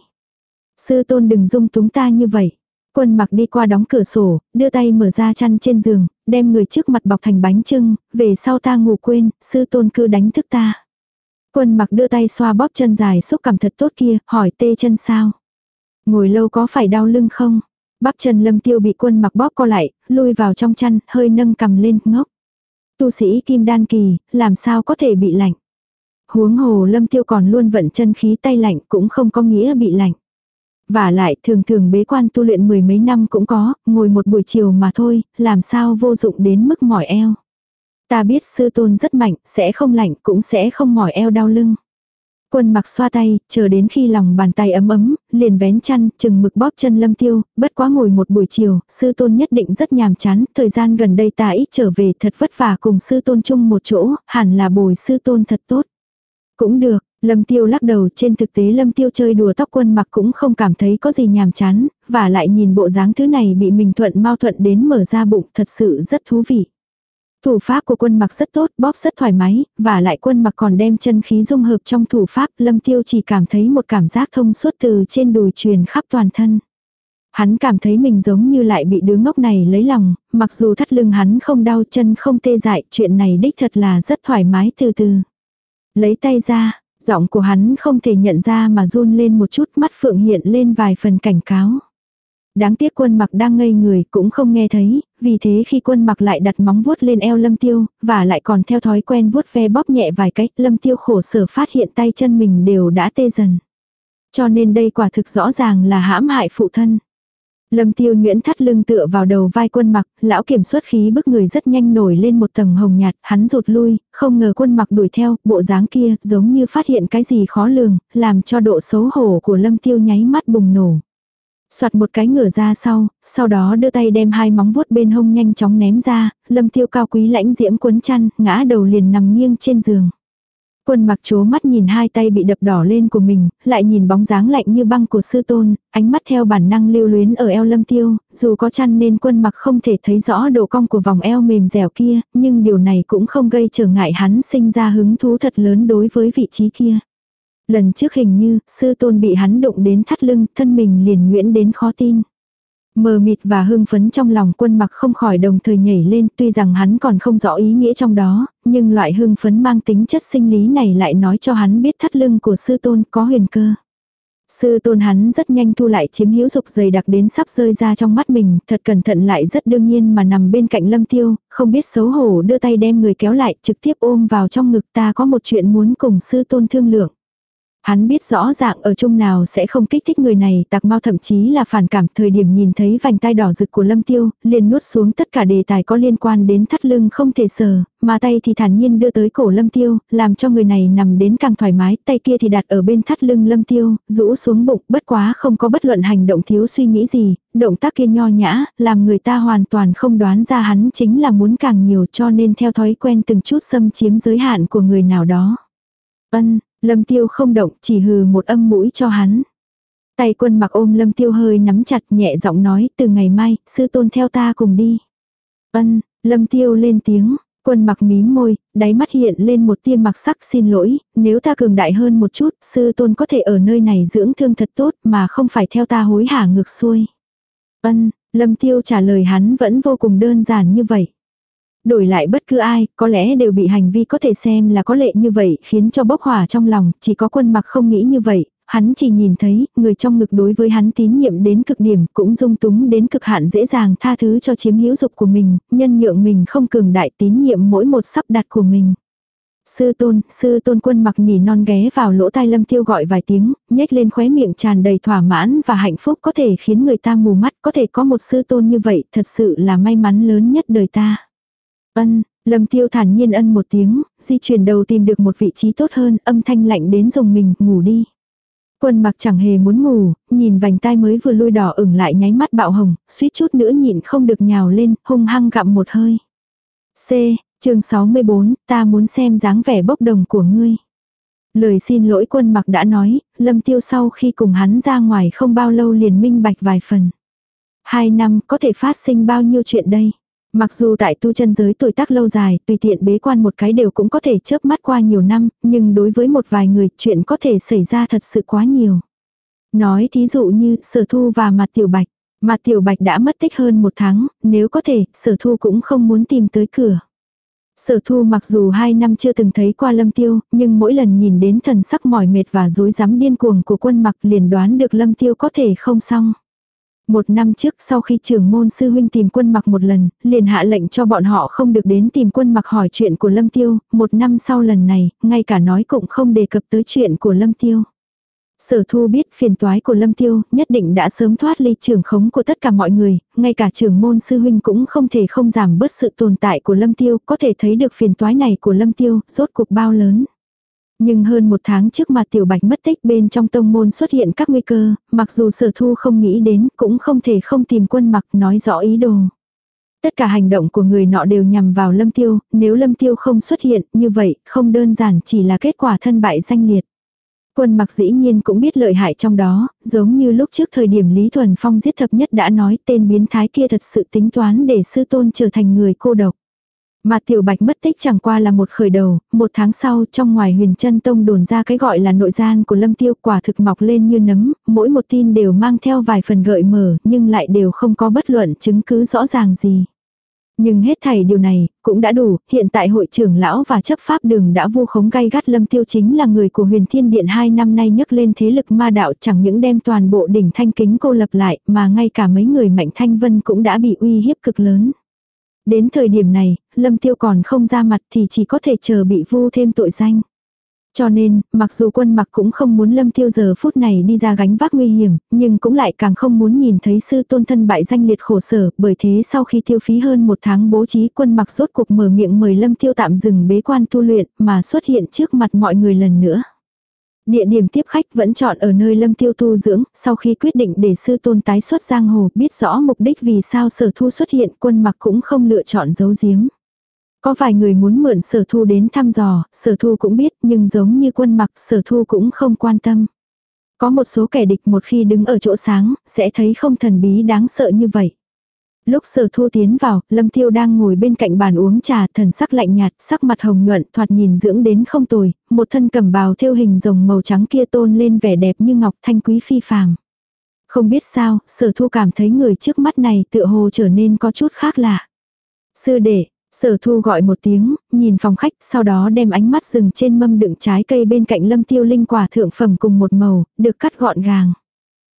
Sư tôn đừng dung túng ta như vậy. Quân mặc đi qua đóng cửa sổ, đưa tay mở ra chăn trên giường, đem người trước mặt bọc thành bánh trưng, về sau ta ngủ quên, sư tôn cứ đánh thức ta. Quân mặc đưa tay xoa bóp chân dài xúc cảm thật tốt kia, hỏi tê chân sao. Ngồi lâu có phải đau lưng không? Bắp chân lâm tiêu bị quân mặc bóp co lại, lui vào trong chăn, hơi nâng cầm lên, ngốc. Tu sĩ kim đan kỳ, làm sao có thể bị lạnh. Huống hồ lâm tiêu còn luôn vận chân khí tay lạnh cũng không có nghĩa bị lạnh. Và lại thường thường bế quan tu luyện mười mấy năm cũng có, ngồi một buổi chiều mà thôi, làm sao vô dụng đến mức mỏi eo. Ta biết sư tôn rất mạnh, sẽ không lạnh cũng sẽ không mỏi eo đau lưng. Quân mặc xoa tay, chờ đến khi lòng bàn tay ấm ấm, liền vén chăn, chừng mực bóp chân lâm tiêu, bất quá ngồi một buổi chiều, sư tôn nhất định rất nhàm chán, thời gian gần đây ta ít trở về thật vất vả cùng sư tôn chung một chỗ, hẳn là bồi sư tôn thật tốt. Cũng được, lâm tiêu lắc đầu trên thực tế lâm tiêu chơi đùa tóc quân mặc cũng không cảm thấy có gì nhàm chán, và lại nhìn bộ dáng thứ này bị mình thuận mau thuận đến mở ra bụng thật sự rất thú vị. Thủ pháp của quân mặc rất tốt, bóp rất thoải mái, và lại quân mặc còn đem chân khí dung hợp trong thủ pháp, lâm tiêu chỉ cảm thấy một cảm giác thông suốt từ trên đùi truyền khắp toàn thân. Hắn cảm thấy mình giống như lại bị đứa ngốc này lấy lòng, mặc dù thắt lưng hắn không đau chân không tê dại, chuyện này đích thật là rất thoải mái từ từ. Lấy tay ra, giọng của hắn không thể nhận ra mà run lên một chút mắt phượng hiện lên vài phần cảnh cáo. Đáng tiếc quân mặc đang ngây người cũng không nghe thấy, vì thế khi quân mặc lại đặt móng vuốt lên eo lâm tiêu, và lại còn theo thói quen vuốt ve bóp nhẹ vài cách, lâm tiêu khổ sở phát hiện tay chân mình đều đã tê dần. Cho nên đây quả thực rõ ràng là hãm hại phụ thân. Lâm tiêu nhuyễn thắt lưng tựa vào đầu vai quân mặc, lão kiểm soát khí bức người rất nhanh nổi lên một tầng hồng nhạt, hắn rụt lui, không ngờ quân mặc đuổi theo, bộ dáng kia giống như phát hiện cái gì khó lường, làm cho độ xấu hổ của lâm tiêu nháy mắt bùng nổ. Soạt một cái ngửa ra sau, sau đó đưa tay đem hai móng vuốt bên hông nhanh chóng ném ra, lâm tiêu cao quý lãnh diễm cuốn chăn, ngã đầu liền nằm nghiêng trên giường. Quân mặc chố mắt nhìn hai tay bị đập đỏ lên của mình, lại nhìn bóng dáng lạnh như băng của sư tôn, ánh mắt theo bản năng lưu luyến ở eo lâm tiêu, dù có chăn nên quân mặc không thể thấy rõ độ cong của vòng eo mềm dẻo kia, nhưng điều này cũng không gây trở ngại hắn sinh ra hứng thú thật lớn đối với vị trí kia. Lần trước hình như, sư tôn bị hắn đụng đến thắt lưng, thân mình liền nguyễn đến khó tin. Mờ mịt và hưng phấn trong lòng quân mặc không khỏi đồng thời nhảy lên tuy rằng hắn còn không rõ ý nghĩa trong đó, nhưng loại hưng phấn mang tính chất sinh lý này lại nói cho hắn biết thắt lưng của sư tôn có huyền cơ. Sư tôn hắn rất nhanh thu lại chiếm hữu dục dày đặc đến sắp rơi ra trong mắt mình, thật cẩn thận lại rất đương nhiên mà nằm bên cạnh lâm tiêu, không biết xấu hổ đưa tay đem người kéo lại trực tiếp ôm vào trong ngực ta có một chuyện muốn cùng sư tôn thương lượng. Hắn biết rõ ràng ở chung nào sẽ không kích thích người này, tạc mau thậm chí là phản cảm thời điểm nhìn thấy vành tay đỏ rực của lâm tiêu, liền nuốt xuống tất cả đề tài có liên quan đến thắt lưng không thể sờ, mà tay thì thản nhiên đưa tới cổ lâm tiêu, làm cho người này nằm đến càng thoải mái, tay kia thì đặt ở bên thắt lưng lâm tiêu, rũ xuống bụng, bất quá không có bất luận hành động thiếu suy nghĩ gì, động tác kia nho nhã, làm người ta hoàn toàn không đoán ra hắn chính là muốn càng nhiều cho nên theo thói quen từng chút xâm chiếm giới hạn của người nào đó. Ân, Lâm tiêu không động, chỉ hừ một âm mũi cho hắn. Tay quân mặc ôm lâm tiêu hơi nắm chặt nhẹ giọng nói từ ngày mai, sư tôn theo ta cùng đi. Ân, lâm tiêu lên tiếng, quân mặc mím môi, đáy mắt hiện lên một tia mặc sắc xin lỗi, nếu ta cường đại hơn một chút, sư tôn có thể ở nơi này dưỡng thương thật tốt mà không phải theo ta hối hả ngược xuôi. Ân, lâm tiêu trả lời hắn vẫn vô cùng đơn giản như vậy. Đổi lại bất cứ ai, có lẽ đều bị hành vi có thể xem là có lệ như vậy khiến cho bốc hỏa trong lòng, chỉ có quân mặc không nghĩ như vậy, hắn chỉ nhìn thấy, người trong ngực đối với hắn tín nhiệm đến cực điểm, cũng dung túng đến cực hạn dễ dàng tha thứ cho chiếm hữu dục của mình, nhân nhượng mình không cường đại tín nhiệm mỗi một sắp đặt của mình. Sư tôn, sư tôn quân mặc nỉ non ghé vào lỗ tai lâm tiêu gọi vài tiếng, nhếch lên khóe miệng tràn đầy thỏa mãn và hạnh phúc có thể khiến người ta mù mắt, có thể có một sư tôn như vậy, thật sự là may mắn lớn nhất đời ta. Ân, lâm tiêu thản nhiên ân một tiếng, di chuyển đầu tìm được một vị trí tốt hơn, âm thanh lạnh đến dùng mình, ngủ đi. Quân mặc chẳng hề muốn ngủ, nhìn vành tai mới vừa lui đỏ ửng lại nháy mắt bạo hồng, suýt chút nữa nhịn không được nhào lên, hung hăng gặm một hơi. C, chương 64, ta muốn xem dáng vẻ bốc đồng của ngươi. Lời xin lỗi quân mặc đã nói, lâm tiêu sau khi cùng hắn ra ngoài không bao lâu liền minh bạch vài phần. Hai năm có thể phát sinh bao nhiêu chuyện đây. Mặc dù tại tu chân giới tuổi tác lâu dài, tùy tiện bế quan một cái đều cũng có thể chớp mắt qua nhiều năm, nhưng đối với một vài người chuyện có thể xảy ra thật sự quá nhiều. Nói thí dụ như sở thu và mặt tiểu bạch. Mặt tiểu bạch đã mất tích hơn một tháng, nếu có thể, sở thu cũng không muốn tìm tới cửa. Sở thu mặc dù hai năm chưa từng thấy qua lâm tiêu, nhưng mỗi lần nhìn đến thần sắc mỏi mệt và rối rắm điên cuồng của quân mặc liền đoán được lâm tiêu có thể không xong. Một năm trước sau khi trưởng môn sư huynh tìm quân mặc một lần, liền hạ lệnh cho bọn họ không được đến tìm quân mặc hỏi chuyện của Lâm Tiêu, một năm sau lần này, ngay cả nói cũng không đề cập tới chuyện của Lâm Tiêu. Sở thu biết phiền toái của Lâm Tiêu nhất định đã sớm thoát ly trường khống của tất cả mọi người, ngay cả trưởng môn sư huynh cũng không thể không giảm bớt sự tồn tại của Lâm Tiêu, có thể thấy được phiền toái này của Lâm Tiêu, rốt cuộc bao lớn. Nhưng hơn một tháng trước mà tiểu bạch mất tích bên trong tông môn xuất hiện các nguy cơ, mặc dù sở thu không nghĩ đến cũng không thể không tìm quân mặc nói rõ ý đồ. Tất cả hành động của người nọ đều nhằm vào lâm tiêu, nếu lâm tiêu không xuất hiện như vậy không đơn giản chỉ là kết quả thân bại danh liệt. Quân mặc dĩ nhiên cũng biết lợi hại trong đó, giống như lúc trước thời điểm Lý Thuần Phong giết thập nhất đã nói tên biến thái kia thật sự tính toán để sư tôn trở thành người cô độc. Mà tiểu bạch mất tích chẳng qua là một khởi đầu, một tháng sau trong ngoài huyền chân tông đồn ra cái gọi là nội gian của lâm tiêu quả thực mọc lên như nấm, mỗi một tin đều mang theo vài phần gợi mở nhưng lại đều không có bất luận chứng cứ rõ ràng gì. Nhưng hết thảy điều này, cũng đã đủ, hiện tại hội trưởng lão và chấp pháp đường đã vu khống gay gắt lâm tiêu chính là người của huyền thiên điện hai năm nay nhấc lên thế lực ma đạo chẳng những đem toàn bộ đỉnh thanh kính cô lập lại mà ngay cả mấy người mạnh thanh vân cũng đã bị uy hiếp cực lớn. Đến thời điểm này, Lâm Tiêu còn không ra mặt thì chỉ có thể chờ bị vu thêm tội danh. Cho nên, mặc dù quân mặc cũng không muốn lâm tiêu giờ phút này đi ra gánh vác nguy hiểm, nhưng cũng lại càng không muốn nhìn thấy sư tôn thân bại danh liệt khổ sở, bởi thế sau khi tiêu phí hơn một tháng bố trí quân mặc rốt cuộc mở miệng mời lâm tiêu tạm dừng bế quan tu luyện mà xuất hiện trước mặt mọi người lần nữa. Địa điểm tiếp khách vẫn chọn ở nơi lâm tiêu tu dưỡng, sau khi quyết định để sư tôn tái xuất giang hồ biết rõ mục đích vì sao sở thu xuất hiện quân mặc cũng không lựa chọn giấu giếm. Có vài người muốn mượn sở thu đến thăm dò, sở thu cũng biết nhưng giống như quân mặc sở thu cũng không quan tâm. Có một số kẻ địch một khi đứng ở chỗ sáng, sẽ thấy không thần bí đáng sợ như vậy. Lúc sở thu tiến vào, Lâm Tiêu đang ngồi bên cạnh bàn uống trà, thần sắc lạnh nhạt, sắc mặt hồng nhuận, thoạt nhìn dưỡng đến không tồi, một thân cẩm bào theo hình rồng màu trắng kia tôn lên vẻ đẹp như ngọc thanh quý phi phàm. Không biết sao, sở thu cảm thấy người trước mắt này tựa hồ trở nên có chút khác lạ. Sư đệ, sở thu gọi một tiếng, nhìn phòng khách, sau đó đem ánh mắt dừng trên mâm đựng trái cây bên cạnh lâm tiêu linh quả thượng phẩm cùng một màu, được cắt gọn gàng.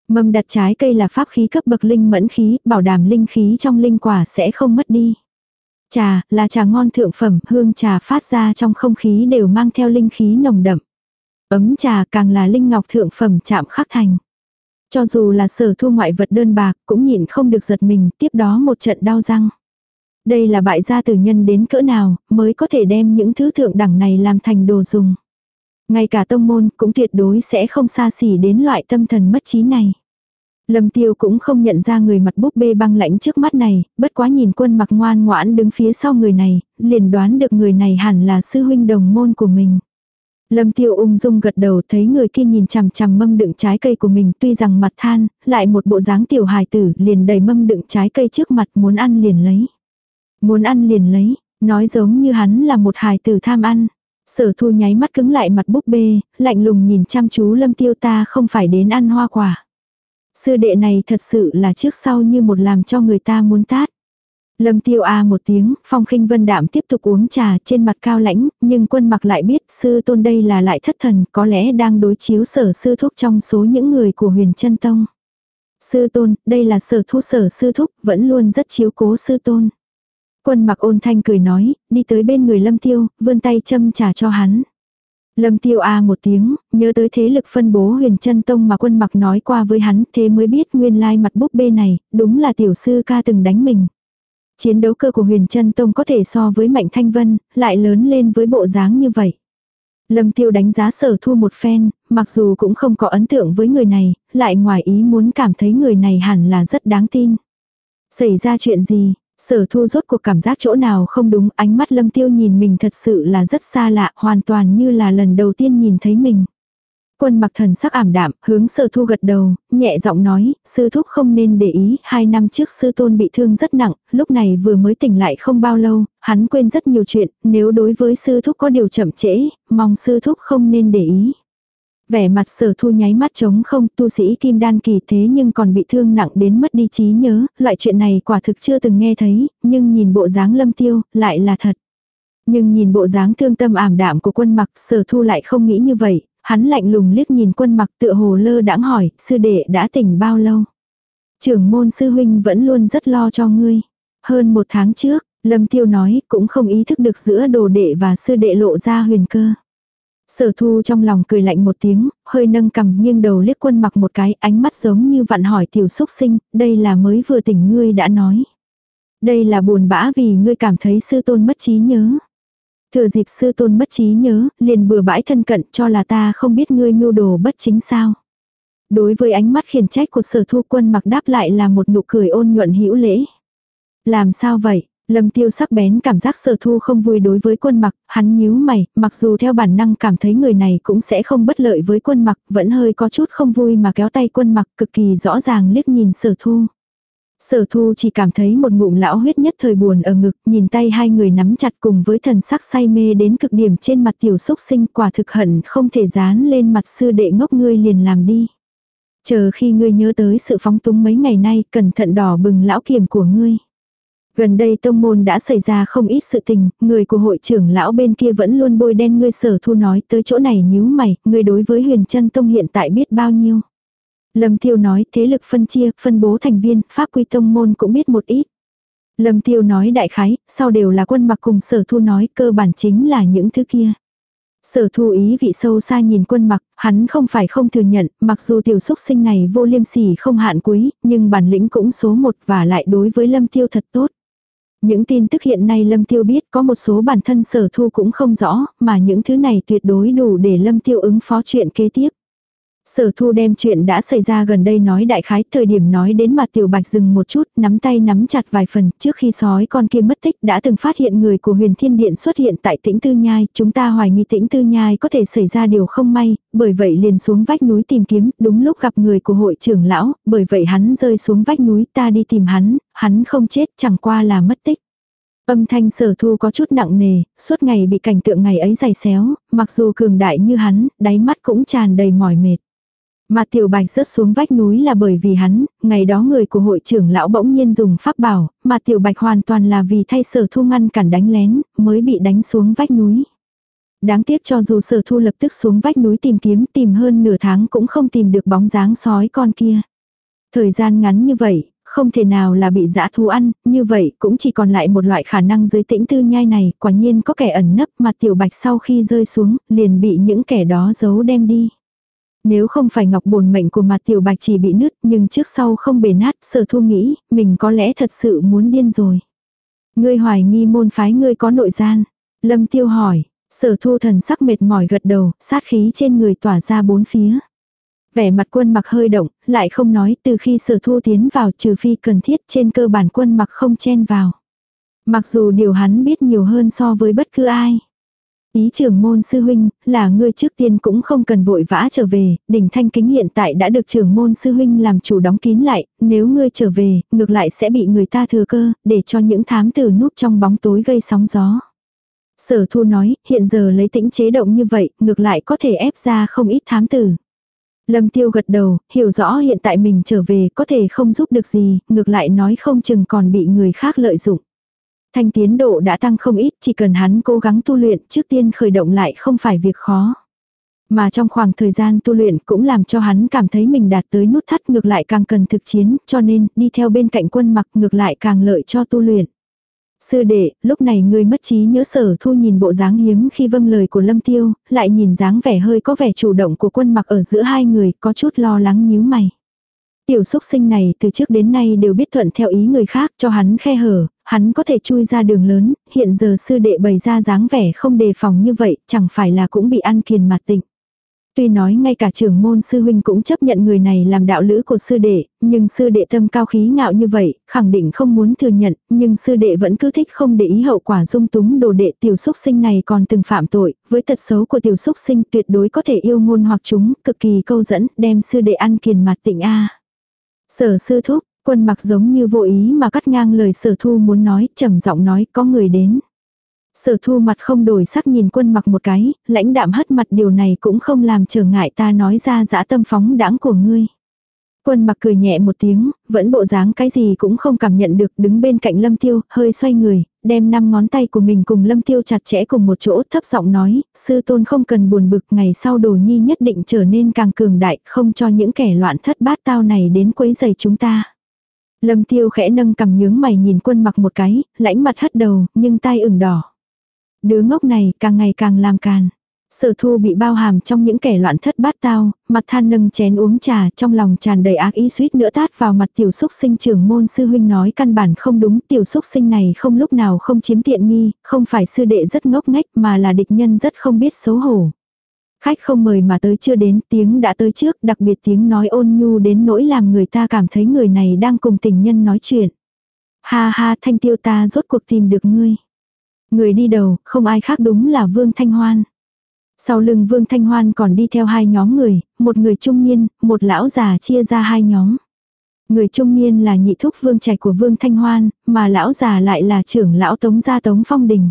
Mâm đặt trái cây là pháp khí cấp bậc linh mẫn khí, bảo đảm linh khí trong linh quả sẽ không mất đi. Trà, là trà ngon thượng phẩm, hương trà phát ra trong không khí đều mang theo linh khí nồng đậm. Ấm trà càng là linh ngọc thượng phẩm chạm khắc thành. Cho dù là sở thu ngoại vật đơn bạc, cũng nhịn không được giật mình, tiếp đó một trận đau răng. Đây là bại gia tử nhân đến cỡ nào, mới có thể đem những thứ thượng đẳng này làm thành đồ dùng. Ngay cả tông môn cũng tuyệt đối sẽ không xa xỉ đến loại tâm thần mất trí này. Lâm tiêu cũng không nhận ra người mặt búp bê băng lãnh trước mắt này, bất quá nhìn quân mặc ngoan ngoãn đứng phía sau người này, liền đoán được người này hẳn là sư huynh đồng môn của mình. Lâm tiêu ung dung gật đầu thấy người kia nhìn chằm chằm mâm đựng trái cây của mình tuy rằng mặt than, lại một bộ dáng tiểu hài tử liền đầy mâm đựng trái cây trước mặt muốn ăn liền lấy. Muốn ăn liền lấy, nói giống như hắn là một hài tử tham ăn. Sở thu nháy mắt cứng lại mặt búp bê, lạnh lùng nhìn chăm chú lâm tiêu ta không phải đến ăn hoa quả. Sư đệ này thật sự là trước sau như một làm cho người ta muốn tát. Lâm tiêu a một tiếng, phong khinh vân đạm tiếp tục uống trà trên mặt cao lãnh, nhưng quân mặc lại biết sư tôn đây là lại thất thần, có lẽ đang đối chiếu sở sư thúc trong số những người của huyền chân tông. Sư tôn, đây là sở thu sở sư thúc, vẫn luôn rất chiếu cố sư tôn. Quân mặc ôn thanh cười nói, đi tới bên người lâm tiêu, vươn tay châm trả cho hắn. Lâm tiêu a một tiếng, nhớ tới thế lực phân bố huyền chân tông mà quân mặc nói qua với hắn, thế mới biết nguyên lai mặt búp bê này, đúng là tiểu sư ca từng đánh mình. Chiến đấu cơ của huyền chân tông có thể so với mạnh thanh vân, lại lớn lên với bộ dáng như vậy. Lâm tiêu đánh giá sở thu một phen, mặc dù cũng không có ấn tượng với người này, lại ngoài ý muốn cảm thấy người này hẳn là rất đáng tin. Xảy ra chuyện gì, sở thu rốt cuộc cảm giác chỗ nào không đúng, ánh mắt lâm tiêu nhìn mình thật sự là rất xa lạ, hoàn toàn như là lần đầu tiên nhìn thấy mình. Quân mặc thần sắc ảm đạm, hướng sở thu gật đầu, nhẹ giọng nói, sư thúc không nên để ý, hai năm trước sư tôn bị thương rất nặng, lúc này vừa mới tỉnh lại không bao lâu, hắn quên rất nhiều chuyện, nếu đối với sư thúc có điều chậm trễ, mong sư thúc không nên để ý. Vẻ mặt sở thu nháy mắt trống không, tu sĩ kim đan kỳ thế nhưng còn bị thương nặng đến mất đi trí nhớ, loại chuyện này quả thực chưa từng nghe thấy, nhưng nhìn bộ dáng lâm tiêu, lại là thật. Nhưng nhìn bộ dáng thương tâm ảm đạm của quân mặc sở thu lại không nghĩ như vậy, hắn lạnh lùng liếc nhìn quân mặc tựa hồ lơ đãng hỏi, sư đệ đã tỉnh bao lâu? Trưởng môn sư huynh vẫn luôn rất lo cho ngươi. Hơn một tháng trước, Lâm Tiêu nói cũng không ý thức được giữa đồ đệ và sư đệ lộ ra huyền cơ. Sở thu trong lòng cười lạnh một tiếng, hơi nâng cầm nghiêng đầu liếc quân mặc một cái, ánh mắt giống như vặn hỏi tiểu xúc sinh, đây là mới vừa tỉnh ngươi đã nói. Đây là buồn bã vì ngươi cảm thấy sư tôn mất trí nhớ. Thừa dịp sư tôn mất trí nhớ, liền bừa bãi thân cận cho là ta không biết ngươi mưu đồ bất chính sao. Đối với ánh mắt khiển trách của sở thu quân mặc đáp lại là một nụ cười ôn nhuận hữu lễ. Làm sao vậy? Lâm tiêu sắc bén cảm giác sở thu không vui đối với quân mặc, hắn nhíu mày, mặc dù theo bản năng cảm thấy người này cũng sẽ không bất lợi với quân mặc, vẫn hơi có chút không vui mà kéo tay quân mặc cực kỳ rõ ràng liếc nhìn sở thu. Sở thu chỉ cảm thấy một ngụm lão huyết nhất thời buồn ở ngực, nhìn tay hai người nắm chặt cùng với thần sắc say mê đến cực điểm trên mặt tiểu xúc sinh quả thực hận không thể dán lên mặt sư đệ ngốc ngươi liền làm đi. Chờ khi ngươi nhớ tới sự phóng túng mấy ngày nay, cẩn thận đỏ bừng lão kiểm của ngươi. Gần đây tông môn đã xảy ra không ít sự tình, người của hội trưởng lão bên kia vẫn luôn bôi đen ngươi sở thu nói tới chỗ này nhíu mày, ngươi đối với huyền chân tông hiện tại biết bao nhiêu. Lâm Tiêu nói thế lực phân chia, phân bố thành viên, pháp quy tông môn cũng biết một ít. Lâm Tiêu nói đại khái, sau đều là quân mặc cùng sở thu nói cơ bản chính là những thứ kia. Sở thu ý vị sâu xa nhìn quân mặc, hắn không phải không thừa nhận, mặc dù tiểu xúc sinh này vô liêm sỉ không hạn quý, nhưng bản lĩnh cũng số một và lại đối với Lâm Tiêu thật tốt. Những tin tức hiện nay Lâm Tiêu biết có một số bản thân sở thu cũng không rõ, mà những thứ này tuyệt đối đủ để Lâm Tiêu ứng phó chuyện kế tiếp. Sở thu đem chuyện đã xảy ra gần đây nói đại khái, thời điểm nói đến mặt tiểu bạch dừng một chút, nắm tay nắm chặt vài phần, trước khi sói con kia mất tích đã từng phát hiện người của huyền thiên điện xuất hiện tại tĩnh tư nhai, chúng ta hoài nghi tĩnh tư nhai có thể xảy ra điều không may, bởi vậy liền xuống vách núi tìm kiếm, đúng lúc gặp người của hội trưởng lão, bởi vậy hắn rơi xuống vách núi ta đi tìm hắn, hắn không chết chẳng qua là mất tích. Âm thanh sở thu có chút nặng nề, suốt ngày bị cảnh tượng ngày ấy dày xéo, mặc dù cường đại như hắn, đáy mắt cũng tràn đầy mỏi mệt. Mà tiểu bạch rớt xuống vách núi là bởi vì hắn, ngày đó người của hội trưởng lão bỗng nhiên dùng pháp bảo, mà tiểu bạch hoàn toàn là vì thay sở thu ngăn cản đánh lén, mới bị đánh xuống vách núi. Đáng tiếc cho dù sở thu lập tức xuống vách núi tìm kiếm tìm hơn nửa tháng cũng không tìm được bóng dáng sói con kia. Thời gian ngắn như vậy, không thể nào là bị dã thú ăn, như vậy cũng chỉ còn lại một loại khả năng dưới tĩnh tư nhai này, quả nhiên có kẻ ẩn nấp mà tiểu bạch sau khi rơi xuống, liền bị những kẻ đó giấu đem đi. Nếu không phải ngọc bồn mệnh của mặt tiểu bạch chỉ bị nứt nhưng trước sau không bể nát sở thu nghĩ mình có lẽ thật sự muốn điên rồi. Ngươi hoài nghi môn phái ngươi có nội gian. Lâm tiêu hỏi, sở thu thần sắc mệt mỏi gật đầu, sát khí trên người tỏa ra bốn phía. Vẻ mặt quân mặc hơi động, lại không nói từ khi sở thu tiến vào trừ phi cần thiết trên cơ bản quân mặc không chen vào. Mặc dù điều hắn biết nhiều hơn so với bất cứ ai. Ý trưởng môn sư huynh, là ngươi trước tiên cũng không cần vội vã trở về, đỉnh thanh kính hiện tại đã được trưởng môn sư huynh làm chủ đóng kín lại, nếu ngươi trở về, ngược lại sẽ bị người ta thừa cơ, để cho những thám tử núp trong bóng tối gây sóng gió. Sở thu nói, hiện giờ lấy tĩnh chế động như vậy, ngược lại có thể ép ra không ít thám tử. Lâm tiêu gật đầu, hiểu rõ hiện tại mình trở về có thể không giúp được gì, ngược lại nói không chừng còn bị người khác lợi dụng. Thanh tiến độ đã tăng không ít, chỉ cần hắn cố gắng tu luyện trước tiên khởi động lại không phải việc khó. Mà trong khoảng thời gian tu luyện cũng làm cho hắn cảm thấy mình đạt tới nút thắt ngược lại càng cần thực chiến, cho nên đi theo bên cạnh quân mặc ngược lại càng lợi cho tu luyện. Sư đệ, lúc này người mất trí nhớ sở thu nhìn bộ dáng hiếm khi vâng lời của Lâm Tiêu, lại nhìn dáng vẻ hơi có vẻ chủ động của quân mặc ở giữa hai người, có chút lo lắng nhíu mày. Tiểu xúc sinh này từ trước đến nay đều biết thuận theo ý người khác cho hắn khe hở, hắn có thể chui ra đường lớn, hiện giờ sư đệ bày ra dáng vẻ không đề phòng như vậy, chẳng phải là cũng bị ăn kiền mặt tịnh. Tuy nói ngay cả trưởng môn sư huynh cũng chấp nhận người này làm đạo lữ của sư đệ, nhưng sư đệ tâm cao khí ngạo như vậy, khẳng định không muốn thừa nhận, nhưng sư đệ vẫn cứ thích không để ý hậu quả dung túng đồ đệ tiểu xúc sinh này còn từng phạm tội, với tật xấu của tiểu xúc sinh tuyệt đối có thể yêu ngôn hoặc chúng, cực kỳ câu dẫn, đem sư đệ ăn kiền mặt tịnh A. Sở sư thúc, quân mặc giống như vô ý mà cắt ngang lời sở thu muốn nói, trầm giọng nói có người đến. Sở thu mặt không đổi sắc nhìn quân mặc một cái, lãnh đạm hất mặt điều này cũng không làm trở ngại ta nói ra dã tâm phóng đãng của ngươi. Quân mặc cười nhẹ một tiếng, vẫn bộ dáng cái gì cũng không cảm nhận được đứng bên cạnh lâm tiêu, hơi xoay người, đem năm ngón tay của mình cùng lâm tiêu chặt chẽ cùng một chỗ thấp giọng nói, sư tôn không cần buồn bực ngày sau đồ nhi nhất định trở nên càng cường đại, không cho những kẻ loạn thất bát tao này đến quấy giày chúng ta. Lâm tiêu khẽ nâng cầm nhướng mày nhìn quân mặc một cái, lãnh mặt hất đầu, nhưng tai ửng đỏ. Đứa ngốc này càng ngày càng làm càn. Sở thu bị bao hàm trong những kẻ loạn thất bát tao, mặt than nâng chén uống trà trong lòng tràn đầy ác ý suýt nữa tát vào mặt tiểu xúc sinh trưởng môn sư huynh nói căn bản không đúng tiểu xúc sinh này không lúc nào không chiếm tiện nghi, không phải sư đệ rất ngốc nghếch mà là địch nhân rất không biết xấu hổ. Khách không mời mà tới chưa đến tiếng đã tới trước đặc biệt tiếng nói ôn nhu đến nỗi làm người ta cảm thấy người này đang cùng tình nhân nói chuyện. Ha ha thanh tiêu ta rốt cuộc tìm được ngươi. Người đi đầu, không ai khác đúng là Vương Thanh Hoan. Sau lưng Vương Thanh Hoan còn đi theo hai nhóm người, một người trung niên, một lão già chia ra hai nhóm. Người trung niên là nhị thúc vương trạch của Vương Thanh Hoan, mà lão già lại là trưởng lão tống gia tống phong đình.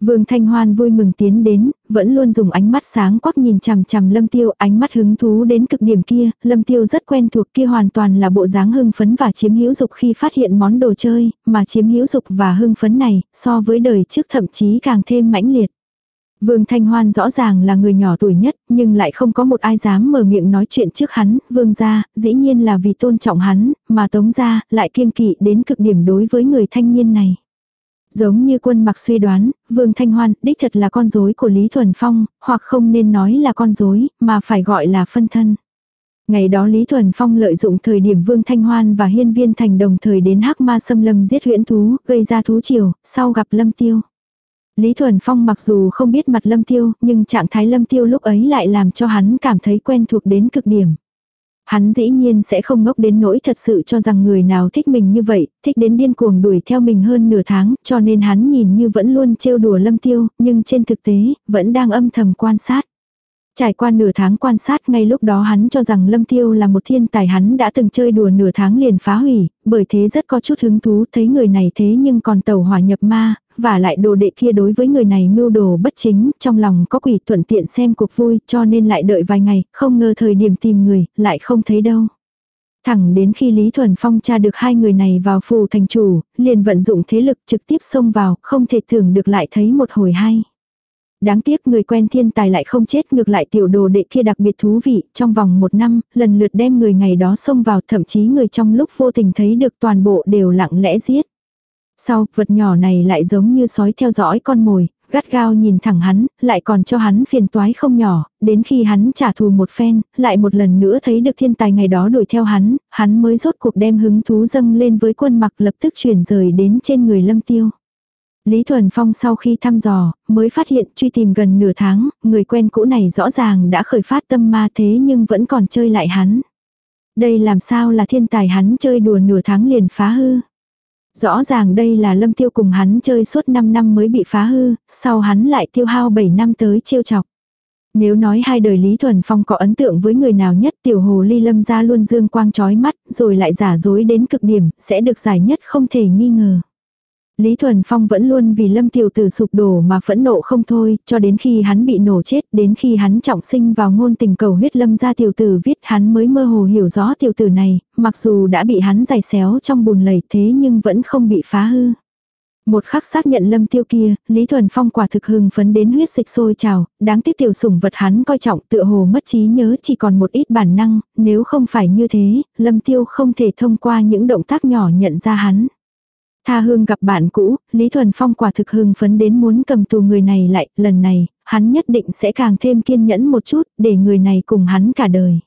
Vương Thanh Hoan vui mừng tiến đến, vẫn luôn dùng ánh mắt sáng quắc nhìn chằm chằm Lâm Tiêu, ánh mắt hứng thú đến cực điểm kia, Lâm Tiêu rất quen thuộc kia hoàn toàn là bộ dáng hưng phấn và chiếm hữu dục khi phát hiện món đồ chơi, mà chiếm hữu dục và hưng phấn này, so với đời trước thậm chí càng thêm mãnh liệt. Vương Thanh Hoan rõ ràng là người nhỏ tuổi nhất, nhưng lại không có một ai dám mở miệng nói chuyện trước hắn, vương gia, dĩ nhiên là vì tôn trọng hắn, mà tống gia, lại kiêng kỵ đến cực điểm đối với người thanh niên này. Giống như quân mặc suy đoán, Vương Thanh Hoan đích thật là con rối của Lý Thuần Phong, hoặc không nên nói là con rối, mà phải gọi là phân thân. Ngày đó Lý Thuần Phong lợi dụng thời điểm Vương Thanh Hoan và Hiên Viên Thành đồng thời đến hắc ma xâm lâm giết huyễn thú, gây ra thú triều, sau gặp Lâm Tiêu. Lý Thuần Phong mặc dù không biết mặt Lâm Tiêu, nhưng trạng thái Lâm Tiêu lúc ấy lại làm cho hắn cảm thấy quen thuộc đến cực điểm. Hắn dĩ nhiên sẽ không ngốc đến nỗi thật sự cho rằng người nào thích mình như vậy, thích đến điên cuồng đuổi theo mình hơn nửa tháng, cho nên hắn nhìn như vẫn luôn trêu đùa lâm tiêu, nhưng trên thực tế, vẫn đang âm thầm quan sát. Trải qua nửa tháng quan sát ngay lúc đó hắn cho rằng Lâm Tiêu là một thiên tài hắn đã từng chơi đùa nửa tháng liền phá hủy, bởi thế rất có chút hứng thú thấy người này thế nhưng còn tàu hỏa nhập ma, và lại đồ đệ kia đối với người này mưu đồ bất chính, trong lòng có quỷ thuận tiện xem cuộc vui cho nên lại đợi vài ngày, không ngờ thời điểm tìm người, lại không thấy đâu. Thẳng đến khi Lý Thuần Phong tra được hai người này vào phù thành chủ, liền vận dụng thế lực trực tiếp xông vào, không thể tưởng được lại thấy một hồi hay. Đáng tiếc người quen thiên tài lại không chết ngược lại tiểu đồ đệ kia đặc biệt thú vị, trong vòng một năm, lần lượt đem người ngày đó xông vào thậm chí người trong lúc vô tình thấy được toàn bộ đều lặng lẽ giết. Sau, vật nhỏ này lại giống như sói theo dõi con mồi, gắt gao nhìn thẳng hắn, lại còn cho hắn phiền toái không nhỏ, đến khi hắn trả thù một phen, lại một lần nữa thấy được thiên tài ngày đó đuổi theo hắn, hắn mới rốt cuộc đem hứng thú dâng lên với quân mặc lập tức chuyển rời đến trên người lâm tiêu. Lý Thuần Phong sau khi thăm dò, mới phát hiện truy tìm gần nửa tháng, người quen cũ này rõ ràng đã khởi phát tâm ma thế nhưng vẫn còn chơi lại hắn. Đây làm sao là thiên tài hắn chơi đùa nửa tháng liền phá hư. Rõ ràng đây là lâm tiêu cùng hắn chơi suốt 5 năm mới bị phá hư, sau hắn lại tiêu hao 7 năm tới chiêu chọc. Nếu nói hai đời Lý Thuần Phong có ấn tượng với người nào nhất tiểu hồ ly lâm ra luôn dương quang trói mắt, rồi lại giả dối đến cực điểm, sẽ được giải nhất không thể nghi ngờ. Lý Thuần Phong vẫn luôn vì lâm tiểu tử sụp đổ mà phẫn nộ không thôi, cho đến khi hắn bị nổ chết, đến khi hắn trọng sinh vào ngôn tình cầu huyết lâm ra tiểu tử viết hắn mới mơ hồ hiểu rõ tiểu tử này, mặc dù đã bị hắn giày xéo trong bùn lầy thế nhưng vẫn không bị phá hư. Một khắc xác nhận lâm tiêu kia, Lý Thuần Phong quả thực hưng phấn đến huyết dịch sôi trào, đáng tiếc tiểu sủng vật hắn coi trọng tựa hồ mất trí nhớ chỉ còn một ít bản năng, nếu không phải như thế, lâm tiêu không thể thông qua những động tác nhỏ nhận ra hắn. Tha hương gặp bạn cũ, Lý Thuần Phong quả thực hưng phấn đến muốn cầm tù người này lại, lần này, hắn nhất định sẽ càng thêm kiên nhẫn một chút, để người này cùng hắn cả đời.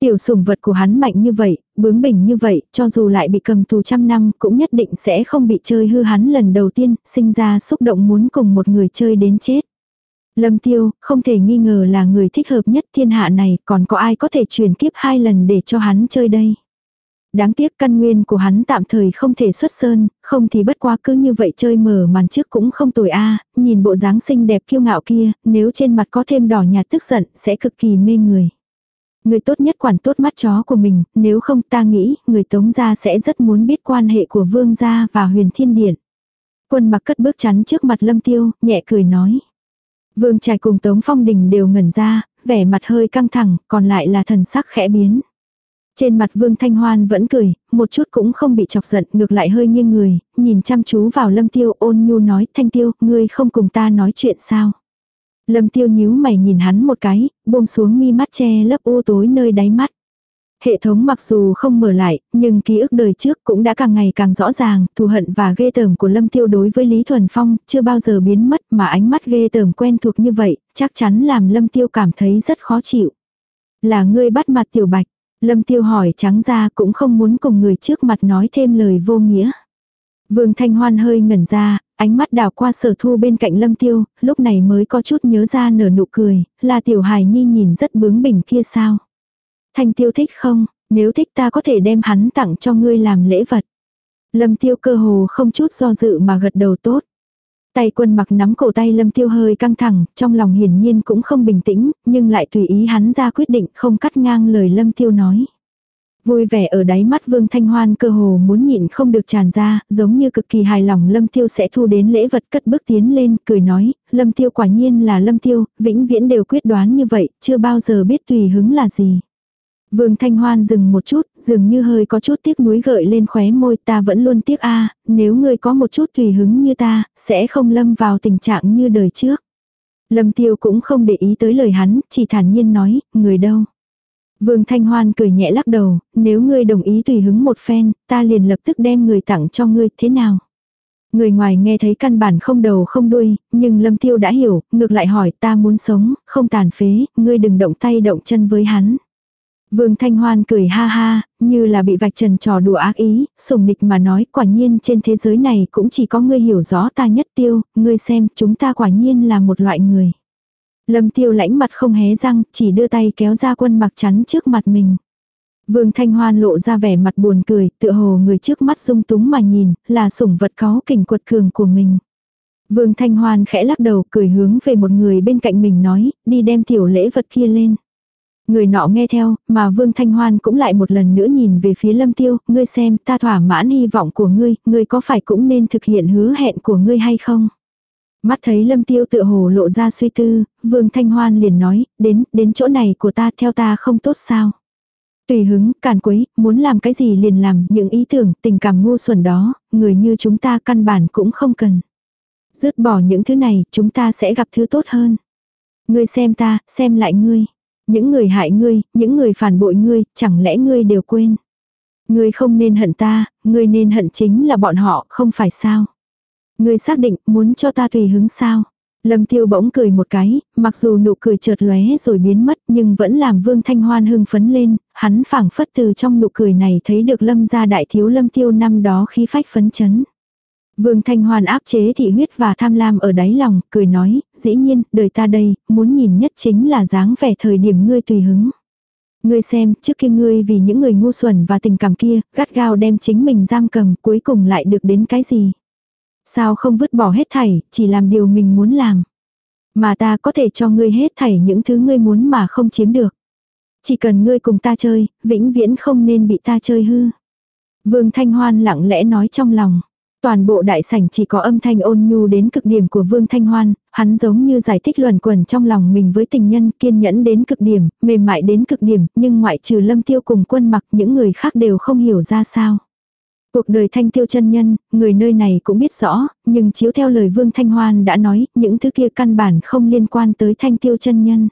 Tiểu sủng vật của hắn mạnh như vậy, bướng bỉnh như vậy, cho dù lại bị cầm tù trăm năm cũng nhất định sẽ không bị chơi hư hắn lần đầu tiên, sinh ra xúc động muốn cùng một người chơi đến chết. Lâm Tiêu, không thể nghi ngờ là người thích hợp nhất thiên hạ này, còn có ai có thể truyền kiếp hai lần để cho hắn chơi đây. Đáng tiếc căn nguyên của hắn tạm thời không thể xuất sơn, không thì bất quá cứ như vậy chơi mở màn trước cũng không tồi a nhìn bộ dáng xinh đẹp kiêu ngạo kia, nếu trên mặt có thêm đỏ nhạt tức giận sẽ cực kỳ mê người. Người tốt nhất quản tốt mắt chó của mình, nếu không ta nghĩ người tống gia sẽ rất muốn biết quan hệ của vương gia và huyền thiên điện. Quân mặc cất bước chắn trước mặt lâm tiêu, nhẹ cười nói. Vương trải cùng tống phong đình đều ngẩn ra, vẻ mặt hơi căng thẳng, còn lại là thần sắc khẽ biến. Trên mặt Vương Thanh Hoan vẫn cười, một chút cũng không bị chọc giận, ngược lại hơi nghiêng người, nhìn chăm chú vào Lâm Tiêu ôn nhu nói, Thanh Tiêu, ngươi không cùng ta nói chuyện sao. Lâm Tiêu nhíu mày nhìn hắn một cái, buông xuống mi mắt che lấp u tối nơi đáy mắt. Hệ thống mặc dù không mở lại, nhưng ký ức đời trước cũng đã càng ngày càng rõ ràng, thù hận và ghê tởm của Lâm Tiêu đối với Lý Thuần Phong chưa bao giờ biến mất mà ánh mắt ghê tởm quen thuộc như vậy, chắc chắn làm Lâm Tiêu cảm thấy rất khó chịu. Là ngươi bắt mặt tiểu bạch, Lâm Tiêu hỏi trắng ra cũng không muốn cùng người trước mặt nói thêm lời vô nghĩa. Vương Thanh Hoan hơi ngẩn ra, ánh mắt đảo qua sở thu bên cạnh Lâm Tiêu, lúc này mới có chút nhớ ra nở nụ cười, là tiểu hài nhi nhìn rất bướng bỉnh kia sao. Thanh Tiêu thích không, nếu thích ta có thể đem hắn tặng cho ngươi làm lễ vật. Lâm Tiêu cơ hồ không chút do dự mà gật đầu tốt. Tay quân mặc nắm cổ tay lâm tiêu hơi căng thẳng, trong lòng hiển nhiên cũng không bình tĩnh, nhưng lại tùy ý hắn ra quyết định không cắt ngang lời lâm tiêu nói. Vui vẻ ở đáy mắt Vương Thanh Hoan cơ hồ muốn nhịn không được tràn ra, giống như cực kỳ hài lòng Lâm Tiêu sẽ thu đến lễ vật cất bước tiến lên, cười nói, Lâm Tiêu quả nhiên là Lâm Tiêu, vĩnh viễn đều quyết đoán như vậy, chưa bao giờ biết tùy hứng là gì. Vương Thanh Hoan dừng một chút, dường như hơi có chút tiếc nuối gợi lên khóe môi ta vẫn luôn tiếc a nếu ngươi có một chút tùy hứng như ta, sẽ không lâm vào tình trạng như đời trước. Lâm Tiêu cũng không để ý tới lời hắn, chỉ thản nhiên nói, người đâu. Vương Thanh Hoan cười nhẹ lắc đầu, nếu ngươi đồng ý tùy hứng một phen, ta liền lập tức đem người tặng cho ngươi, thế nào? Người ngoài nghe thấy căn bản không đầu không đuôi, nhưng Lâm Tiêu đã hiểu, ngược lại hỏi ta muốn sống, không tàn phế, ngươi đừng động tay động chân với hắn. Vương Thanh Hoan cười ha ha, như là bị vạch trần trò đùa ác ý, sùng nịch mà nói quả nhiên trên thế giới này cũng chỉ có ngươi hiểu rõ ta nhất tiêu, ngươi xem chúng ta quả nhiên là một loại người. Lâm tiêu lãnh mặt không hé răng, chỉ đưa tay kéo ra quân mặc chắn trước mặt mình. Vương Thanh Hoan lộ ra vẻ mặt buồn cười, tựa hồ người trước mắt dung túng mà nhìn, là sủng vật có kình quật cường của mình. Vương Thanh Hoan khẽ lắc đầu cười hướng về một người bên cạnh mình nói, đi đem tiểu lễ vật kia lên. Người nọ nghe theo, mà Vương Thanh Hoan cũng lại một lần nữa nhìn về phía Lâm Tiêu, ngươi xem, ta thỏa mãn hy vọng của ngươi, ngươi có phải cũng nên thực hiện hứa hẹn của ngươi hay không? Mắt thấy Lâm Tiêu tự hồ lộ ra suy tư, Vương Thanh Hoan liền nói, đến, đến chỗ này của ta theo ta không tốt sao? Tùy hứng, càn quấy, muốn làm cái gì liền làm, những ý tưởng, tình cảm ngu xuẩn đó, người như chúng ta căn bản cũng không cần. Dứt bỏ những thứ này, chúng ta sẽ gặp thứ tốt hơn. Ngươi xem ta, xem lại ngươi. Những người hại ngươi, những người phản bội ngươi, chẳng lẽ ngươi đều quên. Ngươi không nên hận ta, ngươi nên hận chính là bọn họ, không phải sao. Ngươi xác định muốn cho ta tùy hứng sao. Lâm tiêu bỗng cười một cái, mặc dù nụ cười chợt lóe rồi biến mất nhưng vẫn làm vương thanh hoan hưng phấn lên, hắn phảng phất từ trong nụ cười này thấy được lâm gia đại thiếu lâm tiêu năm đó khí phách phấn chấn. Vương Thanh Hoan áp chế thị huyết và tham lam ở đáy lòng, cười nói, dĩ nhiên, đời ta đây, muốn nhìn nhất chính là dáng vẻ thời điểm ngươi tùy hứng. Ngươi xem, trước kia ngươi vì những người ngu xuẩn và tình cảm kia, gắt gao đem chính mình giam cầm, cuối cùng lại được đến cái gì? Sao không vứt bỏ hết thảy, chỉ làm điều mình muốn làm? Mà ta có thể cho ngươi hết thảy những thứ ngươi muốn mà không chiếm được. Chỉ cần ngươi cùng ta chơi, vĩnh viễn không nên bị ta chơi hư. Vương Thanh Hoan lặng lẽ nói trong lòng. Toàn bộ đại sảnh chỉ có âm thanh ôn nhu đến cực điểm của Vương Thanh Hoan, hắn giống như giải thích luẩn quẩn trong lòng mình với tình nhân kiên nhẫn đến cực điểm, mềm mại đến cực điểm, nhưng ngoại trừ lâm tiêu cùng quân mặc những người khác đều không hiểu ra sao. Cuộc đời thanh tiêu chân nhân, người nơi này cũng biết rõ, nhưng chiếu theo lời Vương Thanh Hoan đã nói, những thứ kia căn bản không liên quan tới thanh tiêu chân nhân.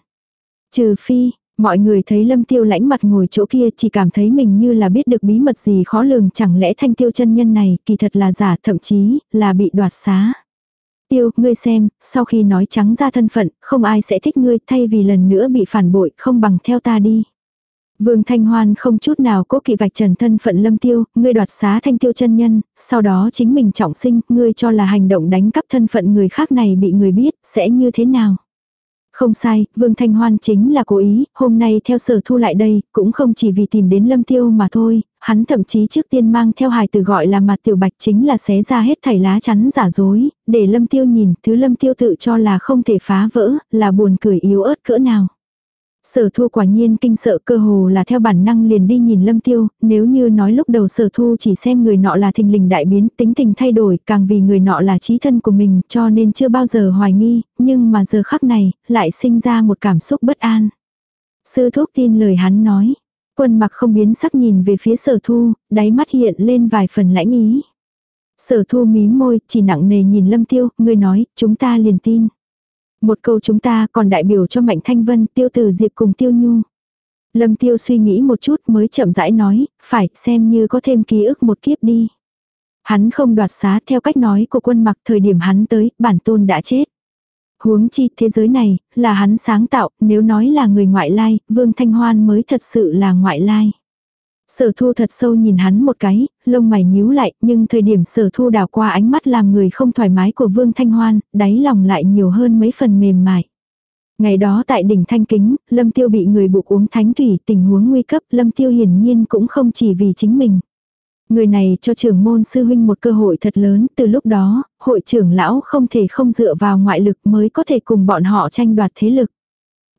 Trừ phi, mọi người thấy lâm tiêu lãnh mặt ngồi chỗ kia chỉ cảm thấy mình như là biết được bí mật gì khó lường chẳng lẽ thanh tiêu chân nhân này kỳ thật là giả thậm chí là bị đoạt xá. Tiêu, ngươi xem, sau khi nói trắng ra thân phận, không ai sẽ thích ngươi thay vì lần nữa bị phản bội, không bằng theo ta đi. Vương Thanh Hoan không chút nào cố kỵ vạch trần thân phận lâm tiêu, ngươi đoạt xá thanh tiêu chân nhân, sau đó chính mình trọng sinh, ngươi cho là hành động đánh cắp thân phận người khác này bị người biết, sẽ như thế nào. Không sai, Vương Thanh Hoan chính là cố ý, hôm nay theo sở thu lại đây, cũng không chỉ vì tìm đến lâm tiêu mà thôi, hắn thậm chí trước tiên mang theo hài từ gọi là mặt tiểu bạch chính là xé ra hết thảy lá chắn giả dối, để lâm tiêu nhìn, thứ lâm tiêu tự cho là không thể phá vỡ, là buồn cười yếu ớt cỡ nào. Sở thu quả nhiên kinh sợ cơ hồ là theo bản năng liền đi nhìn lâm tiêu, nếu như nói lúc đầu sở thu chỉ xem người nọ là thình lình đại biến, tính tình thay đổi, càng vì người nọ là trí thân của mình, cho nên chưa bao giờ hoài nghi, nhưng mà giờ khắc này, lại sinh ra một cảm xúc bất an. Sư thúc tin lời hắn nói, quân mặc không biến sắc nhìn về phía sở thu, đáy mắt hiện lên vài phần lãnh ý. Sở thu mí môi, chỉ nặng nề nhìn lâm tiêu, người nói, chúng ta liền tin. Một câu chúng ta còn đại biểu cho Mạnh Thanh Vân, tiêu tử Diệp cùng tiêu nhu. Lâm tiêu suy nghĩ một chút mới chậm rãi nói, phải xem như có thêm ký ức một kiếp đi. Hắn không đoạt xá theo cách nói của quân mặc thời điểm hắn tới, bản tôn đã chết. Huống chi thế giới này, là hắn sáng tạo, nếu nói là người ngoại lai, Vương Thanh Hoan mới thật sự là ngoại lai. Sở thu thật sâu nhìn hắn một cái, lông mày nhíu lại, nhưng thời điểm sở thu đảo qua ánh mắt làm người không thoải mái của Vương Thanh Hoan, đáy lòng lại nhiều hơn mấy phần mềm mại. Ngày đó tại đỉnh Thanh Kính, Lâm Tiêu bị người buộc uống thánh thủy, tình huống nguy cấp, Lâm Tiêu hiển nhiên cũng không chỉ vì chính mình. Người này cho trưởng môn sư huynh một cơ hội thật lớn, từ lúc đó, hội trưởng lão không thể không dựa vào ngoại lực mới có thể cùng bọn họ tranh đoạt thế lực.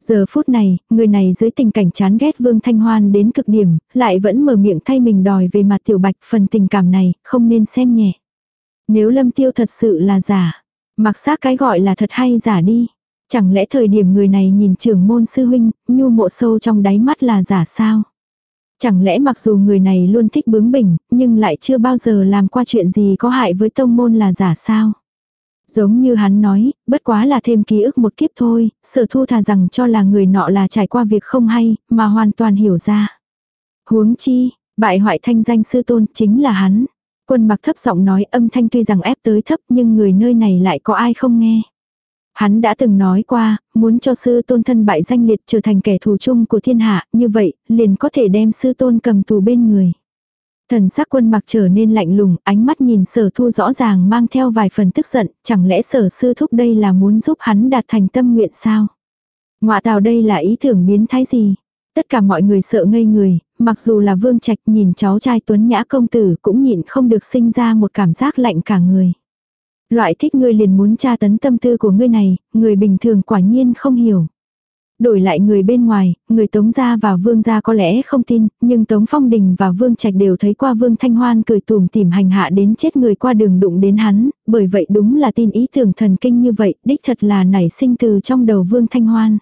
Giờ phút này, người này dưới tình cảnh chán ghét Vương Thanh Hoan đến cực điểm, lại vẫn mở miệng thay mình đòi về mặt tiểu bạch phần tình cảm này, không nên xem nhẹ. Nếu lâm tiêu thật sự là giả, mặc xác cái gọi là thật hay giả đi. Chẳng lẽ thời điểm người này nhìn trưởng môn sư huynh, nhu mộ sâu trong đáy mắt là giả sao? Chẳng lẽ mặc dù người này luôn thích bướng bỉnh, nhưng lại chưa bao giờ làm qua chuyện gì có hại với tông môn là giả sao? Giống như hắn nói, bất quá là thêm ký ức một kiếp thôi, sở thu thà rằng cho là người nọ là trải qua việc không hay, mà hoàn toàn hiểu ra. Huống chi, bại hoại thanh danh sư tôn chính là hắn. Quân mặc thấp giọng nói âm thanh tuy rằng ép tới thấp nhưng người nơi này lại có ai không nghe. Hắn đã từng nói qua, muốn cho sư tôn thân bại danh liệt trở thành kẻ thù chung của thiên hạ, như vậy, liền có thể đem sư tôn cầm tù bên người. Thần sắc quân mặc trở nên lạnh lùng, ánh mắt nhìn sở thu rõ ràng mang theo vài phần tức giận, chẳng lẽ sở sư thúc đây là muốn giúp hắn đạt thành tâm nguyện sao? Ngoạ tào đây là ý tưởng biến thái gì? Tất cả mọi người sợ ngây người, mặc dù là vương trạch nhìn cháu trai tuấn nhã công tử cũng nhịn không được sinh ra một cảm giác lạnh cả người. Loại thích ngươi liền muốn tra tấn tâm tư của ngươi này, người bình thường quả nhiên không hiểu. Đổi lại người bên ngoài, người Tống gia và Vương gia có lẽ không tin, nhưng Tống Phong Đình và Vương Trạch đều thấy qua Vương Thanh Hoan cười tùm tìm hành hạ đến chết người qua đường đụng đến hắn, bởi vậy đúng là tin ý tưởng thần kinh như vậy, đích thật là nảy sinh từ trong đầu Vương Thanh Hoan.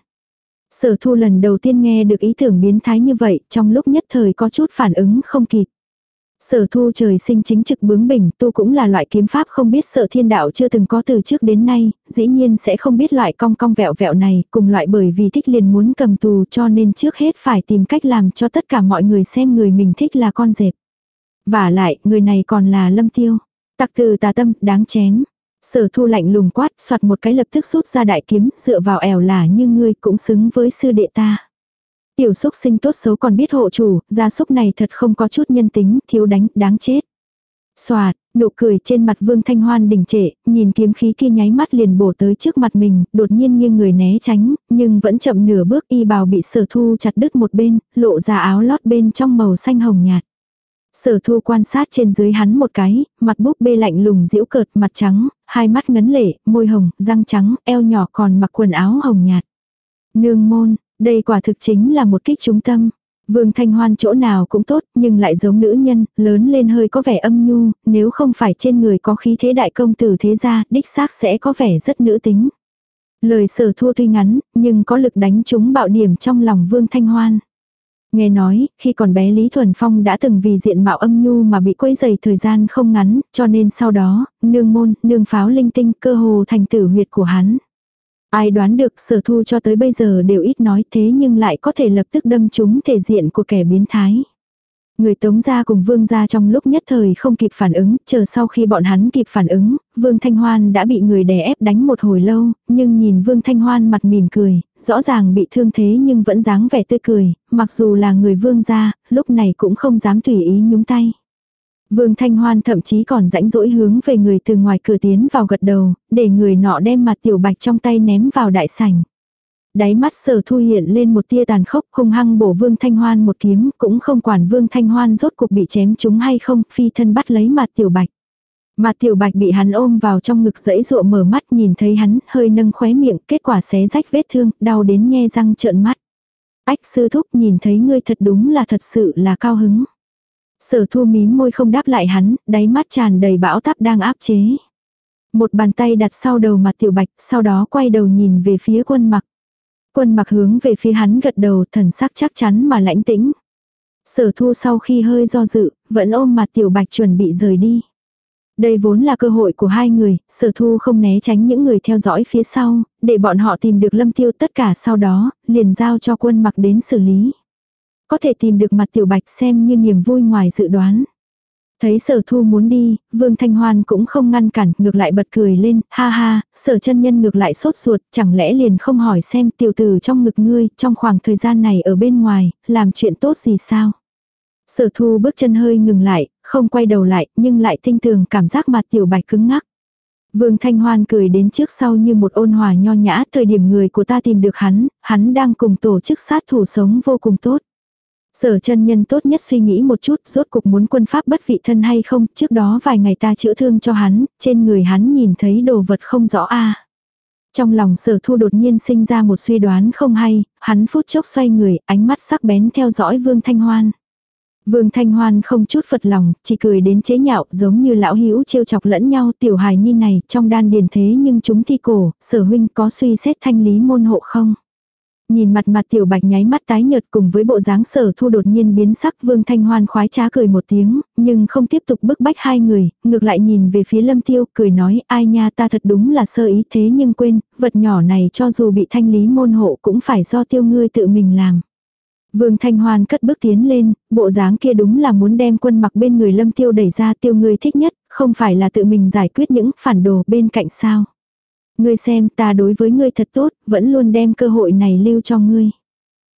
Sở thu lần đầu tiên nghe được ý tưởng biến thái như vậy, trong lúc nhất thời có chút phản ứng không kịp. Sở thu trời sinh chính trực bướng bỉnh, tu cũng là loại kiếm pháp không biết sợ thiên đạo chưa từng có từ trước đến nay, dĩ nhiên sẽ không biết loại cong cong vẹo vẹo này, cùng loại bởi vì thích liền muốn cầm tù cho nên trước hết phải tìm cách làm cho tất cả mọi người xem người mình thích là con dẹp. Và lại, người này còn là lâm tiêu. Tặc từ tà tâm, đáng chém. Sở thu lạnh lùng quát, soạt một cái lập tức rút ra đại kiếm, dựa vào ẻo là như ngươi cũng xứng với sư đệ ta. Tiểu xúc sinh tốt xấu còn biết hộ chủ, gia súc này thật không có chút nhân tính, thiếu đánh, đáng chết. Xoạt, nụ cười trên mặt Vương Thanh Hoan đình trệ, nhìn kiếm khí kia nháy mắt liền bổ tới trước mặt mình, đột nhiên nghiêng người né tránh, nhưng vẫn chậm nửa bước y bào bị sở thu chặt đứt một bên, lộ ra áo lót bên trong màu xanh hồng nhạt. Sở thu quan sát trên dưới hắn một cái, mặt búp bê lạnh lùng diễu cợt, mặt trắng, hai mắt ngấn lệ, môi hồng, răng trắng, eo nhỏ còn mặc quần áo hồng nhạt. Nương môn, đây quả thực chính là một kích trung tâm. Vương Thanh Hoan chỗ nào cũng tốt, nhưng lại giống nữ nhân, lớn lên hơi có vẻ âm nhu, nếu không phải trên người có khí thế đại công tử thế gia, đích xác sẽ có vẻ rất nữ tính. Lời sở thua tuy ngắn, nhưng có lực đánh trúng bạo điểm trong lòng Vương Thanh Hoan. Nghe nói, khi còn bé Lý Thuần Phong đã từng vì diện mạo âm nhu mà bị quấy dày thời gian không ngắn, cho nên sau đó, nương môn, nương pháo linh tinh cơ hồ thành tử huyệt của hắn. Ai đoán được sở thu cho tới bây giờ đều ít nói thế nhưng lại có thể lập tức đâm trúng thể diện của kẻ biến thái. Người tống gia cùng vương gia trong lúc nhất thời không kịp phản ứng, chờ sau khi bọn hắn kịp phản ứng, vương thanh hoan đã bị người đè ép đánh một hồi lâu, nhưng nhìn vương thanh hoan mặt mỉm cười, rõ ràng bị thương thế nhưng vẫn dáng vẻ tươi cười, mặc dù là người vương gia, lúc này cũng không dám tùy ý nhúng tay. Vương Thanh Hoan thậm chí còn rãnh rỗi hướng về người từ ngoài cửa tiến vào gật đầu, để người nọ đem mặt tiểu bạch trong tay ném vào đại sảnh. Đáy mắt sở thu hiện lên một tia tàn khốc hung hăng bổ Vương Thanh Hoan một kiếm, cũng không quản Vương Thanh Hoan rốt cuộc bị chém chúng hay không, phi thân bắt lấy mặt tiểu bạch. Mặt tiểu bạch bị hắn ôm vào trong ngực dẫy dụa mở mắt nhìn thấy hắn hơi nâng khóe miệng, kết quả xé rách vết thương, đau đến nhe răng trợn mắt. Ách sư thúc nhìn thấy ngươi thật đúng là thật sự là cao hứng. Sở thu mím môi không đáp lại hắn, đáy mắt tràn đầy bão táp đang áp chế. Một bàn tay đặt sau đầu mặt tiểu bạch, sau đó quay đầu nhìn về phía quân mặc. Quân mặc hướng về phía hắn gật đầu thần sắc chắc chắn mà lãnh tĩnh. Sở thu sau khi hơi do dự, vẫn ôm mặt tiểu bạch chuẩn bị rời đi. Đây vốn là cơ hội của hai người, sở thu không né tránh những người theo dõi phía sau, để bọn họ tìm được lâm tiêu tất cả sau đó, liền giao cho quân mặc đến xử lý. Có thể tìm được mặt tiểu bạch xem như niềm vui ngoài dự đoán. Thấy sở thu muốn đi, Vương Thanh Hoan cũng không ngăn cản, ngược lại bật cười lên, ha ha, sở chân nhân ngược lại sốt ruột, chẳng lẽ liền không hỏi xem tiểu tử trong ngực ngươi, trong khoảng thời gian này ở bên ngoài, làm chuyện tốt gì sao? Sở thu bước chân hơi ngừng lại, không quay đầu lại, nhưng lại tinh tường cảm giác mặt tiểu bạch cứng ngắc. Vương Thanh Hoan cười đến trước sau như một ôn hòa nho nhã, thời điểm người của ta tìm được hắn, hắn đang cùng tổ chức sát thủ sống vô cùng tốt. Sở chân nhân tốt nhất suy nghĩ một chút rốt cục muốn quân pháp bất vị thân hay không, trước đó vài ngày ta chữa thương cho hắn, trên người hắn nhìn thấy đồ vật không rõ a Trong lòng sở thu đột nhiên sinh ra một suy đoán không hay, hắn phút chốc xoay người, ánh mắt sắc bén theo dõi Vương Thanh Hoan. Vương Thanh Hoan không chút phật lòng, chỉ cười đến chế nhạo giống như lão hữu trêu chọc lẫn nhau tiểu hài nhi này trong đan điền thế nhưng chúng thi cổ, sở huynh có suy xét thanh lý môn hộ không? Nhìn mặt mặt tiểu bạch nháy mắt tái nhợt cùng với bộ dáng sở thu đột nhiên biến sắc vương thanh hoan khoái trá cười một tiếng, nhưng không tiếp tục bức bách hai người, ngược lại nhìn về phía lâm tiêu cười nói ai nha ta thật đúng là sơ ý thế nhưng quên, vật nhỏ này cho dù bị thanh lý môn hộ cũng phải do tiêu ngươi tự mình làm. Vương Thanh Hoan cất bước tiến lên, bộ dáng kia đúng là muốn đem quân mặc bên người lâm tiêu đẩy ra tiêu ngươi thích nhất, không phải là tự mình giải quyết những phản đồ bên cạnh sao. Ngươi xem ta đối với ngươi thật tốt, vẫn luôn đem cơ hội này lưu cho ngươi.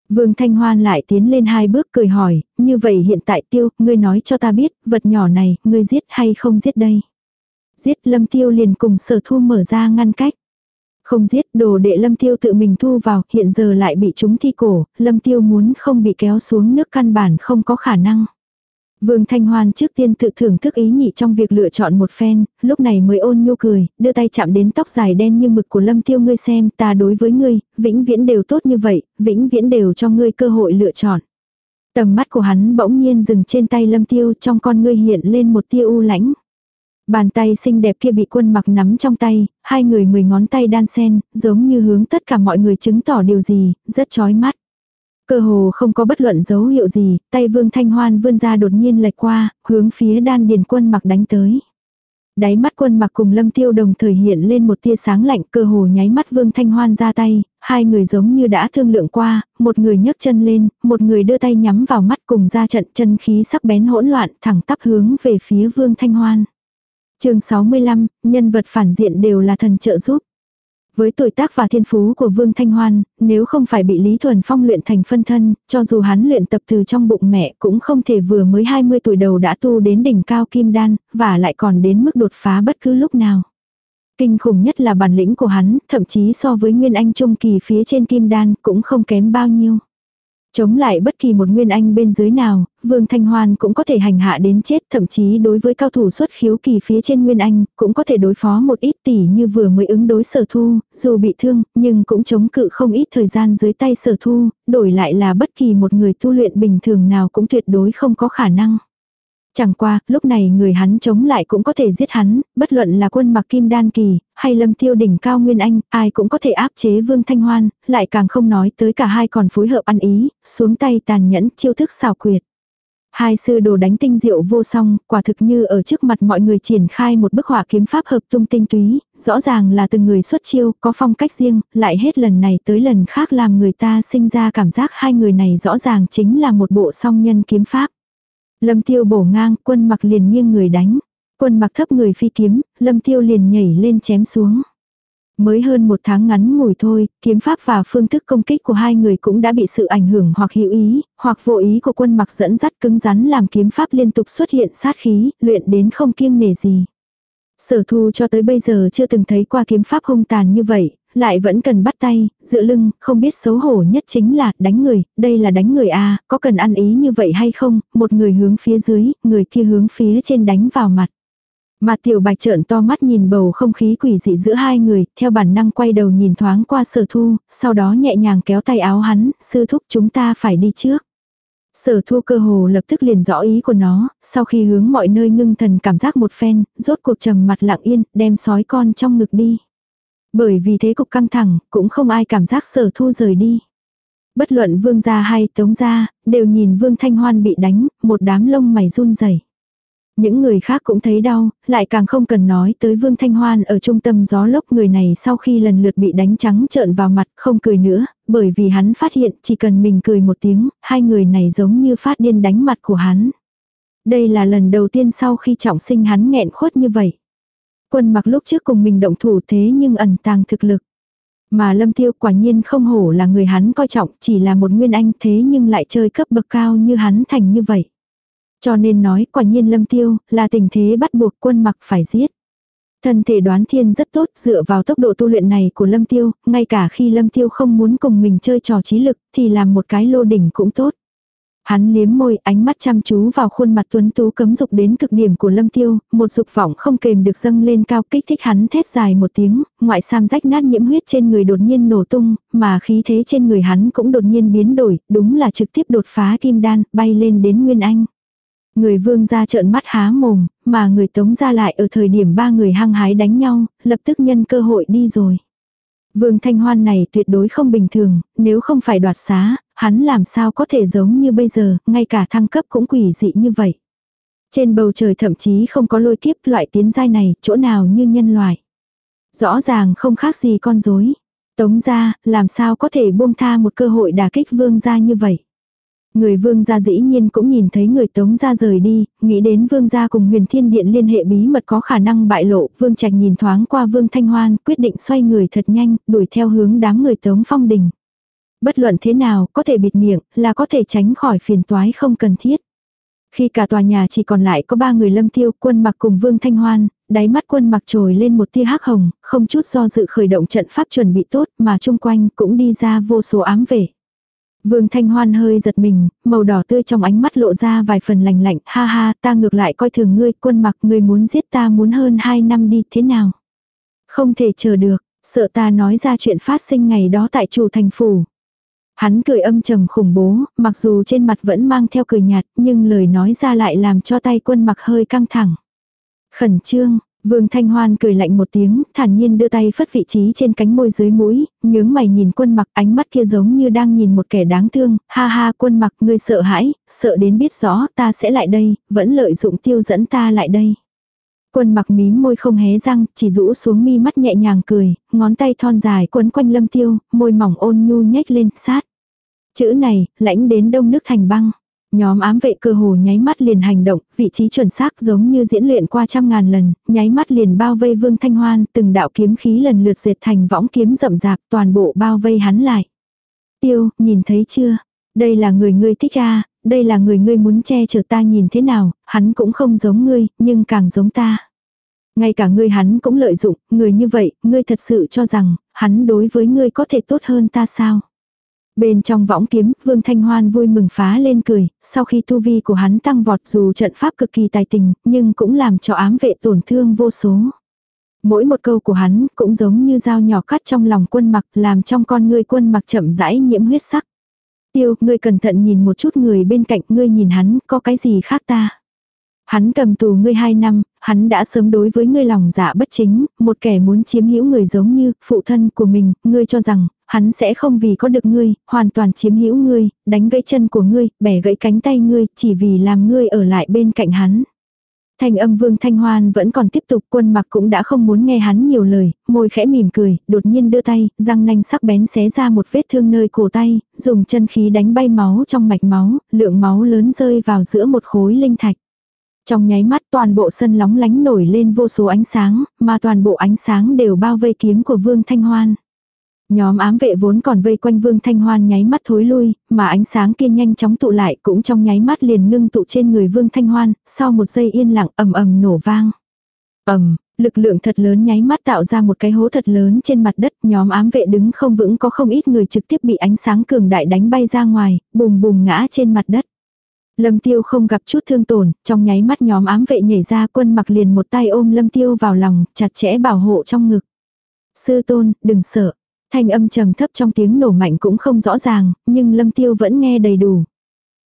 Vương Thanh Hoan lại tiến lên hai bước cười hỏi, như vậy hiện tại tiêu, ngươi nói cho ta biết, vật nhỏ này, ngươi giết hay không giết đây. Giết lâm tiêu liền cùng sở thu mở ra ngăn cách. Không giết đồ đệ lâm tiêu tự mình thu vào, hiện giờ lại bị chúng thi cổ, lâm tiêu muốn không bị kéo xuống nước căn bản không có khả năng. Vương Thanh Hoan trước tiên tự thưởng thức ý nhị trong việc lựa chọn một phen, lúc này mới ôn nhu cười, đưa tay chạm đến tóc dài đen như mực của Lâm Tiêu ngươi xem, ta đối với ngươi, vĩnh viễn đều tốt như vậy, vĩnh viễn đều cho ngươi cơ hội lựa chọn. Tầm mắt của hắn bỗng nhiên dừng trên tay Lâm Tiêu trong con ngươi hiện lên một tia u lãnh. Bàn tay xinh đẹp kia bị quân mặc nắm trong tay, hai người mười ngón tay đan sen, giống như hướng tất cả mọi người chứng tỏ điều gì, rất chói mắt. Cơ hồ không có bất luận dấu hiệu gì, tay Vương Thanh Hoan vươn ra đột nhiên lệch qua, hướng phía đan điền quân mặc đánh tới. Đáy mắt quân mặc cùng lâm tiêu đồng thời hiện lên một tia sáng lạnh cơ hồ nháy mắt Vương Thanh Hoan ra tay, hai người giống như đã thương lượng qua, một người nhấc chân lên, một người đưa tay nhắm vào mắt cùng ra trận chân khí sắc bén hỗn loạn thẳng tắp hướng về phía Vương Thanh Hoan. chương 65, nhân vật phản diện đều là thần trợ giúp. Với tuổi tác và thiên phú của Vương Thanh Hoan, nếu không phải bị Lý Thuần Phong luyện thành phân thân, cho dù hắn luyện tập từ trong bụng mẹ cũng không thể vừa mới 20 tuổi đầu đã tu đến đỉnh cao kim đan, và lại còn đến mức đột phá bất cứ lúc nào. Kinh khủng nhất là bản lĩnh của hắn, thậm chí so với Nguyên Anh Trung Kỳ phía trên kim đan cũng không kém bao nhiêu. Chống lại bất kỳ một nguyên anh bên dưới nào, Vương Thanh Hoan cũng có thể hành hạ đến chết, thậm chí đối với cao thủ xuất khiếu kỳ phía trên nguyên anh, cũng có thể đối phó một ít tỷ như vừa mới ứng đối sở thu, dù bị thương, nhưng cũng chống cự không ít thời gian dưới tay sở thu, đổi lại là bất kỳ một người tu luyện bình thường nào cũng tuyệt đối không có khả năng. Chẳng qua, lúc này người hắn chống lại cũng có thể giết hắn, bất luận là quân mặc kim đan kỳ, hay lâm tiêu đỉnh cao nguyên anh, ai cũng có thể áp chế vương thanh hoan, lại càng không nói tới cả hai còn phối hợp ăn ý, xuống tay tàn nhẫn chiêu thức xảo quyệt. Hai sư đồ đánh tinh diệu vô song, quả thực như ở trước mặt mọi người triển khai một bức họa kiếm pháp hợp tung tinh túy, rõ ràng là từng người xuất chiêu, có phong cách riêng, lại hết lần này tới lần khác làm người ta sinh ra cảm giác hai người này rõ ràng chính là một bộ song nhân kiếm pháp. Lâm tiêu bổ ngang, quân mặc liền nghiêng người đánh. Quân mặc thấp người phi kiếm, lâm tiêu liền nhảy lên chém xuống. Mới hơn một tháng ngắn ngủi thôi, kiếm pháp và phương thức công kích của hai người cũng đã bị sự ảnh hưởng hoặc hữu ý, hoặc vô ý của quân mặc dẫn dắt cứng rắn làm kiếm pháp liên tục xuất hiện sát khí, luyện đến không kiêng nể gì. Sở thu cho tới bây giờ chưa từng thấy qua kiếm pháp hung tàn như vậy, lại vẫn cần bắt tay, dựa lưng, không biết xấu hổ nhất chính là đánh người, đây là đánh người a có cần ăn ý như vậy hay không, một người hướng phía dưới, người kia hướng phía trên đánh vào mặt. Mà tiểu bạch trợn to mắt nhìn bầu không khí quỷ dị giữa hai người, theo bản năng quay đầu nhìn thoáng qua sở thu, sau đó nhẹ nhàng kéo tay áo hắn, sư thúc chúng ta phải đi trước. Sở thu cơ hồ lập tức liền rõ ý của nó, sau khi hướng mọi nơi ngưng thần cảm giác một phen, rốt cuộc trầm mặt lặng yên, đem sói con trong ngực đi. Bởi vì thế cục căng thẳng, cũng không ai cảm giác sở thu rời đi. Bất luận vương gia hay tống gia, đều nhìn vương thanh hoan bị đánh, một đám lông mày run rẩy những người khác cũng thấy đau, lại càng không cần nói tới Vương Thanh Hoan ở trung tâm gió lốc người này sau khi lần lượt bị đánh trắng trợn vào mặt không cười nữa, bởi vì hắn phát hiện chỉ cần mình cười một tiếng, hai người này giống như phát điên đánh mặt của hắn. Đây là lần đầu tiên sau khi trọng sinh hắn nghẹn khuất như vậy. Quân mặc lúc trước cùng mình động thủ thế nhưng ẩn tàng thực lực. Mà lâm tiêu quả nhiên không hổ là người hắn coi trọng chỉ là một nguyên anh thế nhưng lại chơi cấp bậc cao như hắn thành như vậy. Cho nên nói quả nhiên lâm tiêu là tình thế bắt buộc quân mặc phải giết. Thân thể đoán thiên rất tốt dựa vào tốc độ tu luyện này của lâm tiêu, ngay cả khi lâm tiêu không muốn cùng mình chơi trò trí lực thì làm một cái lô đỉnh cũng tốt. Hắn liếm môi, ánh mắt chăm chú vào khuôn mặt tuấn tú cấm dục đến cực điểm của lâm tiêu, một dục vọng không kềm được dâng lên cao kích thích hắn thét dài một tiếng, ngoại sam rách nát nhiễm huyết trên người đột nhiên nổ tung, mà khí thế trên người hắn cũng đột nhiên biến đổi, đúng là trực tiếp đột phá kim đan, bay lên đến nguyên anh. Người vương ra trợn mắt há mồm, mà người tống ra lại ở thời điểm ba người hăng hái đánh nhau, lập tức nhân cơ hội đi rồi. Vương Thanh Hoan này tuyệt đối không bình thường, nếu không phải đoạt xá, hắn làm sao có thể giống như bây giờ, ngay cả thăng cấp cũng quỷ dị như vậy. Trên bầu trời thậm chí không có lôi kiếp loại tiến giai này, chỗ nào như nhân loại. Rõ ràng không khác gì con rối. Tống ra, làm sao có thể buông tha một cơ hội đả kích vương gia như vậy. Người vương gia dĩ nhiên cũng nhìn thấy người tống gia rời đi, nghĩ đến vương gia cùng huyền thiên điện liên hệ bí mật có khả năng bại lộ, vương trạch nhìn thoáng qua vương thanh hoan, quyết định xoay người thật nhanh, đuổi theo hướng đám người tống phong đình. Bất luận thế nào, có thể bịt miệng, là có thể tránh khỏi phiền toái không cần thiết. Khi cả tòa nhà chỉ còn lại có ba người lâm tiêu, quân mặc cùng vương thanh hoan, đáy mắt quân mặc trồi lên một tia hắc hồng, không chút do dự khởi động trận pháp chuẩn bị tốt mà chung quanh cũng đi ra vô số ám vệ. Vương Thanh Hoan hơi giật mình, màu đỏ tươi trong ánh mắt lộ ra vài phần lành lạnh, ha ha, ta ngược lại coi thường ngươi, quân mặc ngươi muốn giết ta muốn hơn hai năm đi, thế nào? Không thể chờ được, sợ ta nói ra chuyện phát sinh ngày đó tại chủ thành phủ. Hắn cười âm trầm khủng bố, mặc dù trên mặt vẫn mang theo cười nhạt, nhưng lời nói ra lại làm cho tay quân mặc hơi căng thẳng. Khẩn trương, Vương Thanh Hoan cười lạnh một tiếng, thản nhiên đưa tay phất vị trí trên cánh môi dưới mũi, nhướng mày nhìn quân mặc ánh mắt kia giống như đang nhìn một kẻ đáng thương, ha ha quân mặc ngươi sợ hãi, sợ đến biết rõ ta sẽ lại đây, vẫn lợi dụng tiêu dẫn ta lại đây. Quân mặc mím môi không hé răng, chỉ rũ xuống mi mắt nhẹ nhàng cười, ngón tay thon dài quấn quanh lâm tiêu, môi mỏng ôn nhu nhếch lên, sát. Chữ này, lãnh đến đông nước thành băng. Nhóm ám vệ cơ hồ nháy mắt liền hành động, vị trí chuẩn xác giống như diễn luyện qua trăm ngàn lần, nháy mắt liền bao vây Vương Thanh Hoan, từng đạo kiếm khí lần lượt dệt thành võng kiếm rậm rạp, toàn bộ bao vây hắn lại. Tiêu, nhìn thấy chưa? Đây là người ngươi thích ra, đây là người ngươi muốn che chở ta nhìn thế nào, hắn cũng không giống ngươi, nhưng càng giống ta. Ngay cả ngươi hắn cũng lợi dụng, người như vậy, ngươi thật sự cho rằng, hắn đối với ngươi có thể tốt hơn ta sao? Bên trong võng kiếm, Vương Thanh Hoan vui mừng phá lên cười, sau khi tu vi của hắn tăng vọt dù trận pháp cực kỳ tài tình, nhưng cũng làm cho ám vệ tổn thương vô số. Mỗi một câu của hắn cũng giống như dao nhỏ cắt trong lòng quân mặc làm trong con ngươi quân mặc chậm rãi nhiễm huyết sắc. Tiêu, ngươi cẩn thận nhìn một chút người bên cạnh ngươi nhìn hắn, có cái gì khác ta. Hắn cầm tù ngươi hai năm, hắn đã sớm đối với ngươi lòng dạ bất chính, một kẻ muốn chiếm hữu người giống như phụ thân của mình, ngươi cho rằng, hắn sẽ không vì có được ngươi, hoàn toàn chiếm hữu ngươi, đánh gãy chân của ngươi, bẻ gãy cánh tay ngươi, chỉ vì làm ngươi ở lại bên cạnh hắn. Thanh âm vương thanh hoan vẫn còn tiếp tục quân mặc cũng đã không muốn nghe hắn nhiều lời, môi khẽ mỉm cười, đột nhiên đưa tay, răng nanh sắc bén xé ra một vết thương nơi cổ tay, dùng chân khí đánh bay máu trong mạch máu, lượng máu lớn rơi vào giữa một khối linh thạch. Trong nháy mắt toàn bộ sân lóng lánh nổi lên vô số ánh sáng, mà toàn bộ ánh sáng đều bao vây kiếm của Vương Thanh Hoan. Nhóm ám vệ vốn còn vây quanh Vương Thanh Hoan nháy mắt thối lui, mà ánh sáng kia nhanh chóng tụ lại cũng trong nháy mắt liền ngưng tụ trên người Vương Thanh Hoan, sau một giây yên lặng ầm ầm nổ vang. ầm, lực lượng thật lớn nháy mắt tạo ra một cái hố thật lớn trên mặt đất, nhóm ám vệ đứng không vững có không ít người trực tiếp bị ánh sáng cường đại đánh bay ra ngoài, bùm bùm ngã trên mặt đất. Lâm Tiêu không gặp chút thương tổn, trong nháy mắt nhóm ám vệ nhảy ra quân mặc liền một tay ôm Lâm Tiêu vào lòng, chặt chẽ bảo hộ trong ngực. Sư tôn, đừng sợ. Thanh âm trầm thấp trong tiếng nổ mạnh cũng không rõ ràng, nhưng Lâm Tiêu vẫn nghe đầy đủ.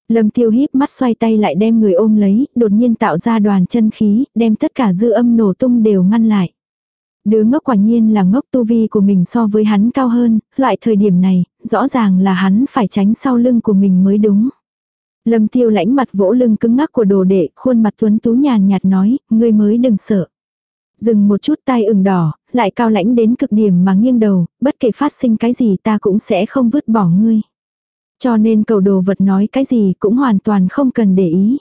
Lâm Tiêu híp mắt xoay tay lại đem người ôm lấy, đột nhiên tạo ra đoàn chân khí, đem tất cả dư âm nổ tung đều ngăn lại. Đứa ngốc quả nhiên là ngốc tu vi của mình so với hắn cao hơn, loại thời điểm này, rõ ràng là hắn phải tránh sau lưng của mình mới đúng. Lâm tiêu lãnh mặt vỗ lưng cứng ngắc của đồ đệ, khuôn mặt tuấn tú nhàn nhạt nói, ngươi mới đừng sợ. Dừng một chút tay ửng đỏ, lại cao lãnh đến cực điểm mà nghiêng đầu, bất kể phát sinh cái gì ta cũng sẽ không vứt bỏ ngươi. Cho nên cầu đồ vật nói cái gì cũng hoàn toàn không cần để ý.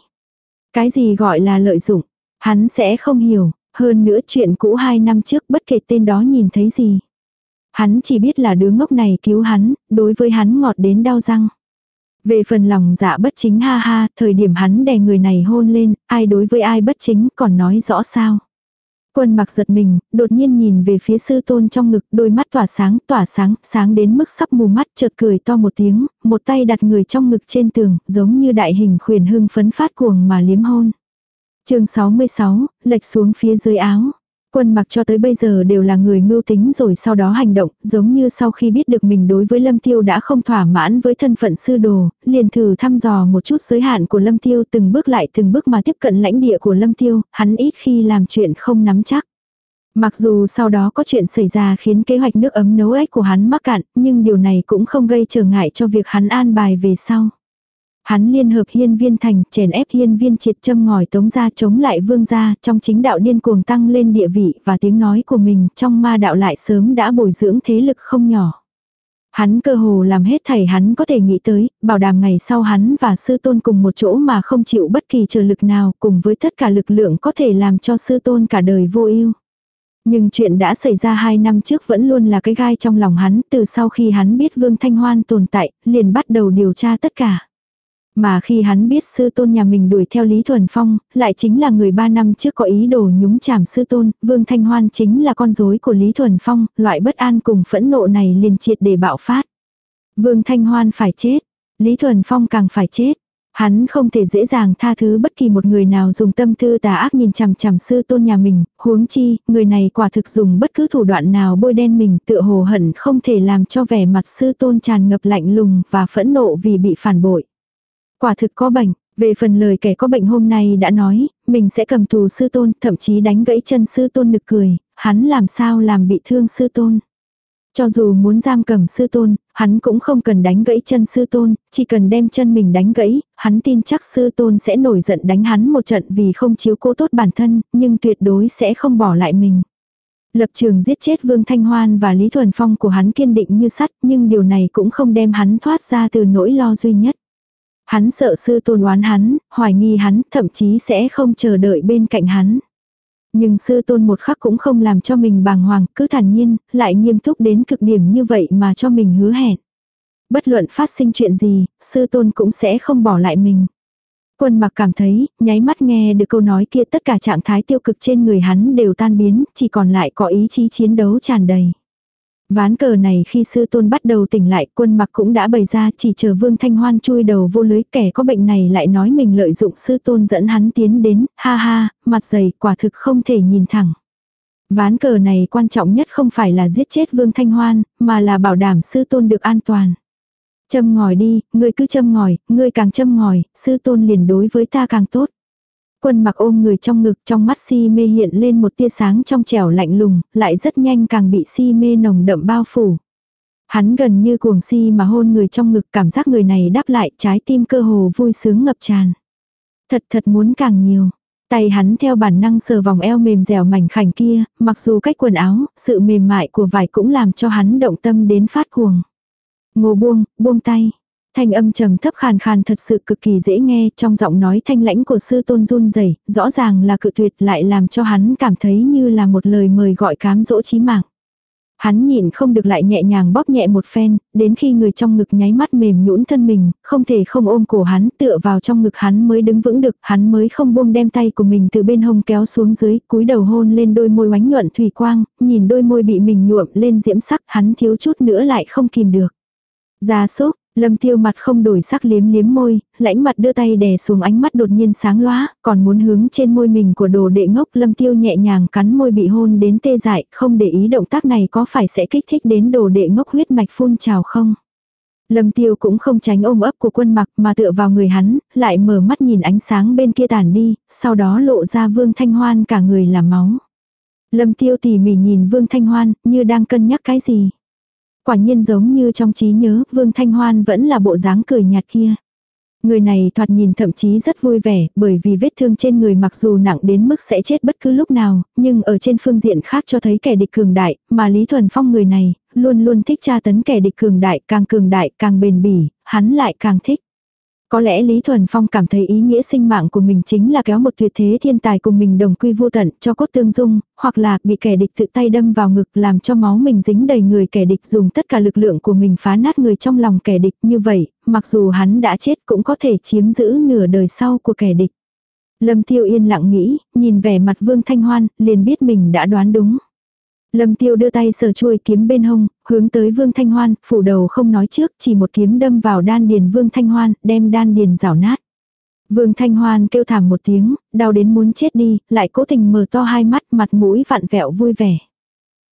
Cái gì gọi là lợi dụng, hắn sẽ không hiểu, hơn nữa chuyện cũ hai năm trước bất kể tên đó nhìn thấy gì. Hắn chỉ biết là đứa ngốc này cứu hắn, đối với hắn ngọt đến đau răng. Về phần lòng dạ bất chính ha ha, thời điểm hắn đè người này hôn lên, ai đối với ai bất chính còn nói rõ sao. Quân mặc giật mình, đột nhiên nhìn về phía sư tôn trong ngực, đôi mắt tỏa sáng, tỏa sáng, sáng đến mức sắp mù mắt, chợt cười to một tiếng, một tay đặt người trong ngực trên tường, giống như đại hình khuyển hưng phấn phát cuồng mà liếm hôn. chương 66, lệch xuống phía dưới áo. Quân mặc cho tới bây giờ đều là người mưu tính rồi sau đó hành động, giống như sau khi biết được mình đối với Lâm Tiêu đã không thỏa mãn với thân phận sư đồ, liền thử thăm dò một chút giới hạn của Lâm Tiêu từng bước lại từng bước mà tiếp cận lãnh địa của Lâm Tiêu, hắn ít khi làm chuyện không nắm chắc. Mặc dù sau đó có chuyện xảy ra khiến kế hoạch nước ấm nấu ếch của hắn mắc cạn, nhưng điều này cũng không gây trở ngại cho việc hắn an bài về sau. Hắn liên hợp hiên viên thành, chèn ép hiên viên triệt châm ngòi tống ra chống lại vương gia, trong chính đạo điên cuồng tăng lên địa vị và tiếng nói của mình trong ma đạo lại sớm đã bồi dưỡng thế lực không nhỏ. Hắn cơ hồ làm hết thảy hắn có thể nghĩ tới, bảo đảm ngày sau hắn và sư tôn cùng một chỗ mà không chịu bất kỳ trở lực nào cùng với tất cả lực lượng có thể làm cho sư tôn cả đời vô ưu. Nhưng chuyện đã xảy ra hai năm trước vẫn luôn là cái gai trong lòng hắn, từ sau khi hắn biết Vương Thanh Hoan tồn tại, liền bắt đầu điều tra tất cả. Mà khi hắn biết sư tôn nhà mình đuổi theo Lý Thuần Phong, lại chính là người ba năm trước có ý đồ nhúng chàm sư tôn, Vương Thanh Hoan chính là con rối của Lý Thuần Phong, loại bất an cùng phẫn nộ này liền triệt để bạo phát. Vương Thanh Hoan phải chết, Lý Thuần Phong càng phải chết. Hắn không thể dễ dàng tha thứ bất kỳ một người nào dùng tâm tư tà ác nhìn chằm chằm sư tôn nhà mình, huống chi, người này quả thực dùng bất cứ thủ đoạn nào bôi đen mình tựa hồ hận không thể làm cho vẻ mặt sư tôn tràn ngập lạnh lùng và phẫn nộ vì bị phản bội. Quả thực có bệnh, về phần lời kẻ có bệnh hôm nay đã nói, mình sẽ cầm tù sư tôn, thậm chí đánh gãy chân sư tôn nực cười, hắn làm sao làm bị thương sư tôn. Cho dù muốn giam cầm sư tôn, hắn cũng không cần đánh gãy chân sư tôn, chỉ cần đem chân mình đánh gãy, hắn tin chắc sư tôn sẽ nổi giận đánh hắn một trận vì không chiếu cố tốt bản thân, nhưng tuyệt đối sẽ không bỏ lại mình. Lập trường giết chết Vương Thanh Hoan và Lý Thuần Phong của hắn kiên định như sắt, nhưng điều này cũng không đem hắn thoát ra từ nỗi lo duy nhất. Hắn sợ sư tôn oán hắn, hoài nghi hắn, thậm chí sẽ không chờ đợi bên cạnh hắn. Nhưng sư tôn một khắc cũng không làm cho mình bàng hoàng, cứ thản nhiên, lại nghiêm túc đến cực điểm như vậy mà cho mình hứa hẹn. Bất luận phát sinh chuyện gì, sư tôn cũng sẽ không bỏ lại mình. Quân mặc cảm thấy, nháy mắt nghe được câu nói kia tất cả trạng thái tiêu cực trên người hắn đều tan biến, chỉ còn lại có ý chí chiến đấu tràn đầy. Ván cờ này khi sư tôn bắt đầu tỉnh lại quân mặc cũng đã bày ra chỉ chờ vương thanh hoan chui đầu vô lưới kẻ có bệnh này lại nói mình lợi dụng sư tôn dẫn hắn tiến đến, ha ha, mặt dày quả thực không thể nhìn thẳng. Ván cờ này quan trọng nhất không phải là giết chết vương thanh hoan, mà là bảo đảm sư tôn được an toàn. Châm ngòi đi, ngươi cứ châm ngòi, ngươi càng châm ngòi, sư tôn liền đối với ta càng tốt. Quân mặc ôm người trong ngực trong mắt si mê hiện lên một tia sáng trong trẻo lạnh lùng, lại rất nhanh càng bị si mê nồng đậm bao phủ. Hắn gần như cuồng si mà hôn người trong ngực cảm giác người này đáp lại trái tim cơ hồ vui sướng ngập tràn. Thật thật muốn càng nhiều. Tay hắn theo bản năng sờ vòng eo mềm dẻo mảnh khảnh kia, mặc dù cách quần áo, sự mềm mại của vải cũng làm cho hắn động tâm đến phát cuồng. Ngô buông, buông tay. Thanh âm trầm thấp khàn khàn thật sự cực kỳ dễ nghe, trong giọng nói thanh lãnh của sư tôn run rẩy, rõ ràng là cự tuyệt lại làm cho hắn cảm thấy như là một lời mời gọi cám dỗ chí mạng. Hắn nhịn không được lại nhẹ nhàng bóp nhẹ một phen, đến khi người trong ngực nháy mắt mềm nhũn thân mình, không thể không ôm cổ hắn, tựa vào trong ngực hắn mới đứng vững được, hắn mới không buông đem tay của mình từ bên hông kéo xuống dưới, cúi đầu hôn lên đôi môi oánh nhuận thủy quang, nhìn đôi môi bị mình nhuộm lên diễm sắc, hắn thiếu chút nữa lại không kìm được. Gia súc, Lâm tiêu mặt không đổi sắc liếm liếm môi, lãnh mặt đưa tay đè xuống ánh mắt đột nhiên sáng loá, còn muốn hướng trên môi mình của đồ đệ ngốc lâm tiêu nhẹ nhàng cắn môi bị hôn đến tê dại, không để ý động tác này có phải sẽ kích thích đến đồ đệ ngốc huyết mạch phun trào không. Lâm tiêu cũng không tránh ôm ấp của quân mặc mà tựa vào người hắn, lại mở mắt nhìn ánh sáng bên kia tàn đi, sau đó lộ ra vương thanh hoan cả người là máu. Lâm tiêu tỉ mỉ nhìn vương thanh hoan, như đang cân nhắc cái gì. Quả nhiên giống như trong trí nhớ, Vương Thanh Hoan vẫn là bộ dáng cười nhạt kia. Người này thoạt nhìn thậm chí rất vui vẻ, bởi vì vết thương trên người mặc dù nặng đến mức sẽ chết bất cứ lúc nào, nhưng ở trên phương diện khác cho thấy kẻ địch cường đại, mà Lý Thuần Phong người này, luôn luôn thích tra tấn kẻ địch cường đại, càng cường đại, càng bền bỉ, hắn lại càng thích. Có lẽ Lý Thuần Phong cảm thấy ý nghĩa sinh mạng của mình chính là kéo một tuyệt thế thiên tài cùng mình đồng quy vô tận cho cốt tương dung, hoặc là bị kẻ địch tự tay đâm vào ngực làm cho máu mình dính đầy người kẻ địch dùng tất cả lực lượng của mình phá nát người trong lòng kẻ địch như vậy, mặc dù hắn đã chết cũng có thể chiếm giữ nửa đời sau của kẻ địch. Lâm Tiêu yên lặng nghĩ, nhìn vẻ mặt Vương Thanh Hoan, liền biết mình đã đoán đúng. Lâm tiêu đưa tay sờ chuôi kiếm bên hông, hướng tới Vương Thanh Hoan, phủ đầu không nói trước, chỉ một kiếm đâm vào đan điền Vương Thanh Hoan, đem đan điền rào nát. Vương Thanh Hoan kêu thảm một tiếng, đau đến muốn chết đi, lại cố tình mở to hai mắt, mặt mũi vặn vẹo vui vẻ.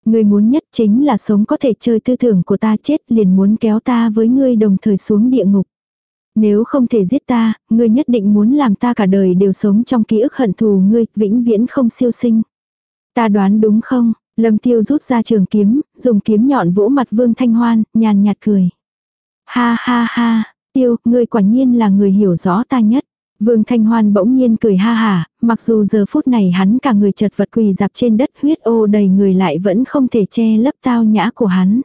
Người muốn nhất chính là sống có thể chơi tư tưởng của ta chết liền muốn kéo ta với ngươi đồng thời xuống địa ngục. Nếu không thể giết ta, ngươi nhất định muốn làm ta cả đời đều sống trong ký ức hận thù ngươi, vĩnh viễn không siêu sinh. Ta đoán đúng không? Lâm tiêu rút ra trường kiếm, dùng kiếm nhọn vỗ mặt Vương Thanh Hoan, nhàn nhạt cười. Ha ha ha, tiêu, ngươi quả nhiên là người hiểu rõ ta nhất. Vương Thanh Hoan bỗng nhiên cười ha hà, mặc dù giờ phút này hắn cả người chật vật quỳ dạp trên đất huyết ô đầy người lại vẫn không thể che lấp tao nhã của hắn.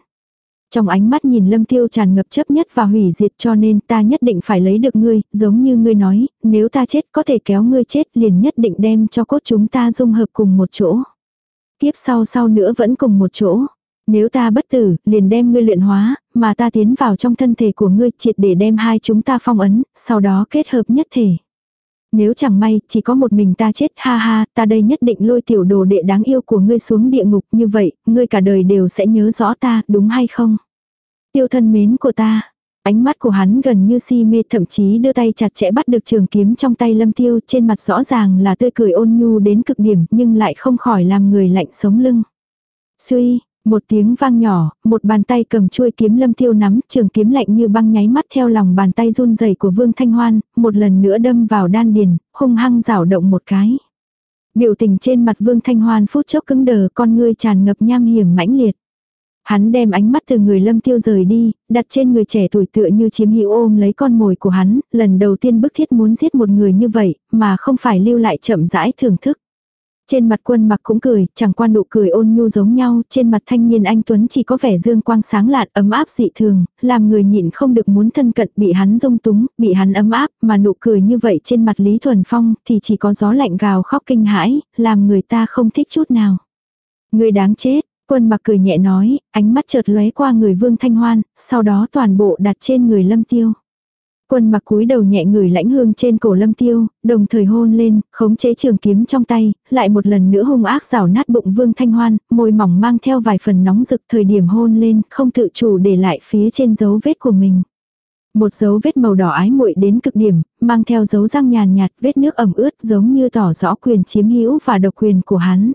Trong ánh mắt nhìn lâm tiêu tràn ngập chấp nhất và hủy diệt cho nên ta nhất định phải lấy được ngươi, giống như ngươi nói, nếu ta chết có thể kéo ngươi chết liền nhất định đem cho cốt chúng ta dung hợp cùng một chỗ. Tiếp sau sau nữa vẫn cùng một chỗ. Nếu ta bất tử, liền đem ngươi luyện hóa, mà ta tiến vào trong thân thể của ngươi triệt để đem hai chúng ta phong ấn, sau đó kết hợp nhất thể. Nếu chẳng may, chỉ có một mình ta chết, ha ha, ta đây nhất định lôi tiểu đồ đệ đáng yêu của ngươi xuống địa ngục, như vậy, ngươi cả đời đều sẽ nhớ rõ ta, đúng hay không? Tiêu thân mến của ta, Ánh mắt của hắn gần như si mê thậm chí đưa tay chặt chẽ bắt được trường kiếm trong tay lâm tiêu trên mặt rõ ràng là tươi cười ôn nhu đến cực điểm nhưng lại không khỏi làm người lạnh sống lưng. Suy, một tiếng vang nhỏ, một bàn tay cầm chuôi kiếm lâm tiêu nắm, trường kiếm lạnh như băng nháy mắt theo lòng bàn tay run rẩy của Vương Thanh Hoan, một lần nữa đâm vào đan điền, hung hăng rảo động một cái. Biểu tình trên mặt Vương Thanh Hoan phút chốc cứng đờ, con ngươi tràn ngập nham hiểm mãnh liệt. Hắn đem ánh mắt từ người lâm tiêu rời đi, đặt trên người trẻ tuổi tựa như chiếm hữu ôm lấy con mồi của hắn, lần đầu tiên bức thiết muốn giết một người như vậy, mà không phải lưu lại chậm rãi thưởng thức. Trên mặt quân mặc cũng cười, chẳng qua nụ cười ôn nhu giống nhau, trên mặt thanh niên anh Tuấn chỉ có vẻ dương quang sáng lạn ấm áp dị thường, làm người nhịn không được muốn thân cận bị hắn dung túng, bị hắn ấm áp, mà nụ cười như vậy trên mặt Lý Thuần Phong thì chỉ có gió lạnh gào khóc kinh hãi, làm người ta không thích chút nào. Người đáng chết, Quân mặc cười nhẹ nói, ánh mắt chợt lóe qua người Vương Thanh Hoan, sau đó toàn bộ đặt trên người Lâm Tiêu. Quân mặc cúi đầu nhẹ người lãnh hương trên cổ Lâm Tiêu, đồng thời hôn lên, khống chế trường kiếm trong tay, lại một lần nữa hung ác rào nát bụng Vương Thanh Hoan, môi mỏng mang theo vài phần nóng rực thời điểm hôn lên, không tự chủ để lại phía trên dấu vết của mình. Một dấu vết màu đỏ ái muội đến cực điểm, mang theo dấu răng nhàn nhạt, vết nước ẩm ướt giống như tỏ rõ quyền chiếm hữu và độc quyền của hắn.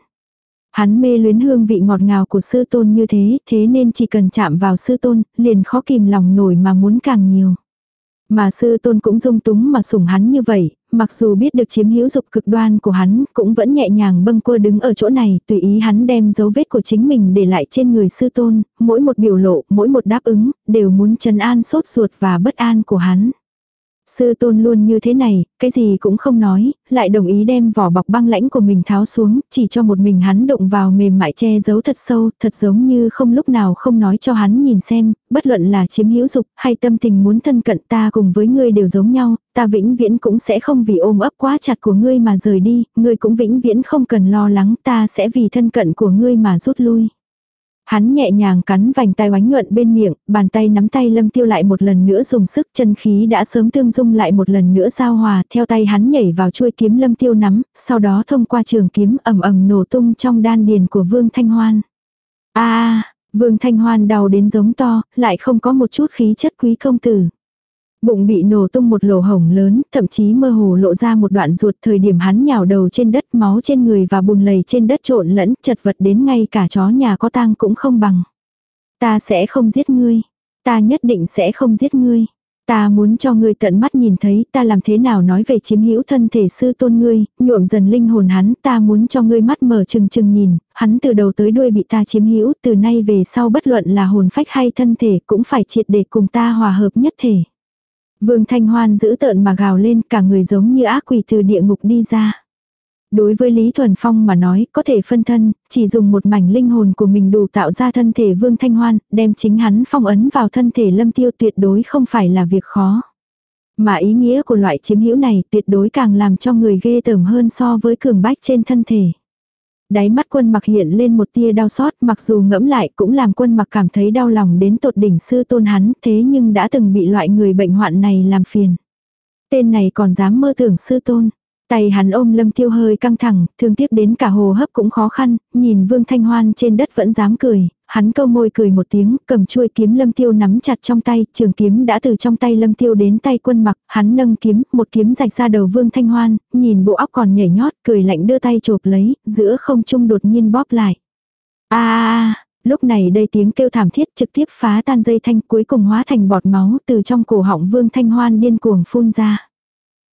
Hắn mê luyến hương vị ngọt ngào của sư tôn như thế, thế nên chỉ cần chạm vào sư tôn, liền khó kìm lòng nổi mà muốn càng nhiều. Mà sư tôn cũng dung túng mà sủng hắn như vậy, mặc dù biết được chiếm hữu dục cực đoan của hắn, cũng vẫn nhẹ nhàng bâng quơ đứng ở chỗ này, tùy ý hắn đem dấu vết của chính mình để lại trên người sư tôn, mỗi một biểu lộ, mỗi một đáp ứng, đều muốn trấn an sốt ruột và bất an của hắn. Sư tôn luôn như thế này, cái gì cũng không nói, lại đồng ý đem vỏ bọc băng lãnh của mình tháo xuống, chỉ cho một mình hắn đụng vào mềm mại che giấu thật sâu, thật giống như không lúc nào không nói cho hắn nhìn xem, bất luận là chiếm hữu dục hay tâm tình muốn thân cận ta cùng với ngươi đều giống nhau, ta vĩnh viễn cũng sẽ không vì ôm ấp quá chặt của ngươi mà rời đi, ngươi cũng vĩnh viễn không cần lo lắng ta sẽ vì thân cận của ngươi mà rút lui. Hắn nhẹ nhàng cắn vành tay oánh nhuận bên miệng, bàn tay nắm tay lâm tiêu lại một lần nữa dùng sức chân khí đã sớm tương dung lại một lần nữa giao hòa, theo tay hắn nhảy vào chuôi kiếm lâm tiêu nắm, sau đó thông qua trường kiếm ầm ầm nổ tung trong đan điền của Vương Thanh Hoan. a Vương Thanh Hoan đau đến giống to, lại không có một chút khí chất quý công tử. Bụng bị nổ tung một lỗ hổng lớn, thậm chí mơ hồ lộ ra một đoạn ruột thời điểm hắn nhào đầu trên đất máu trên người và bùn lầy trên đất trộn lẫn chật vật đến ngay cả chó nhà có tang cũng không bằng. Ta sẽ không giết ngươi. Ta nhất định sẽ không giết ngươi. Ta muốn cho ngươi tận mắt nhìn thấy ta làm thế nào nói về chiếm hữu thân thể sư tôn ngươi, nhuộm dần linh hồn hắn, ta muốn cho ngươi mắt mở chừng chừng nhìn, hắn từ đầu tới đuôi bị ta chiếm hữu, từ nay về sau bất luận là hồn phách hay thân thể cũng phải triệt để cùng ta hòa hợp nhất thể. Vương Thanh Hoan giữ tợn mà gào lên cả người giống như ác quỷ từ địa ngục đi ra. Đối với Lý Thuần Phong mà nói, có thể phân thân, chỉ dùng một mảnh linh hồn của mình đủ tạo ra thân thể Vương Thanh Hoan, đem chính hắn phong ấn vào thân thể lâm tiêu tuyệt đối không phải là việc khó. Mà ý nghĩa của loại chiếm hữu này tuyệt đối càng làm cho người ghê tởm hơn so với cường bách trên thân thể. Đáy mắt quân mặc hiện lên một tia đau xót, mặc dù ngẫm lại cũng làm quân mặc cảm thấy đau lòng đến tột đỉnh sư tôn hắn, thế nhưng đã từng bị loại người bệnh hoạn này làm phiền. Tên này còn dám mơ tưởng sư tôn. Tay hắn ôm lâm tiêu hơi căng thẳng, thương tiếc đến cả hồ hấp cũng khó khăn, nhìn vương thanh hoan trên đất vẫn dám cười, hắn câu môi cười một tiếng, cầm chuôi kiếm lâm tiêu nắm chặt trong tay, trường kiếm đã từ trong tay lâm tiêu đến tay quân mặc, hắn nâng kiếm, một kiếm rạch ra đầu vương thanh hoan, nhìn bộ óc còn nhảy nhót, cười lạnh đưa tay chộp lấy, giữa không trung đột nhiên bóp lại. a lúc này đây tiếng kêu thảm thiết trực tiếp phá tan dây thanh cuối cùng hóa thành bọt máu từ trong cổ họng vương thanh hoan điên cuồng phun ra.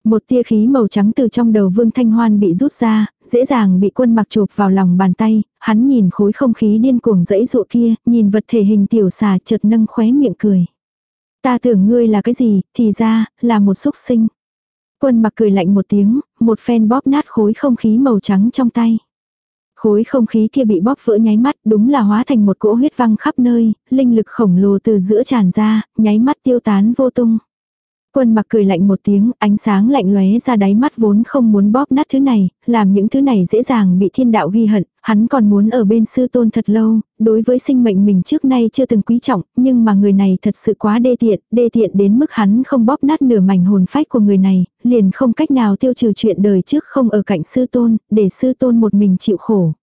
Một tia khí màu trắng từ trong đầu Vương Thanh Hoan bị rút ra, dễ dàng bị quân mặc chụp vào lòng bàn tay, hắn nhìn khối không khí điên cuồng dẫy dụa kia, nhìn vật thể hình tiểu xà chợt nâng khóe miệng cười. Ta tưởng ngươi là cái gì, thì ra, là một xúc sinh. Quân mặc cười lạnh một tiếng, một phen bóp nát khối không khí màu trắng trong tay. Khối không khí kia bị bóp vỡ nháy mắt đúng là hóa thành một cỗ huyết văng khắp nơi, linh lực khổng lồ từ giữa tràn ra, nháy mắt tiêu tán vô tung. Quân mặc cười lạnh một tiếng, ánh sáng lạnh lóe ra đáy mắt vốn không muốn bóp nát thứ này, làm những thứ này dễ dàng bị thiên đạo ghi hận, hắn còn muốn ở bên sư tôn thật lâu, đối với sinh mệnh mình trước nay chưa từng quý trọng, nhưng mà người này thật sự quá đê tiện, đê tiện đến mức hắn không bóp nát nửa mảnh hồn phách của người này, liền không cách nào tiêu trừ chuyện đời trước không ở cạnh sư tôn, để sư tôn một mình chịu khổ.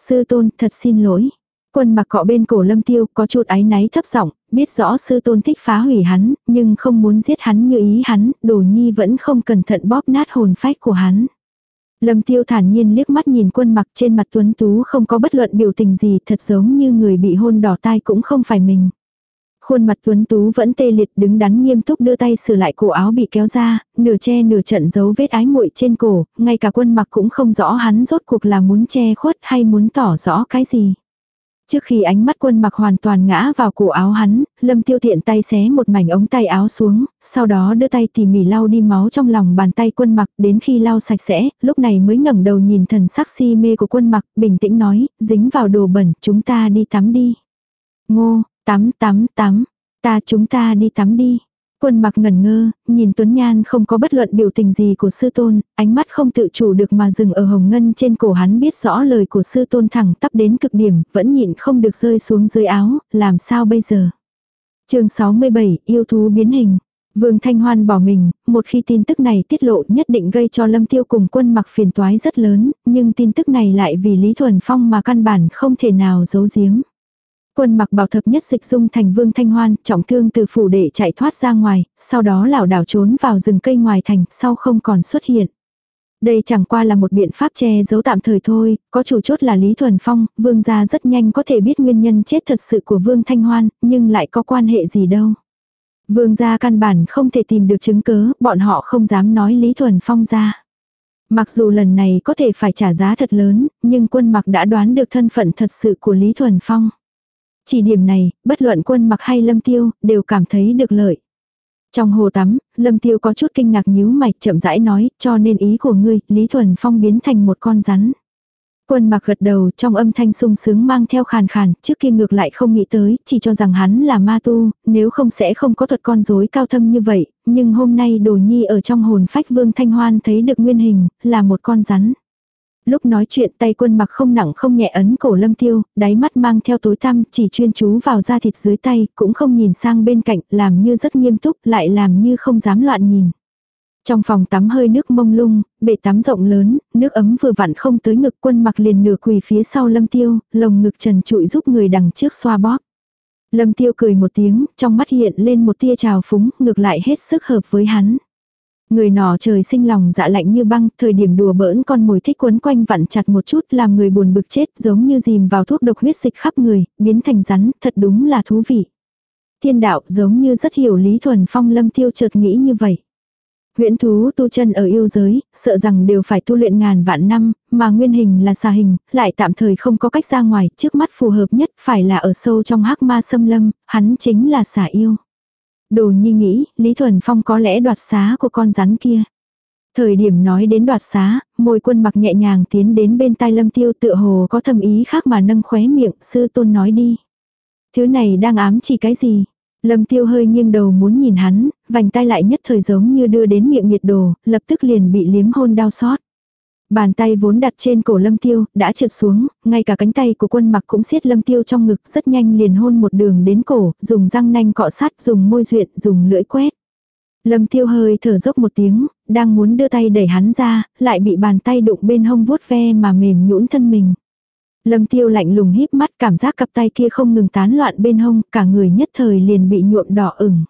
Sư tôn, thật xin lỗi. Quân mặc cọ bên cổ lâm tiêu có chút áy náy thấp giọng biết rõ sư tôn thích phá hủy hắn, nhưng không muốn giết hắn như ý hắn, đồ nhi vẫn không cẩn thận bóp nát hồn phách của hắn. Lâm tiêu thản nhiên liếc mắt nhìn quân mặc trên mặt tuấn tú không có bất luận biểu tình gì thật giống như người bị hôn đỏ tai cũng không phải mình. Khuôn mặt tuấn tú vẫn tê liệt đứng đắn nghiêm túc đưa tay sửa lại cổ áo bị kéo ra, nửa che nửa trận dấu vết ái muội trên cổ, ngay cả quân mặc cũng không rõ hắn rốt cuộc là muốn che khuất hay muốn tỏ rõ cái gì. Trước khi ánh mắt quân mặc hoàn toàn ngã vào cổ áo hắn, lâm tiêu tiện tay xé một mảnh ống tay áo xuống, sau đó đưa tay tỉ mỉ lau đi máu trong lòng bàn tay quân mặc đến khi lau sạch sẽ, lúc này mới ngẩng đầu nhìn thần sắc si mê của quân mặc, bình tĩnh nói, dính vào đồ bẩn, chúng ta đi tắm đi. Ngô, tắm tắm tắm, ta chúng ta đi tắm đi. Quân mặc ngẩn ngơ, nhìn Tuấn Nhan không có bất luận biểu tình gì của sư tôn, ánh mắt không tự chủ được mà dừng ở hồng ngân trên cổ hắn biết rõ lời của sư tôn thẳng tắp đến cực điểm, vẫn nhịn không được rơi xuống dưới áo, làm sao bây giờ. chương 67, yêu thú biến hình. Vương Thanh Hoan bỏ mình, một khi tin tức này tiết lộ nhất định gây cho Lâm Tiêu cùng quân mặc phiền toái rất lớn, nhưng tin tức này lại vì Lý Thuần Phong mà căn bản không thể nào giấu giếm. Quân mặc bảo thập nhất dịch dung thành vương thanh hoan, trọng thương từ phủ để chạy thoát ra ngoài, sau đó lảo đảo trốn vào rừng cây ngoài thành, sau không còn xuất hiện. Đây chẳng qua là một biện pháp che giấu tạm thời thôi, có chủ chốt là Lý Thuần Phong, vương gia rất nhanh có thể biết nguyên nhân chết thật sự của vương thanh hoan, nhưng lại có quan hệ gì đâu. Vương gia căn bản không thể tìm được chứng cớ, bọn họ không dám nói Lý Thuần Phong ra. Mặc dù lần này có thể phải trả giá thật lớn, nhưng quân mặc đã đoán được thân phận thật sự của Lý Thuần Phong. Chỉ điểm này, bất luận quân mặc hay lâm tiêu, đều cảm thấy được lợi. Trong hồ tắm, lâm tiêu có chút kinh ngạc nhíu mày chậm rãi nói, cho nên ý của ngươi, Lý Thuần Phong biến thành một con rắn. Quân mặc gật đầu trong âm thanh sung sướng mang theo khàn khàn, trước kia ngược lại không nghĩ tới, chỉ cho rằng hắn là ma tu, nếu không sẽ không có thuật con rối cao thâm như vậy, nhưng hôm nay đồ nhi ở trong hồn phách vương thanh hoan thấy được nguyên hình, là một con rắn. Lúc nói chuyện tay quân mặc không nặng không nhẹ ấn cổ lâm tiêu, đáy mắt mang theo tối tăm, chỉ chuyên chú vào da thịt dưới tay, cũng không nhìn sang bên cạnh, làm như rất nghiêm túc, lại làm như không dám loạn nhìn. Trong phòng tắm hơi nước mông lung, bể tắm rộng lớn, nước ấm vừa vặn không tới ngực quân mặc liền nửa quỳ phía sau lâm tiêu, lồng ngực trần trụi giúp người đằng trước xoa bóp. Lâm tiêu cười một tiếng, trong mắt hiện lên một tia trào phúng, ngược lại hết sức hợp với hắn. Người nọ trời sinh lòng dạ lạnh như băng, thời điểm đùa bỡn con mồi thích quấn quanh vặn chặt một chút làm người buồn bực chết giống như dìm vào thuốc độc huyết dịch khắp người, biến thành rắn, thật đúng là thú vị. Thiên đạo giống như rất hiểu Lý Thuần Phong lâm tiêu chợt nghĩ như vậy. Huyễn thú tu chân ở yêu giới, sợ rằng đều phải tu luyện ngàn vạn năm, mà nguyên hình là xà hình, lại tạm thời không có cách ra ngoài, trước mắt phù hợp nhất phải là ở sâu trong hắc ma xâm lâm, hắn chính là xà yêu. Đồ nhi nghĩ, Lý Thuần Phong có lẽ đoạt xá của con rắn kia. Thời điểm nói đến đoạt xá, môi quân mặc nhẹ nhàng tiến đến bên tai lâm tiêu tựa hồ có thầm ý khác mà nâng khóe miệng, sư tôn nói đi. Thứ này đang ám chỉ cái gì? Lâm tiêu hơi nghiêng đầu muốn nhìn hắn, vành tay lại nhất thời giống như đưa đến miệng nhiệt đồ, lập tức liền bị liếm hôn đau xót. Bàn tay vốn đặt trên cổ lâm tiêu, đã trượt xuống, ngay cả cánh tay của quân mặc cũng siết lâm tiêu trong ngực, rất nhanh liền hôn một đường đến cổ, dùng răng nanh cọ sát, dùng môi duyệt, dùng lưỡi quét. Lâm tiêu hơi thở dốc một tiếng, đang muốn đưa tay đẩy hắn ra, lại bị bàn tay đụng bên hông vuốt ve mà mềm nhũn thân mình. Lâm tiêu lạnh lùng híp mắt cảm giác cặp tay kia không ngừng tán loạn bên hông, cả người nhất thời liền bị nhuộm đỏ ửng.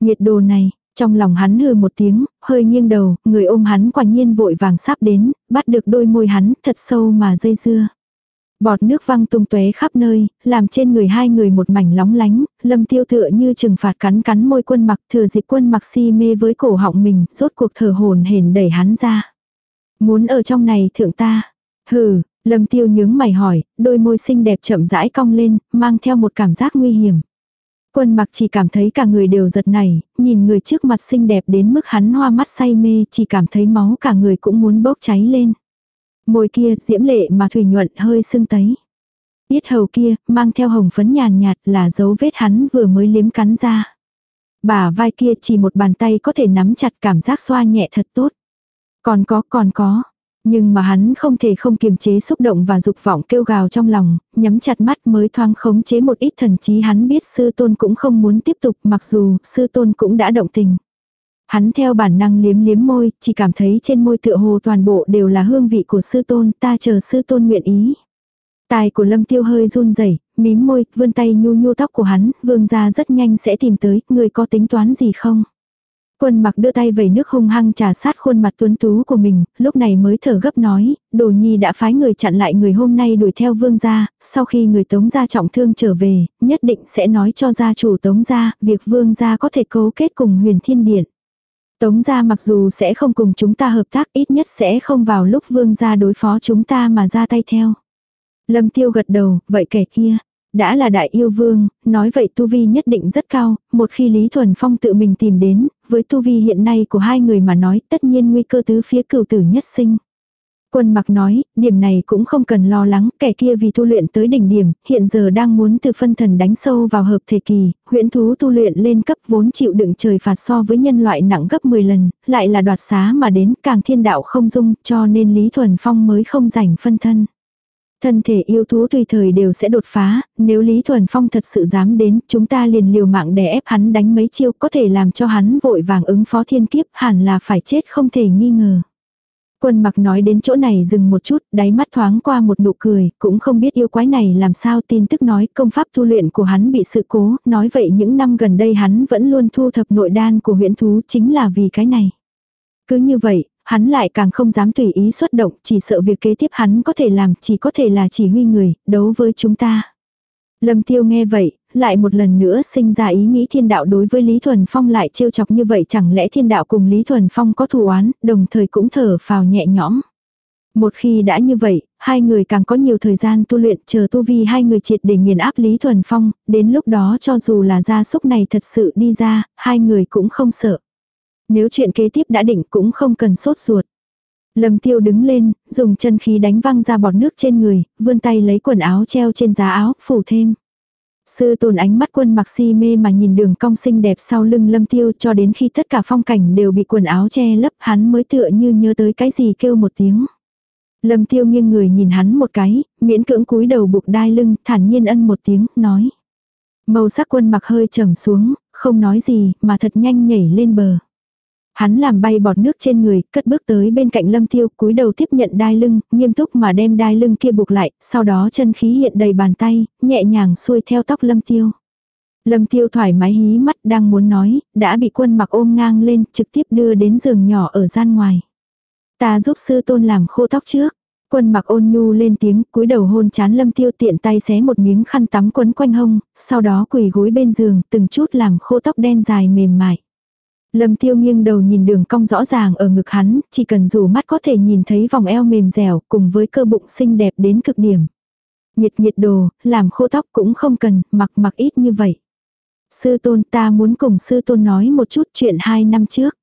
Nhiệt độ này, trong lòng hắn hừ một tiếng, hơi nghiêng đầu, người ôm hắn quả nhiên vội vàng sắp đến, bắt được đôi môi hắn thật sâu mà dây dưa. Bọt nước văng tung tóe khắp nơi, làm trên người hai người một mảnh lóng lánh, lâm tiêu tựa như trừng phạt cắn cắn môi quân mặc thừa dịp quân mặc si mê với cổ họng mình, rốt cuộc thở hồn hển đẩy hắn ra. Muốn ở trong này thượng ta. Hừ, lâm tiêu nhướng mày hỏi, đôi môi xinh đẹp chậm rãi cong lên, mang theo một cảm giác nguy hiểm. Quân mặc chỉ cảm thấy cả người đều giật nảy, nhìn người trước mặt xinh đẹp đến mức hắn hoa mắt say mê, chỉ cảm thấy máu cả người cũng muốn bốc cháy lên. Môi kia diễm lệ mà thủy nhuận hơi sưng tấy. Biết hầu kia, mang theo hồng phấn nhàn nhạt là dấu vết hắn vừa mới liếm cắn ra. Bà vai kia chỉ một bàn tay có thể nắm chặt cảm giác xoa nhẹ thật tốt. Còn có, còn có. Nhưng mà hắn không thể không kiềm chế xúc động và dục vọng kêu gào trong lòng, nhắm chặt mắt mới thoáng khống chế một ít thần trí hắn biết sư tôn cũng không muốn tiếp tục mặc dù sư tôn cũng đã động tình. Hắn theo bản năng liếm liếm môi, chỉ cảm thấy trên môi tựa hồ toàn bộ đều là hương vị của sư tôn, ta chờ sư tôn nguyện ý. Tài của lâm tiêu hơi run rẩy mím môi, vươn tay nhu nhu tóc của hắn, vương gia rất nhanh sẽ tìm tới, người có tính toán gì không? Quân mặc đưa tay vẩy nước hung hăng trà sát khuôn mặt tuấn tú của mình, lúc này mới thở gấp nói, đồ nhi đã phái người chặn lại người hôm nay đuổi theo vương gia, sau khi người tống gia trọng thương trở về, nhất định sẽ nói cho gia chủ tống gia, việc vương gia có thể cấu kết cùng huyền thiên điện. Tống gia mặc dù sẽ không cùng chúng ta hợp tác ít nhất sẽ không vào lúc vương gia đối phó chúng ta mà ra tay theo. Lâm tiêu gật đầu, vậy kẻ kia, đã là đại yêu vương, nói vậy tu vi nhất định rất cao, một khi Lý Thuần Phong tự mình tìm đến, với tu vi hiện nay của hai người mà nói tất nhiên nguy cơ tứ phía cửu tử nhất sinh. Quân mặc nói, điểm này cũng không cần lo lắng, kẻ kia vì tu luyện tới đỉnh điểm, hiện giờ đang muốn từ phân thần đánh sâu vào hợp thể kỳ, huyễn thú tu luyện lên cấp vốn chịu đựng trời phạt so với nhân loại nặng gấp 10 lần, lại là đoạt xá mà đến càng thiên đạo không dung, cho nên Lý Thuần Phong mới không rảnh phân thân. Thân thể yêu thú tùy thời đều sẽ đột phá, nếu Lý Thuần Phong thật sự dám đến, chúng ta liền liều mạng để ép hắn đánh mấy chiêu có thể làm cho hắn vội vàng ứng phó thiên kiếp hẳn là phải chết không thể nghi ngờ. Quân mặc nói đến chỗ này dừng một chút, đáy mắt thoáng qua một nụ cười, cũng không biết yêu quái này làm sao tin tức nói công pháp tu luyện của hắn bị sự cố, nói vậy những năm gần đây hắn vẫn luôn thu thập nội đan của huyễn thú chính là vì cái này. Cứ như vậy, hắn lại càng không dám tùy ý xuất động, chỉ sợ việc kế tiếp hắn có thể làm chỉ có thể là chỉ huy người, đấu với chúng ta. Lâm tiêu nghe vậy, lại một lần nữa sinh ra ý nghĩ thiên đạo đối với Lý Thuần Phong lại trêu chọc như vậy chẳng lẽ thiên đạo cùng Lý Thuần Phong có thù oán, đồng thời cũng thở phào nhẹ nhõm. Một khi đã như vậy, hai người càng có nhiều thời gian tu luyện chờ tu vi hai người triệt để nghiền áp Lý Thuần Phong, đến lúc đó cho dù là gia súc này thật sự đi ra, hai người cũng không sợ. Nếu chuyện kế tiếp đã định cũng không cần sốt ruột. Lâm tiêu đứng lên, dùng chân khí đánh văng ra bọt nước trên người, vươn tay lấy quần áo treo trên giá áo, phủ thêm. Sư tồn ánh mắt quân mặc si mê mà nhìn đường cong xinh đẹp sau lưng lâm tiêu cho đến khi tất cả phong cảnh đều bị quần áo che lấp hắn mới tựa như nhớ tới cái gì kêu một tiếng. Lâm tiêu nghiêng người nhìn hắn một cái, miễn cưỡng cúi đầu buộc đai lưng, thản nhiên ân một tiếng, nói. Màu sắc quân mặc hơi trầm xuống, không nói gì, mà thật nhanh nhảy lên bờ. Hắn làm bay bọt nước trên người, cất bước tới bên cạnh lâm tiêu, cúi đầu tiếp nhận đai lưng, nghiêm túc mà đem đai lưng kia buộc lại, sau đó chân khí hiện đầy bàn tay, nhẹ nhàng xuôi theo tóc lâm tiêu. Lâm tiêu thoải mái hí mắt đang muốn nói, đã bị quân mặc ôm ngang lên, trực tiếp đưa đến giường nhỏ ở gian ngoài. Ta giúp sư tôn làm khô tóc trước. Quân mặc ôn nhu lên tiếng, cúi đầu hôn chán lâm tiêu tiện tay xé một miếng khăn tắm quấn quanh hông, sau đó quỳ gối bên giường, từng chút làm khô tóc đen dài mềm mại. Lâm tiêu nghiêng đầu nhìn đường cong rõ ràng ở ngực hắn, chỉ cần dù mắt có thể nhìn thấy vòng eo mềm dẻo cùng với cơ bụng xinh đẹp đến cực điểm. Nhiệt nhiệt đồ, làm khô tóc cũng không cần, mặc mặc ít như vậy. Sư tôn ta muốn cùng sư tôn nói một chút chuyện hai năm trước.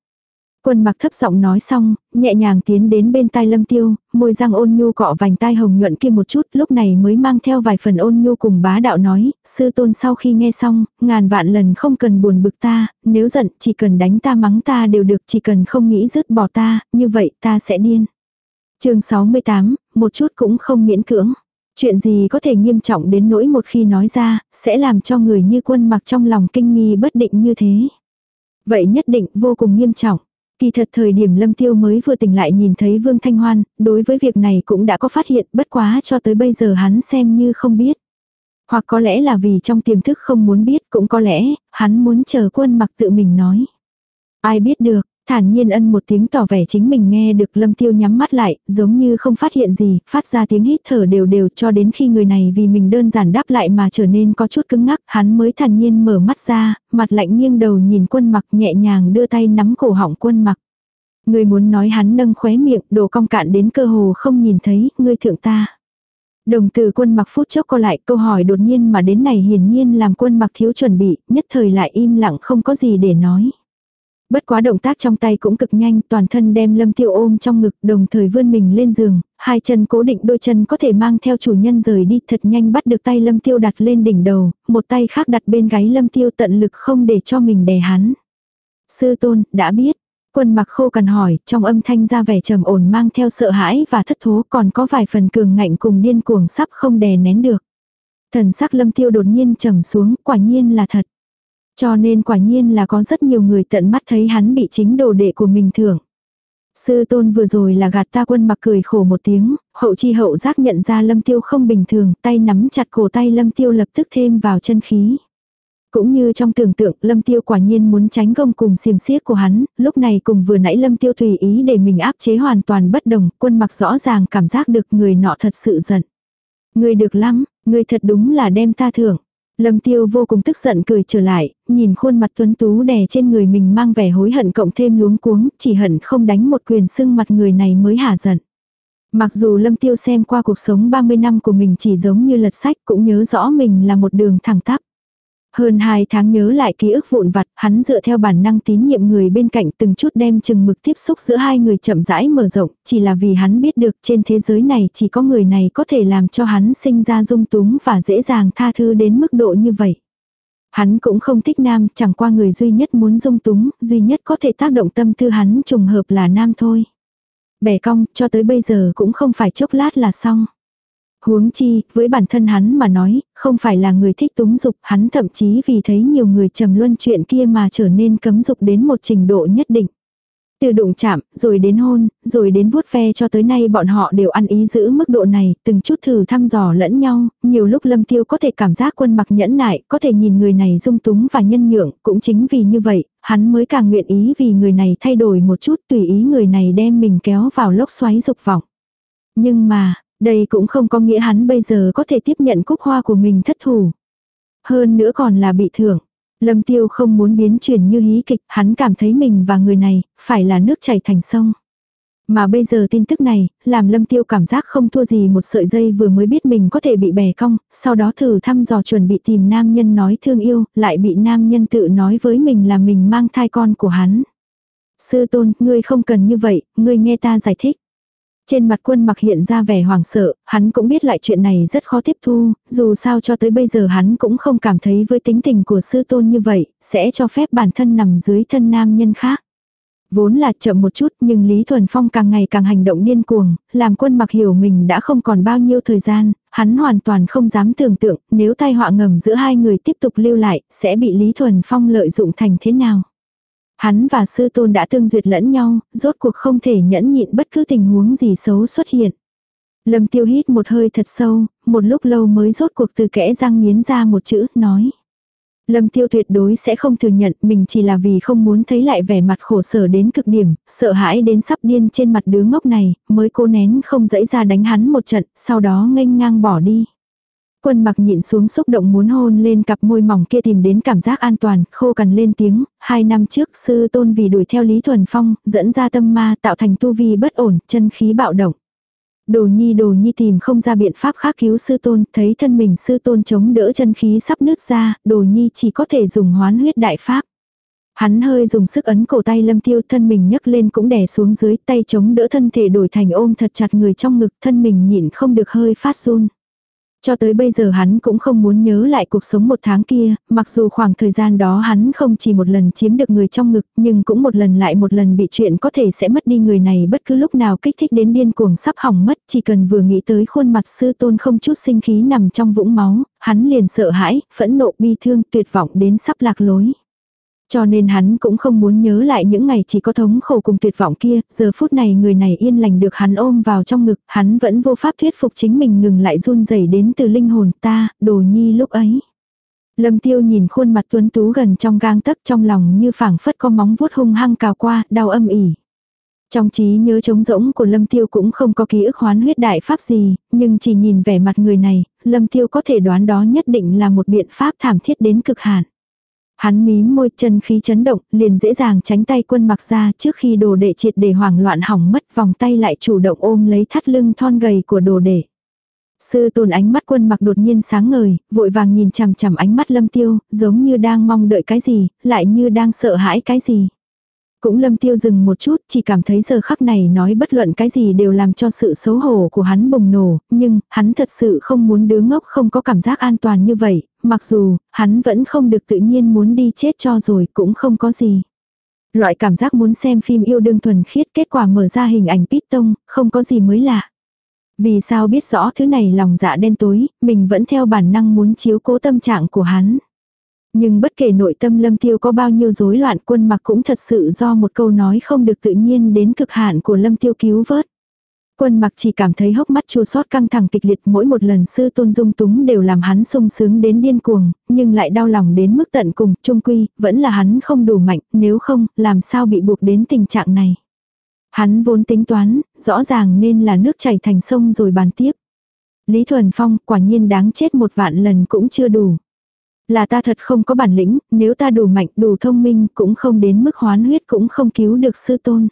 Quân mặc thấp giọng nói xong, nhẹ nhàng tiến đến bên tai lâm tiêu, môi răng ôn nhu cọ vành tai hồng nhuận kia một chút, lúc này mới mang theo vài phần ôn nhu cùng bá đạo nói, sư tôn sau khi nghe xong, ngàn vạn lần không cần buồn bực ta, nếu giận chỉ cần đánh ta mắng ta đều được, chỉ cần không nghĩ dứt bỏ ta, như vậy ta sẽ điên. chương 68, một chút cũng không miễn cưỡng. Chuyện gì có thể nghiêm trọng đến nỗi một khi nói ra, sẽ làm cho người như quân mặc trong lòng kinh nghi bất định như thế. Vậy nhất định vô cùng nghiêm trọng. Kỳ thật thời điểm Lâm Tiêu mới vừa tỉnh lại nhìn thấy Vương Thanh Hoan, đối với việc này cũng đã có phát hiện bất quá cho tới bây giờ hắn xem như không biết. Hoặc có lẽ là vì trong tiềm thức không muốn biết, cũng có lẽ, hắn muốn chờ quân mặc tự mình nói. Ai biết được, thản nhiên ân một tiếng tỏ vẻ chính mình nghe được lâm tiêu nhắm mắt lại, giống như không phát hiện gì, phát ra tiếng hít thở đều đều cho đến khi người này vì mình đơn giản đáp lại mà trở nên có chút cứng ngắc, hắn mới thản nhiên mở mắt ra, mặt lạnh nghiêng đầu nhìn quân mặc nhẹ nhàng đưa tay nắm cổ họng quân mặc. Người muốn nói hắn nâng khóe miệng, đồ cong cạn đến cơ hồ không nhìn thấy, ngươi thượng ta. Đồng từ quân mặc phút chốc co lại câu hỏi đột nhiên mà đến này hiển nhiên làm quân mặc thiếu chuẩn bị, nhất thời lại im lặng không có gì để nói. Bất quá động tác trong tay cũng cực nhanh, toàn thân đem lâm tiêu ôm trong ngực, đồng thời vươn mình lên giường, hai chân cố định đôi chân có thể mang theo chủ nhân rời đi thật nhanh bắt được tay lâm tiêu đặt lên đỉnh đầu, một tay khác đặt bên gáy lâm tiêu tận lực không để cho mình đè hắn. Sư tôn, đã biết. Quân mặc khô cần hỏi, trong âm thanh ra vẻ trầm ổn mang theo sợ hãi và thất thố còn có vài phần cường ngạnh cùng điên cuồng sắp không đè nén được. Thần sắc lâm tiêu đột nhiên trầm xuống, quả nhiên là thật. Cho nên quả nhiên là có rất nhiều người tận mắt thấy hắn bị chính đồ đệ của mình thưởng. Sư tôn vừa rồi là gạt ta quân mặc cười khổ một tiếng, hậu chi hậu giác nhận ra lâm tiêu không bình thường, tay nắm chặt cổ tay lâm tiêu lập tức thêm vào chân khí. Cũng như trong tưởng tượng, Lâm Tiêu quả nhiên muốn tránh gông cùng xiềng xiếc của hắn, lúc này cùng vừa nãy Lâm Tiêu tùy ý để mình áp chế hoàn toàn bất đồng, quân mặc rõ ràng cảm giác được người nọ thật sự giận. Người được lắm, người thật đúng là đem ta thưởng. Lâm Tiêu vô cùng tức giận cười trở lại, nhìn khuôn mặt tuấn tú đè trên người mình mang vẻ hối hận cộng thêm luống cuống, chỉ hận không đánh một quyền sưng mặt người này mới hả giận. Mặc dù Lâm Tiêu xem qua cuộc sống 30 năm của mình chỉ giống như lật sách cũng nhớ rõ mình là một đường thẳng tắp. Hơn hai tháng nhớ lại ký ức vụn vặt, hắn dựa theo bản năng tín nhiệm người bên cạnh từng chút đem chừng mực tiếp xúc giữa hai người chậm rãi mở rộng, chỉ là vì hắn biết được trên thế giới này chỉ có người này có thể làm cho hắn sinh ra dung túng và dễ dàng tha thứ đến mức độ như vậy. Hắn cũng không thích nam, chẳng qua người duy nhất muốn dung túng, duy nhất có thể tác động tâm tư hắn trùng hợp là nam thôi. Bẻ cong, cho tới bây giờ cũng không phải chốc lát là xong. Huống chi, với bản thân hắn mà nói, không phải là người thích túng dục, hắn thậm chí vì thấy nhiều người trầm luân chuyện kia mà trở nên cấm dục đến một trình độ nhất định. Từ đụng chạm, rồi đến hôn, rồi đến vuốt ve cho tới nay bọn họ đều ăn ý giữ mức độ này, từng chút thử thăm dò lẫn nhau, nhiều lúc lâm tiêu có thể cảm giác quân mặc nhẫn nại, có thể nhìn người này dung túng và nhân nhượng, cũng chính vì như vậy, hắn mới càng nguyện ý vì người này thay đổi một chút tùy ý người này đem mình kéo vào lốc xoáy dục vọng. Nhưng mà, đây cũng không có nghĩa hắn bây giờ có thể tiếp nhận cúc hoa của mình thất thủ. Hơn nữa còn là bị thưởng. Lâm tiêu không muốn biến chuyển như hí kịch, hắn cảm thấy mình và người này, phải là nước chảy thành sông. Mà bây giờ tin tức này, làm lâm tiêu cảm giác không thua gì một sợi dây vừa mới biết mình có thể bị bẻ cong, sau đó thử thăm dò chuẩn bị tìm nam nhân nói thương yêu, lại bị nam nhân tự nói với mình là mình mang thai con của hắn. Sư tôn, ngươi không cần như vậy, ngươi nghe ta giải thích. Trên mặt quân mặc hiện ra vẻ hoảng sợ, hắn cũng biết lại chuyện này rất khó tiếp thu, dù sao cho tới bây giờ hắn cũng không cảm thấy với tính tình của sư tôn như vậy, sẽ cho phép bản thân nằm dưới thân nam nhân khác. Vốn là chậm một chút nhưng Lý Thuần Phong càng ngày càng hành động điên cuồng, làm quân mặc hiểu mình đã không còn bao nhiêu thời gian, hắn hoàn toàn không dám tưởng tượng nếu tai họa ngầm giữa hai người tiếp tục lưu lại, sẽ bị Lý Thuần Phong lợi dụng thành thế nào. Hắn và sư tôn đã tương duyệt lẫn nhau, rốt cuộc không thể nhẫn nhịn bất cứ tình huống gì xấu xuất hiện. Lâm tiêu hít một hơi thật sâu, một lúc lâu mới rốt cuộc từ kẽ răng nghiến ra một chữ, nói. Lâm tiêu tuyệt đối sẽ không thừa nhận mình chỉ là vì không muốn thấy lại vẻ mặt khổ sở đến cực điểm, sợ hãi đến sắp điên trên mặt đứa ngốc này, mới cố nén không dẫy ra đánh hắn một trận, sau đó nghênh ngang bỏ đi. Quân mặc nhịn xuống xúc động muốn hôn lên cặp môi mỏng kia tìm đến cảm giác an toàn, khô cằn lên tiếng, hai năm trước sư tôn vì đuổi theo Lý Thuần Phong, dẫn ra tâm ma tạo thành tu vi bất ổn, chân khí bạo động. Đồ nhi đồ nhi tìm không ra biện pháp khác cứu sư tôn, thấy thân mình sư tôn chống đỡ chân khí sắp nứt ra, đồ nhi chỉ có thể dùng hoán huyết đại pháp. Hắn hơi dùng sức ấn cổ tay lâm tiêu thân mình nhấc lên cũng đè xuống dưới tay chống đỡ thân thể đổi thành ôm thật chặt người trong ngực thân mình nhịn không được hơi phát run. Cho tới bây giờ hắn cũng không muốn nhớ lại cuộc sống một tháng kia, mặc dù khoảng thời gian đó hắn không chỉ một lần chiếm được người trong ngực, nhưng cũng một lần lại một lần bị chuyện có thể sẽ mất đi người này bất cứ lúc nào kích thích đến điên cuồng sắp hỏng mất, chỉ cần vừa nghĩ tới khuôn mặt sư tôn không chút sinh khí nằm trong vũng máu, hắn liền sợ hãi, phẫn nộ bi thương tuyệt vọng đến sắp lạc lối. Cho nên hắn cũng không muốn nhớ lại những ngày chỉ có thống khổ cùng tuyệt vọng kia, giờ phút này người này yên lành được hắn ôm vào trong ngực, hắn vẫn vô pháp thuyết phục chính mình ngừng lại run rẩy đến từ linh hồn ta, đồ nhi lúc ấy. Lâm tiêu nhìn khuôn mặt tuấn tú gần trong gang tấc trong lòng như phảng phất có móng vuốt hung hăng cào qua, đau âm ỉ. Trong trí nhớ trống rỗng của Lâm Tiêu cũng không có ký ức hoán huyết đại pháp gì, nhưng chỉ nhìn vẻ mặt người này, Lâm Tiêu có thể đoán đó nhất định là một biện pháp thảm thiết đến cực hạn. Hắn mím môi chân khí chấn động, liền dễ dàng tránh tay quân mặc ra trước khi đồ đệ triệt để hoảng loạn hỏng mất vòng tay lại chủ động ôm lấy thắt lưng thon gầy của đồ đệ. Sư tôn ánh mắt quân mặc đột nhiên sáng ngời, vội vàng nhìn chằm chằm ánh mắt lâm tiêu, giống như đang mong đợi cái gì, lại như đang sợ hãi cái gì. Cũng lâm tiêu dừng một chút, chỉ cảm thấy giờ khắc này nói bất luận cái gì đều làm cho sự xấu hổ của hắn bùng nổ, nhưng, hắn thật sự không muốn đứa ngốc không có cảm giác an toàn như vậy, mặc dù, hắn vẫn không được tự nhiên muốn đi chết cho rồi cũng không có gì. Loại cảm giác muốn xem phim yêu đương thuần khiết kết quả mở ra hình ảnh tông không có gì mới lạ. Vì sao biết rõ thứ này lòng dạ đen tối, mình vẫn theo bản năng muốn chiếu cố tâm trạng của hắn. Nhưng bất kể nội tâm lâm tiêu có bao nhiêu rối loạn quân mặc cũng thật sự do một câu nói không được tự nhiên đến cực hạn của lâm tiêu cứu vớt. Quân mặc chỉ cảm thấy hốc mắt chua sót căng thẳng kịch liệt mỗi một lần sư tôn dung túng đều làm hắn sung sướng đến điên cuồng, nhưng lại đau lòng đến mức tận cùng, trung quy, vẫn là hắn không đủ mạnh, nếu không, làm sao bị buộc đến tình trạng này. Hắn vốn tính toán, rõ ràng nên là nước chảy thành sông rồi bàn tiếp. Lý Thuần Phong quả nhiên đáng chết một vạn lần cũng chưa đủ. Là ta thật không có bản lĩnh, nếu ta đủ mạnh, đủ thông minh, cũng không đến mức hoán huyết cũng không cứu được sư tôn.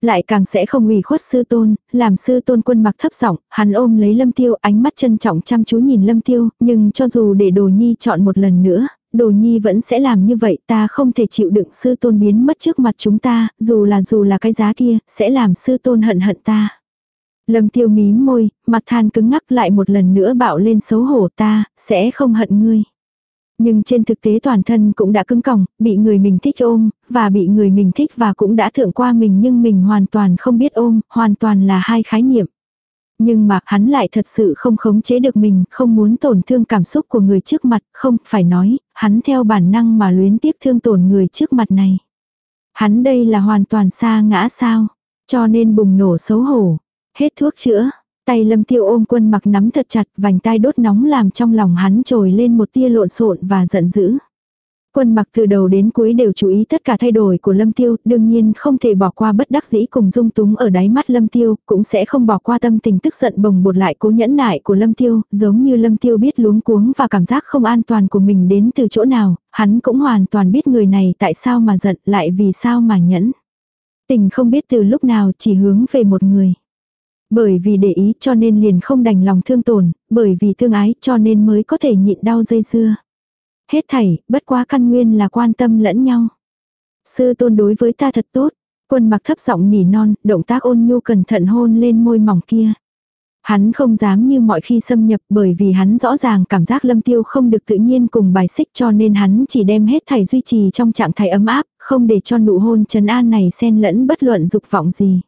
Lại càng sẽ không ủy khuất sư tôn, làm sư tôn quân mặc thấp giọng hắn ôm lấy lâm tiêu ánh mắt trân trọng chăm chú nhìn lâm tiêu, nhưng cho dù để đồ nhi chọn một lần nữa, đồ nhi vẫn sẽ làm như vậy ta không thể chịu đựng sư tôn biến mất trước mặt chúng ta, dù là dù là cái giá kia, sẽ làm sư tôn hận hận ta. Lâm tiêu mím môi, mặt than cứng ngắc lại một lần nữa bạo lên xấu hổ ta, sẽ không hận ngươi. Nhưng trên thực tế toàn thân cũng đã cứng còng, bị người mình thích ôm, và bị người mình thích và cũng đã thượng qua mình nhưng mình hoàn toàn không biết ôm, hoàn toàn là hai khái niệm. Nhưng mà hắn lại thật sự không khống chế được mình, không muốn tổn thương cảm xúc của người trước mặt, không phải nói, hắn theo bản năng mà luyến tiếc thương tổn người trước mặt này. Hắn đây là hoàn toàn xa ngã sao, cho nên bùng nổ xấu hổ, hết thuốc chữa, Tay lâm tiêu ôm quân mặc nắm thật chặt, vành tai đốt nóng làm trong lòng hắn trồi lên một tia lộn xộn và giận dữ. Quân mặc từ đầu đến cuối đều chú ý tất cả thay đổi của Lâm Tiêu, đương nhiên không thể bỏ qua bất đắc dĩ cùng dung túng ở đáy mắt Lâm Tiêu, cũng sẽ không bỏ qua tâm tình tức giận bồng bột lại cố nhẫn nại của Lâm Tiêu, giống như Lâm Tiêu biết luống cuống và cảm giác không an toàn của mình đến từ chỗ nào, hắn cũng hoàn toàn biết người này tại sao mà giận, lại vì sao mà nhẫn. Tình không biết từ lúc nào chỉ hướng về một người. Bởi vì để ý cho nên liền không đành lòng thương tổn, bởi vì thương ái cho nên mới có thể nhịn đau dây dưa. Hết thảy, bất quá căn nguyên là quan tâm lẫn nhau. Sư tôn đối với ta thật tốt. Quân mặc thấp giọng nỉ non, động tác ôn nhu cẩn thận hôn lên môi mỏng kia. Hắn không dám như mọi khi xâm nhập bởi vì hắn rõ ràng cảm giác lâm tiêu không được tự nhiên cùng bài xích cho nên hắn chỉ đem hết thảy duy trì trong trạng thái ấm áp, không để cho nụ hôn trấn an này xen lẫn bất luận dục vọng gì.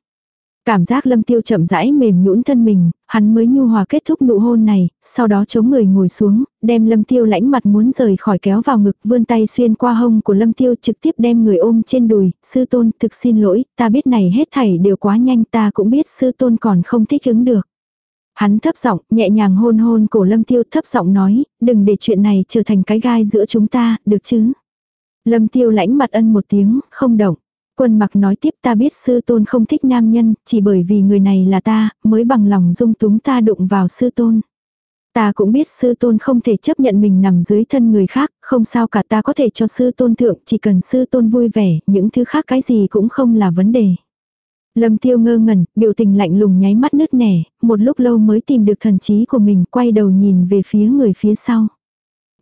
Cảm giác lâm tiêu chậm rãi mềm nhũn thân mình, hắn mới nhu hòa kết thúc nụ hôn này, sau đó chống người ngồi xuống, đem lâm tiêu lãnh mặt muốn rời khỏi kéo vào ngực vươn tay xuyên qua hông của lâm tiêu trực tiếp đem người ôm trên đùi, sư tôn thực xin lỗi, ta biết này hết thảy đều quá nhanh ta cũng biết sư tôn còn không thích ứng được. Hắn thấp giọng, nhẹ nhàng hôn hôn cổ lâm tiêu thấp giọng nói, đừng để chuyện này trở thành cái gai giữa chúng ta, được chứ. Lâm tiêu lãnh mặt ân một tiếng, không động. Quân mặc nói tiếp ta biết sư tôn không thích nam nhân, chỉ bởi vì người này là ta, mới bằng lòng dung túng ta đụng vào sư tôn. Ta cũng biết sư tôn không thể chấp nhận mình nằm dưới thân người khác, không sao cả ta có thể cho sư tôn thượng, chỉ cần sư tôn vui vẻ, những thứ khác cái gì cũng không là vấn đề. Lâm tiêu ngơ ngẩn, biểu tình lạnh lùng nháy mắt nứt nẻ, một lúc lâu mới tìm được thần trí của mình, quay đầu nhìn về phía người phía sau.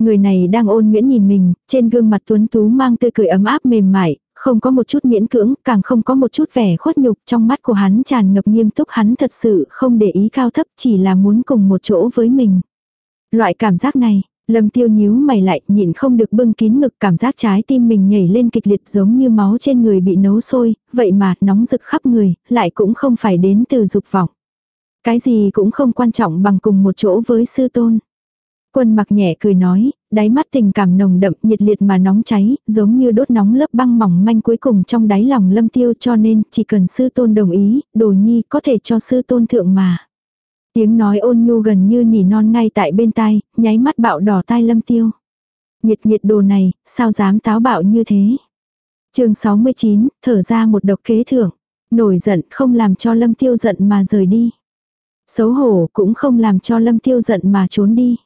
Người này đang ôn nguyễn nhìn mình, trên gương mặt tuấn tú mang tươi cười ấm áp mềm mại, không có một chút miễn cưỡng, càng không có một chút vẻ khuất nhục trong mắt của hắn tràn ngập nghiêm túc hắn thật sự không để ý cao thấp chỉ là muốn cùng một chỗ với mình. Loại cảm giác này, Lâm tiêu nhíu mày lại nhịn không được bưng kín ngực cảm giác trái tim mình nhảy lên kịch liệt giống như máu trên người bị nấu sôi, vậy mà nóng rực khắp người, lại cũng không phải đến từ dục vọng. Cái gì cũng không quan trọng bằng cùng một chỗ với sư tôn. Quân mặc nhẹ cười nói, đáy mắt tình cảm nồng đậm nhiệt liệt mà nóng cháy, giống như đốt nóng lớp băng mỏng manh cuối cùng trong đáy lòng lâm tiêu cho nên chỉ cần sư tôn đồng ý, đồ nhi có thể cho sư tôn thượng mà. Tiếng nói ôn nhu gần như nỉ non ngay tại bên tai, nháy mắt bạo đỏ tai lâm tiêu. Nhiệt nhiệt đồ này, sao dám táo bạo như thế? chương 69, thở ra một độc kế thưởng. Nổi giận không làm cho lâm tiêu giận mà rời đi. Xấu hổ cũng không làm cho lâm tiêu giận mà trốn đi.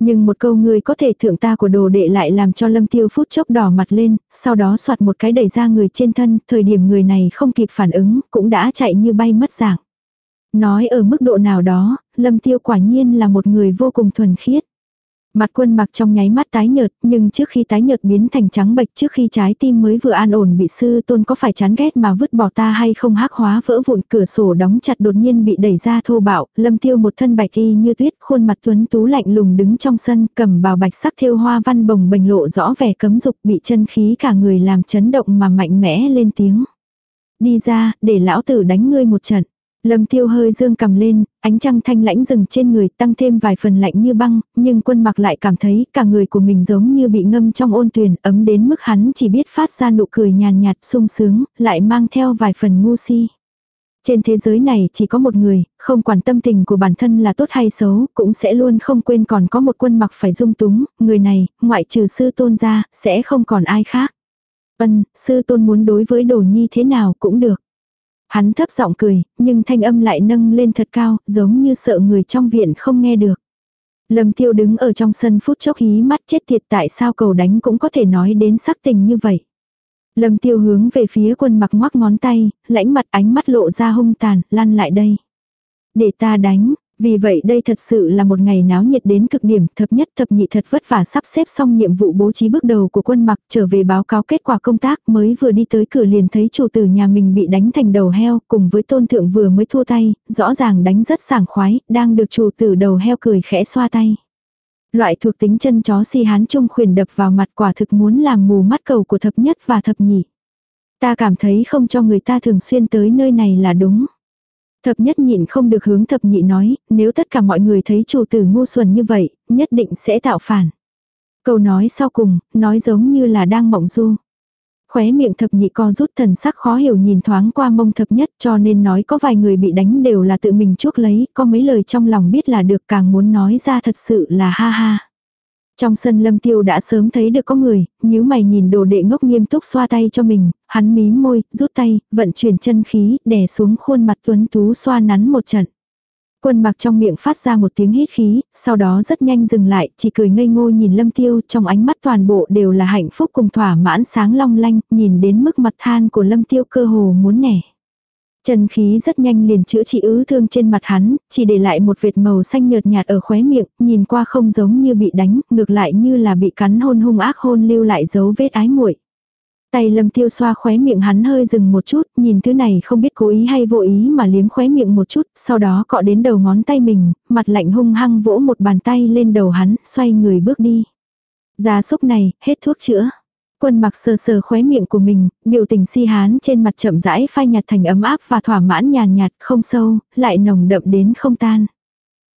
Nhưng một câu người có thể thượng ta của đồ đệ lại làm cho lâm tiêu phút chốc đỏ mặt lên, sau đó soạt một cái đẩy ra người trên thân, thời điểm người này không kịp phản ứng, cũng đã chạy như bay mất dạng. Nói ở mức độ nào đó, lâm tiêu quả nhiên là một người vô cùng thuần khiết. Mặt quân mặc trong nháy mắt tái nhợt, nhưng trước khi tái nhợt biến thành trắng bệch trước khi trái tim mới vừa an ổn bị sư tôn có phải chán ghét mà vứt bỏ ta hay không hắc hóa vỡ vụn cửa sổ đóng chặt đột nhiên bị đẩy ra thô bạo, lâm tiêu một thân bạch y như tuyết khuôn mặt tuấn tú lạnh lùng đứng trong sân cầm bào bạch sắc thêu hoa văn bồng bềnh lộ rõ vẻ cấm dục bị chân khí cả người làm chấn động mà mạnh mẽ lên tiếng. Đi ra, để lão tử đánh ngươi một trận. Lâm tiêu hơi dương cầm lên, ánh trăng thanh lãnh rừng trên người tăng thêm vài phần lạnh như băng, nhưng quân mặc lại cảm thấy cả người của mình giống như bị ngâm trong ôn tuyền ấm đến mức hắn chỉ biết phát ra nụ cười nhàn nhạt sung sướng, lại mang theo vài phần ngu si. Trên thế giới này chỉ có một người, không quản tâm tình của bản thân là tốt hay xấu, cũng sẽ luôn không quên còn có một quân mặc phải dung túng, người này, ngoại trừ sư tôn ra, sẽ không còn ai khác. vân sư tôn muốn đối với đồ nhi thế nào cũng được. Hắn thấp giọng cười, nhưng thanh âm lại nâng lên thật cao, giống như sợ người trong viện không nghe được. Lâm tiêu đứng ở trong sân phút chốc hí mắt chết tiệt tại sao cầu đánh cũng có thể nói đến sắc tình như vậy. Lâm tiêu hướng về phía quân mặc ngoắc ngón tay, lãnh mặt ánh mắt lộ ra hung tàn, lăn lại đây. Để ta đánh, vì vậy đây thật sự là một ngày náo nhiệt đến cực điểm, thập nhất thập nhị thật vất vả sắp xếp xong nhiệm vụ bố trí bước đầu của quân mặc trở về báo cáo kết quả công tác mới vừa đi tới cửa liền thấy chủ tử nhà mình bị đánh thành đầu heo cùng với tôn thượng vừa mới thua tay, rõ ràng đánh rất sảng khoái, đang được chủ tử đầu heo cười khẽ xoa tay. Loại thuộc tính chân chó si hán trung khuyền đập vào mặt quả thực muốn làm mù mắt cầu của thập nhất và thập nhị. Ta cảm thấy không cho người ta thường xuyên tới nơi này là đúng. Thập nhất nhịn không được hướng thập nhị nói, nếu tất cả mọi người thấy chủ tử ngu xuẩn như vậy, nhất định sẽ tạo phản. Câu nói sau cùng, nói giống như là đang mộng du. Khóe miệng thập nhị co rút thần sắc khó hiểu nhìn thoáng qua mông thập nhất cho nên nói có vài người bị đánh đều là tự mình chuốc lấy, có mấy lời trong lòng biết là được càng muốn nói ra thật sự là ha ha. Trong sân lâm tiêu đã sớm thấy được có người, nhíu mày nhìn đồ đệ ngốc nghiêm túc xoa tay cho mình, hắn mím môi, rút tay, vận chuyển chân khí, đè xuống khuôn mặt tuấn tú xoa nắn một trận. Quân mặc trong miệng phát ra một tiếng hít khí, sau đó rất nhanh dừng lại, chỉ cười ngây ngô nhìn lâm tiêu, trong ánh mắt toàn bộ đều là hạnh phúc cùng thỏa mãn sáng long lanh, nhìn đến mức mặt than của lâm tiêu cơ hồ muốn nẻ. Chân khí rất nhanh liền chữa trị ứ thương trên mặt hắn, chỉ để lại một vệt màu xanh nhợt nhạt ở khóe miệng, nhìn qua không giống như bị đánh, ngược lại như là bị cắn hôn hung ác hôn lưu lại dấu vết ái muội. Tay lâm tiêu xoa khóe miệng hắn hơi dừng một chút, nhìn thứ này không biết cố ý hay vô ý mà liếm khóe miệng một chút, sau đó cọ đến đầu ngón tay mình, mặt lạnh hung hăng vỗ một bàn tay lên đầu hắn, xoay người bước đi. Gia súc này, hết thuốc chữa. Quân mặc sờ sờ khóe miệng của mình, biểu tình si hán trên mặt chậm rãi phai nhạt thành ấm áp và thỏa mãn nhàn nhạt, không sâu, lại nồng đậm đến không tan.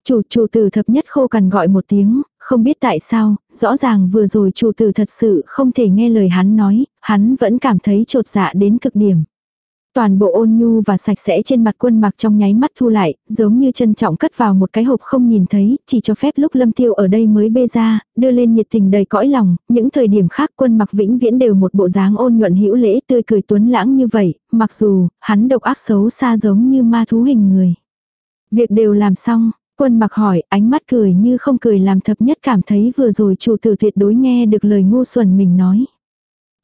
Chủ chủ tử thập nhất khô cằn gọi một tiếng, không biết tại sao, rõ ràng vừa rồi chủ tử thật sự không thể nghe lời hắn nói, hắn vẫn cảm thấy trột dạ đến cực điểm. Toàn bộ ôn nhu và sạch sẽ trên mặt quân mặc trong nháy mắt thu lại, giống như trân trọng cất vào một cái hộp không nhìn thấy, chỉ cho phép lúc lâm tiêu ở đây mới bê ra, đưa lên nhiệt tình đầy cõi lòng, những thời điểm khác quân mặc vĩnh viễn đều một bộ dáng ôn nhuận hữu lễ tươi cười tuấn lãng như vậy, mặc dù, hắn độc ác xấu xa giống như ma thú hình người. Việc đều làm xong, quân mặc hỏi, ánh mắt cười như không cười làm thập nhất cảm thấy vừa rồi chủ tử tuyệt đối nghe được lời ngu xuẩn mình nói.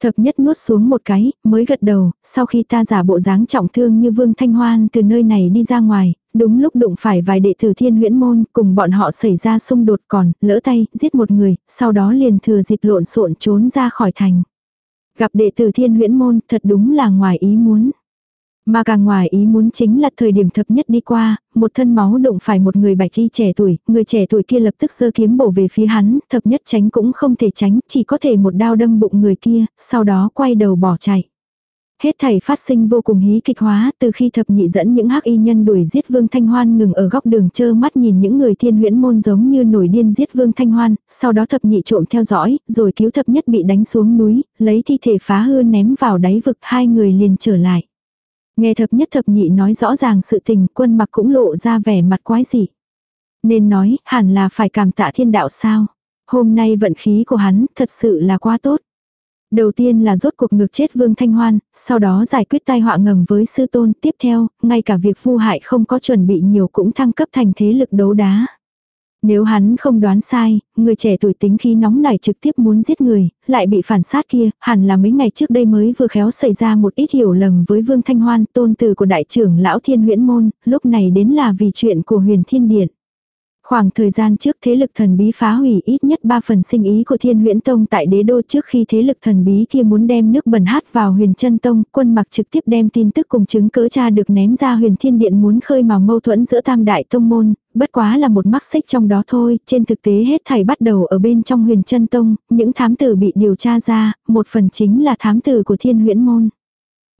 Thập nhất nuốt xuống một cái, mới gật đầu, sau khi ta giả bộ dáng trọng thương như Vương Thanh Hoan từ nơi này đi ra ngoài, đúng lúc đụng phải vài đệ tử thiên huyễn môn, cùng bọn họ xảy ra xung đột còn, lỡ tay, giết một người, sau đó liền thừa dịp lộn xộn trốn ra khỏi thành. Gặp đệ tử thiên huyễn môn, thật đúng là ngoài ý muốn. Mà càng ngoài ý muốn chính là thời điểm thập nhất đi qua, một thân máu đụng phải một người bạch y trẻ tuổi, người trẻ tuổi kia lập tức giơ kiếm bổ về phía hắn, thập nhất tránh cũng không thể tránh, chỉ có thể một đao đâm bụng người kia, sau đó quay đầu bỏ chạy. Hết thảy phát sinh vô cùng hí kịch hóa, từ khi thập nhị dẫn những hắc y nhân đuổi giết Vương Thanh Hoan ngừng ở góc đường chơ mắt nhìn những người thiên huyễn môn giống như nổi điên giết Vương Thanh Hoan, sau đó thập nhị trộm theo dõi, rồi cứu thập nhất bị đánh xuống núi, lấy thi thể phá hư ném vào đáy vực hai người liền trở lại. Nghe thập nhất thập nhị nói rõ ràng sự tình quân mặc cũng lộ ra vẻ mặt quái dị. Nên nói hẳn là phải cảm tạ thiên đạo sao. Hôm nay vận khí của hắn thật sự là quá tốt. Đầu tiên là rốt cuộc ngược chết Vương Thanh Hoan, sau đó giải quyết tai họa ngầm với sư tôn, tiếp theo, ngay cả việc vu hại không có chuẩn bị nhiều cũng thăng cấp thành thế lực đấu đá. Nếu hắn không đoán sai, người trẻ tuổi tính khí nóng nảy trực tiếp muốn giết người, lại bị phản sát kia, hẳn là mấy ngày trước đây mới vừa khéo xảy ra một ít hiểu lầm với Vương Thanh Hoan, tôn tử của đại trưởng lão thiên huyễn môn, lúc này đến là vì chuyện của huyền thiên điện. Khoảng thời gian trước thế lực thần bí phá hủy ít nhất 3 phần sinh ý của Thiên Huyễn Tông tại đế đô trước khi thế lực thần bí kia muốn đem nước bẩn hát vào huyền chân tông, quân mặc trực tiếp đem tin tức cùng chứng cớ cha được ném ra huyền thiên điện muốn khơi mào mâu thuẫn giữa tam đại tông môn, bất quá là một mắc xích trong đó thôi, trên thực tế hết thảy bắt đầu ở bên trong huyền chân tông, những thám tử bị điều tra ra, một phần chính là thám tử của Thiên Huyễn Môn.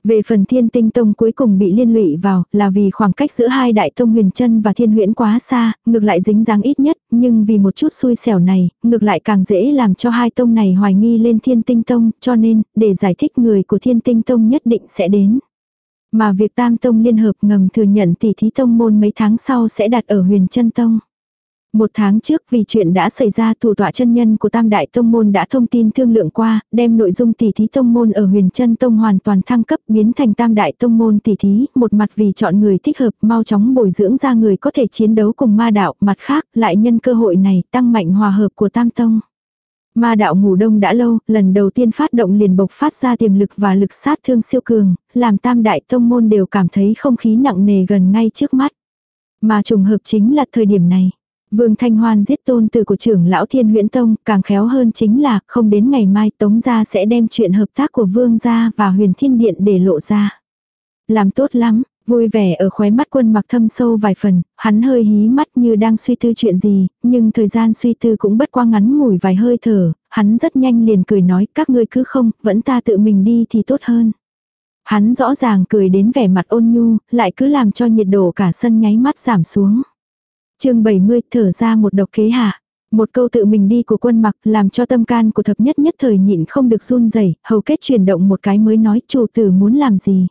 Về phần thiên tinh tông cuối cùng bị liên lụy vào là vì khoảng cách giữa hai đại tông huyền chân và thiên huyễn quá xa, ngược lại dính dáng ít nhất, nhưng vì một chút xui xẻo này, ngược lại càng dễ làm cho hai tông này hoài nghi lên thiên tinh tông, cho nên, để giải thích người của thiên tinh tông nhất định sẽ đến. Mà việc tam tông liên hợp ngầm thừa nhận tỷ thí tông môn mấy tháng sau sẽ đặt ở huyền chân tông. Một tháng trước vì chuyện đã xảy ra thủ tọa chân nhân của Tam Đại Tông Môn đã thông tin thương lượng qua, đem nội dung tỷ thí Tông Môn ở huyền chân Tông hoàn toàn thăng cấp biến thành Tam Đại Tông Môn tỷ thí, một mặt vì chọn người thích hợp mau chóng bồi dưỡng ra người có thể chiến đấu cùng ma đạo, mặt khác lại nhân cơ hội này tăng mạnh hòa hợp của Tam Tông. Ma đạo ngủ đông đã lâu, lần đầu tiên phát động liền bộc phát ra tiềm lực và lực sát thương siêu cường, làm tam đại tông môn đều cảm thấy không khí nặng nề gần ngay trước mắt. Mà trùng hợp chính là thời điểm này. Vương Thanh Hoan giết tôn tử của trưởng lão Thiên Huyễn Tông, càng khéo hơn chính là không đến ngày mai Tống gia sẽ đem chuyện hợp tác của Vương gia và Huyền Thiên Điện để lộ ra. Làm tốt lắm, vui vẻ ở khóe mắt quân mặc thâm sâu vài phần, hắn hơi hí mắt như đang suy tư chuyện gì, nhưng thời gian suy tư cũng bất qua ngắn ngủi vài hơi thở, hắn rất nhanh liền cười nói các ngươi cứ không, vẫn ta tự mình đi thì tốt hơn. Hắn rõ ràng cười đến vẻ mặt ôn nhu, lại cứ làm cho nhiệt độ cả sân nháy mắt giảm xuống chương 70 thở ra một độc kế hạ. Một câu tự mình đi của quân mặc làm cho tâm can của thập nhất nhất thời nhịn không được run rẩy hầu kết chuyển động một cái mới nói chủ tử muốn làm gì.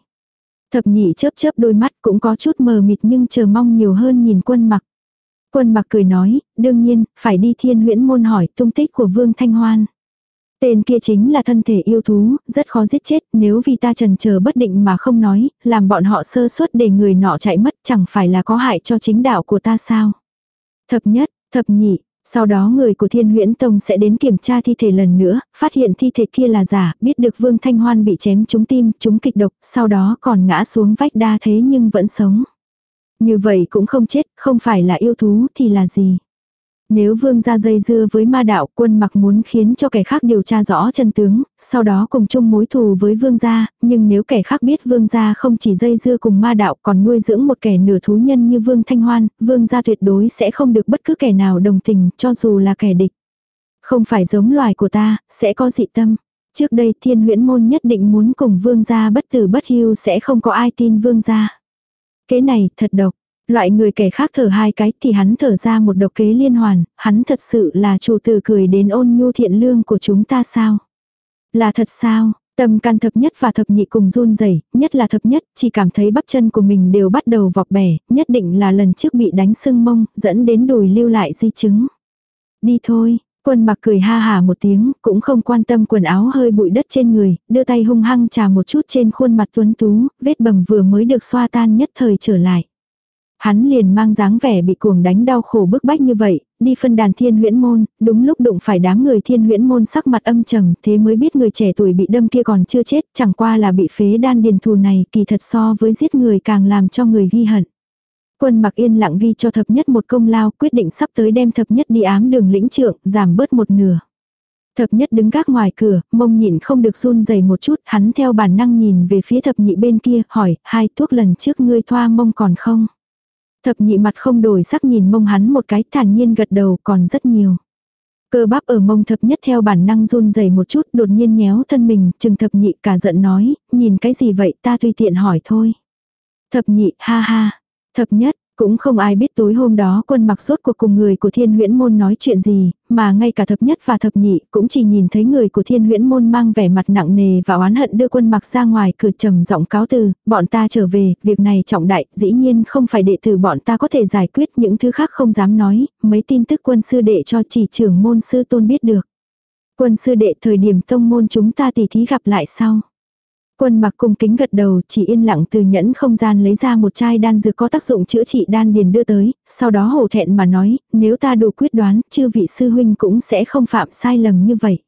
Thập nhị chớp chớp đôi mắt cũng có chút mờ mịt nhưng chờ mong nhiều hơn nhìn quân mặc. Quân mặc cười nói, đương nhiên, phải đi thiên huyễn môn hỏi tung tích của Vương Thanh Hoan. Tên kia chính là thân thể yêu thú, rất khó giết chết, nếu vì ta trần chờ bất định mà không nói, làm bọn họ sơ suất để người nọ chạy mất chẳng phải là có hại cho chính đạo của ta sao. Thập nhất, thập nhị, sau đó người của Thiên Huyễn Tông sẽ đến kiểm tra thi thể lần nữa, phát hiện thi thể kia là giả, biết được Vương Thanh Hoan bị chém trúng tim, trúng kịch độc, sau đó còn ngã xuống vách đa thế nhưng vẫn sống. Như vậy cũng không chết, không phải là yêu thú thì là gì. Nếu vương gia dây dưa với ma đạo quân mặc muốn khiến cho kẻ khác điều tra rõ chân tướng, sau đó cùng chung mối thù với vương gia, nhưng nếu kẻ khác biết vương gia không chỉ dây dưa cùng ma đạo còn nuôi dưỡng một kẻ nửa thú nhân như vương thanh hoan, vương gia tuyệt đối sẽ không được bất cứ kẻ nào đồng tình cho dù là kẻ địch. Không phải giống loài của ta, sẽ có dị tâm. Trước đây thiên huyễn môn nhất định muốn cùng vương gia bất tử bất hưu sẽ không có ai tin vương gia. Kế này thật độc, Loại người kẻ khác thở hai cái thì hắn thở ra một độc kế liên hoàn, hắn thật sự là chủ tử cười đến ôn nhu thiện lương của chúng ta sao? Là thật sao? Tâm can thập nhất và thập nhị cùng run rẩy, nhất là thập nhất, chỉ cảm thấy bắp chân của mình đều bắt đầu vọc bẻ, nhất định là lần trước bị đánh sưng mông, dẫn đến đùi lưu lại di chứng. Đi thôi, quân mặc cười ha hà một tiếng, cũng không quan tâm quần áo hơi bụi đất trên người, đưa tay hung hăng trà một chút trên khuôn mặt tuấn tú, vết bầm vừa mới được xoa tan nhất thời trở lại. Hắn liền mang dáng vẻ bị cuồng đánh đau khổ bức bách như vậy, đi phân đàn thiên huyễn môn, đúng lúc đụng phải đám người thiên huyễn môn sắc mặt âm trầm, thế mới biết người trẻ tuổi bị đâm kia còn chưa chết, chẳng qua là bị phế đan điền thù này, kỳ thật so với giết người càng làm cho người ghi hận. Quân mặc yên lặng ghi cho thập nhất một công lao, quyết định sắp tới đem thập nhất đi ám đường lĩnh trượng, giảm bớt một nửa. Thập nhất đứng gác ngoài cửa, mông nhịn không được run dày một chút, hắn theo bản năng nhìn về phía thập nhị bên kia, hỏi, hai thuốc lần trước ngươi thoa mông còn không? Thập nhị mặt không đổi sắc nhìn mông hắn một cái thản nhiên gật đầu còn rất nhiều. Cơ bắp ở mông thập nhất theo bản năng run rẩy một chút đột nhiên nhéo thân mình, chừng thập nhị cả giận nói, nhìn cái gì vậy ta tùy tiện hỏi thôi. Thập nhị, ha ha. Thập nhất, cũng không ai biết tối hôm đó quân mặc rốt cuộc cùng người của thiên huyễn môn nói chuyện gì, mà ngay cả thập nhất và thập nhị cũng chỉ nhìn thấy người của thiên huyễn môn mang vẻ mặt nặng nề và oán hận đưa quân mặc ra ngoài cửa trầm giọng cáo từ, bọn ta trở về, việc này trọng đại, dĩ nhiên không phải đệ tử bọn ta có thể giải quyết những thứ khác không dám nói, mấy tin tức quân sư đệ cho chỉ trưởng môn sư tôn biết được. Quân sư đệ thời điểm tông môn chúng ta tỉ thí gặp lại sau. Quân mặc cung kính gật đầu chỉ yên lặng từ nhẫn không gian lấy ra một chai đan dược có tác dụng chữa trị đan điền đưa tới, sau đó hổ thẹn mà nói, nếu ta đủ quyết đoán, chư vị sư huynh cũng sẽ không phạm sai lầm như vậy.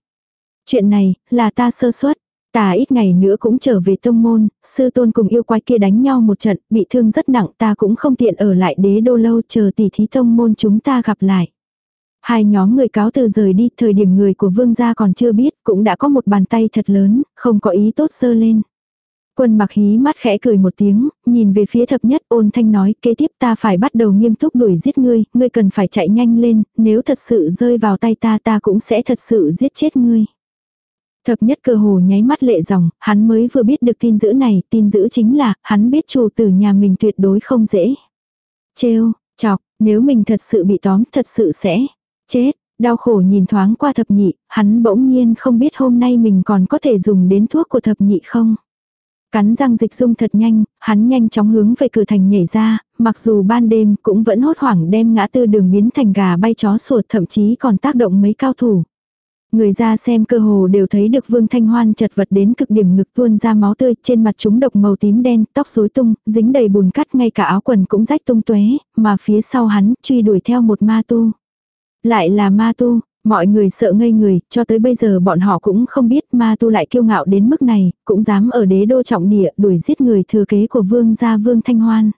Chuyện này, là ta sơ suất. Ta ít ngày nữa cũng trở về tông môn, sư tôn cùng yêu quái kia đánh nhau một trận, bị thương rất nặng ta cũng không tiện ở lại đế đô lâu chờ tỷ thí tông môn chúng ta gặp lại. Hai nhóm người cáo từ rời đi, thời điểm người của vương gia còn chưa biết, cũng đã có một bàn tay thật lớn, không có ý tốt dơ lên. Quân mặc hí mắt khẽ cười một tiếng, nhìn về phía thập nhất ôn thanh nói kế tiếp ta phải bắt đầu nghiêm túc đuổi giết ngươi, ngươi cần phải chạy nhanh lên, nếu thật sự rơi vào tay ta ta cũng sẽ thật sự giết chết ngươi. Thập nhất cơ hồ nháy mắt lệ dòng, hắn mới vừa biết được tin dữ này, tin dữ chính là, hắn biết chủ tử nhà mình tuyệt đối không dễ. Trêu, chọc, nếu mình thật sự bị tóm, thật sự sẽ Chết, đau khổ nhìn thoáng qua thập nhị, hắn bỗng nhiên không biết hôm nay mình còn có thể dùng đến thuốc của thập nhị không. Cắn răng dịch dung thật nhanh, hắn nhanh chóng hướng về cửa thành nhảy ra, mặc dù ban đêm cũng vẫn hốt hoảng đem ngã tư đường biến thành gà bay chó sủa thậm chí còn tác động mấy cao thủ. Người ra xem cơ hồ đều thấy được Vương Thanh Hoan chật vật đến cực điểm ngực tuôn ra máu tươi, trên mặt chúng độc màu tím đen, tóc rối tung, dính đầy bùn cắt ngay cả áo quần cũng rách tung tuế, mà phía sau hắn truy đuổi theo một ma tu. Lại là ma tu, mọi người sợ ngây người, cho tới bây giờ bọn họ cũng không biết ma tu lại kiêu ngạo đến mức này, cũng dám ở đế đô trọng địa đuổi giết người thừa kế của vương gia vương thanh hoan.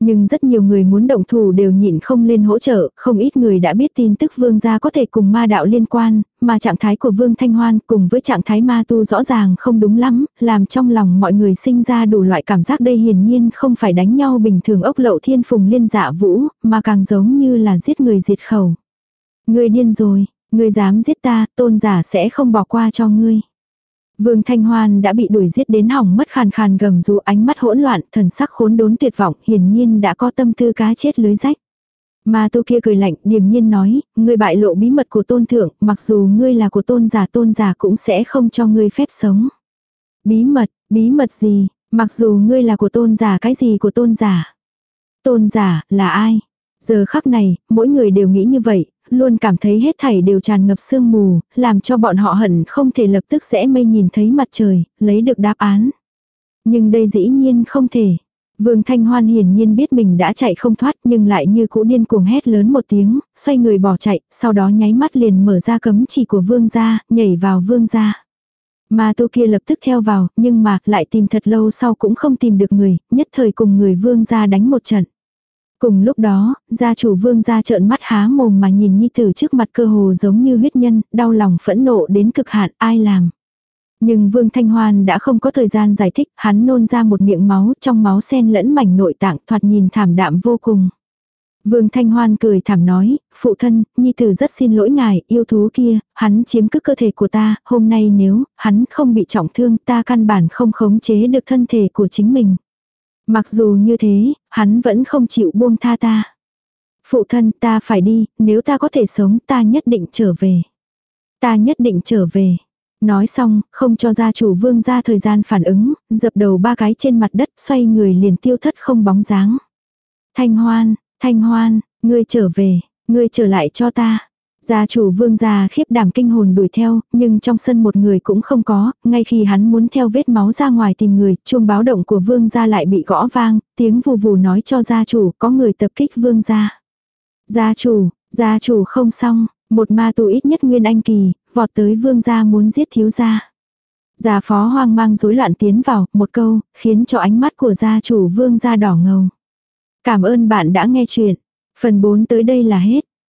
Nhưng rất nhiều người muốn động thủ đều nhịn không lên hỗ trợ, không ít người đã biết tin tức vương gia có thể cùng ma đạo liên quan, mà trạng thái của vương thanh hoan cùng với trạng thái ma tu rõ ràng không đúng lắm, làm trong lòng mọi người sinh ra đủ loại cảm giác đây hiển nhiên không phải đánh nhau bình thường ốc lậu thiên phùng liên dạ vũ, mà càng giống như là giết người diệt khẩu. Ngươi điên rồi, ngươi dám giết ta, tôn giả sẽ không bỏ qua cho ngươi. Vương Thanh Hoan đã bị đuổi giết đến hỏng mất khàn khàn gầm rú ánh mắt hỗn loạn, thần sắc khốn đốn tuyệt vọng, hiển nhiên đã có tâm tư cá chết lưới rách. Mà tu kia cười lạnh, điềm nhiên nói, ngươi bại lộ bí mật của tôn thượng, mặc dù ngươi là của tôn giả tôn giả cũng sẽ không cho ngươi phép sống. Bí mật, bí mật gì, mặc dù ngươi là của tôn giả cái gì của tôn giả. Tôn giả, là ai? Giờ khắc này, mỗi người đều nghĩ như vậy, luôn cảm thấy hết thảy đều tràn ngập sương mù, làm cho bọn họ hận không thể lập tức sẽ mây nhìn thấy mặt trời, lấy được đáp án. Nhưng đây dĩ nhiên không thể. Vương Thanh Hoan hiển nhiên biết mình đã chạy không thoát nhưng lại như cũ điên cuồng hét lớn một tiếng, xoay người bỏ chạy, sau đó nháy mắt liền mở ra cấm chỉ của vương gia, nhảy vào vương gia. Mà tu kia lập tức theo vào, nhưng mà lại tìm thật lâu sau cũng không tìm được người, nhất thời cùng người vương gia đánh một trận. Cùng lúc đó, gia chủ vương gia trợn mắt há mồm mà nhìn nhi tử trước mặt cơ hồ giống như huyết nhân, đau lòng phẫn nộ đến cực hạn, ai làm. Nhưng Vương Thanh Hoan đã không có thời gian giải thích, hắn nôn ra một miệng máu, trong máu sen lẫn mảnh nội tạng thoạt nhìn thảm đạm vô cùng. Vương Thanh Hoan cười thảm nói, phụ thân, nhi tử rất xin lỗi ngài, yêu thú kia, hắn chiếm cứ cơ thể của ta, hôm nay nếu, hắn không bị trọng thương ta căn bản không khống chế được thân thể của chính mình. Mặc dù như thế, hắn vẫn không chịu buông tha ta. Phụ thân ta phải đi, nếu ta có thể sống ta nhất định trở về. Ta nhất định trở về. Nói xong, không cho gia chủ vương ra thời gian phản ứng, dập đầu ba cái trên mặt đất xoay người liền tiêu thất không bóng dáng. Thanh hoan, thanh hoan, ngươi trở về, ngươi trở lại cho ta. Gia chủ vương gia khiếp đảm kinh hồn đuổi theo, nhưng trong sân một người cũng không có, ngay khi hắn muốn theo vết máu ra ngoài tìm người, chuông báo động của vương gia lại bị gõ vang, tiếng vù vù nói cho gia chủ có người tập kích vương gia. Gia chủ, gia chủ không xong, một ma tù ít nhất nguyên anh kỳ, vọt tới vương gia muốn giết thiếu gia. Gia phó hoang mang rối loạn tiến vào, một câu, khiến cho ánh mắt của gia chủ vương gia đỏ ngầu. Cảm ơn bạn đã nghe chuyện. Phần 4 tới đây là hết.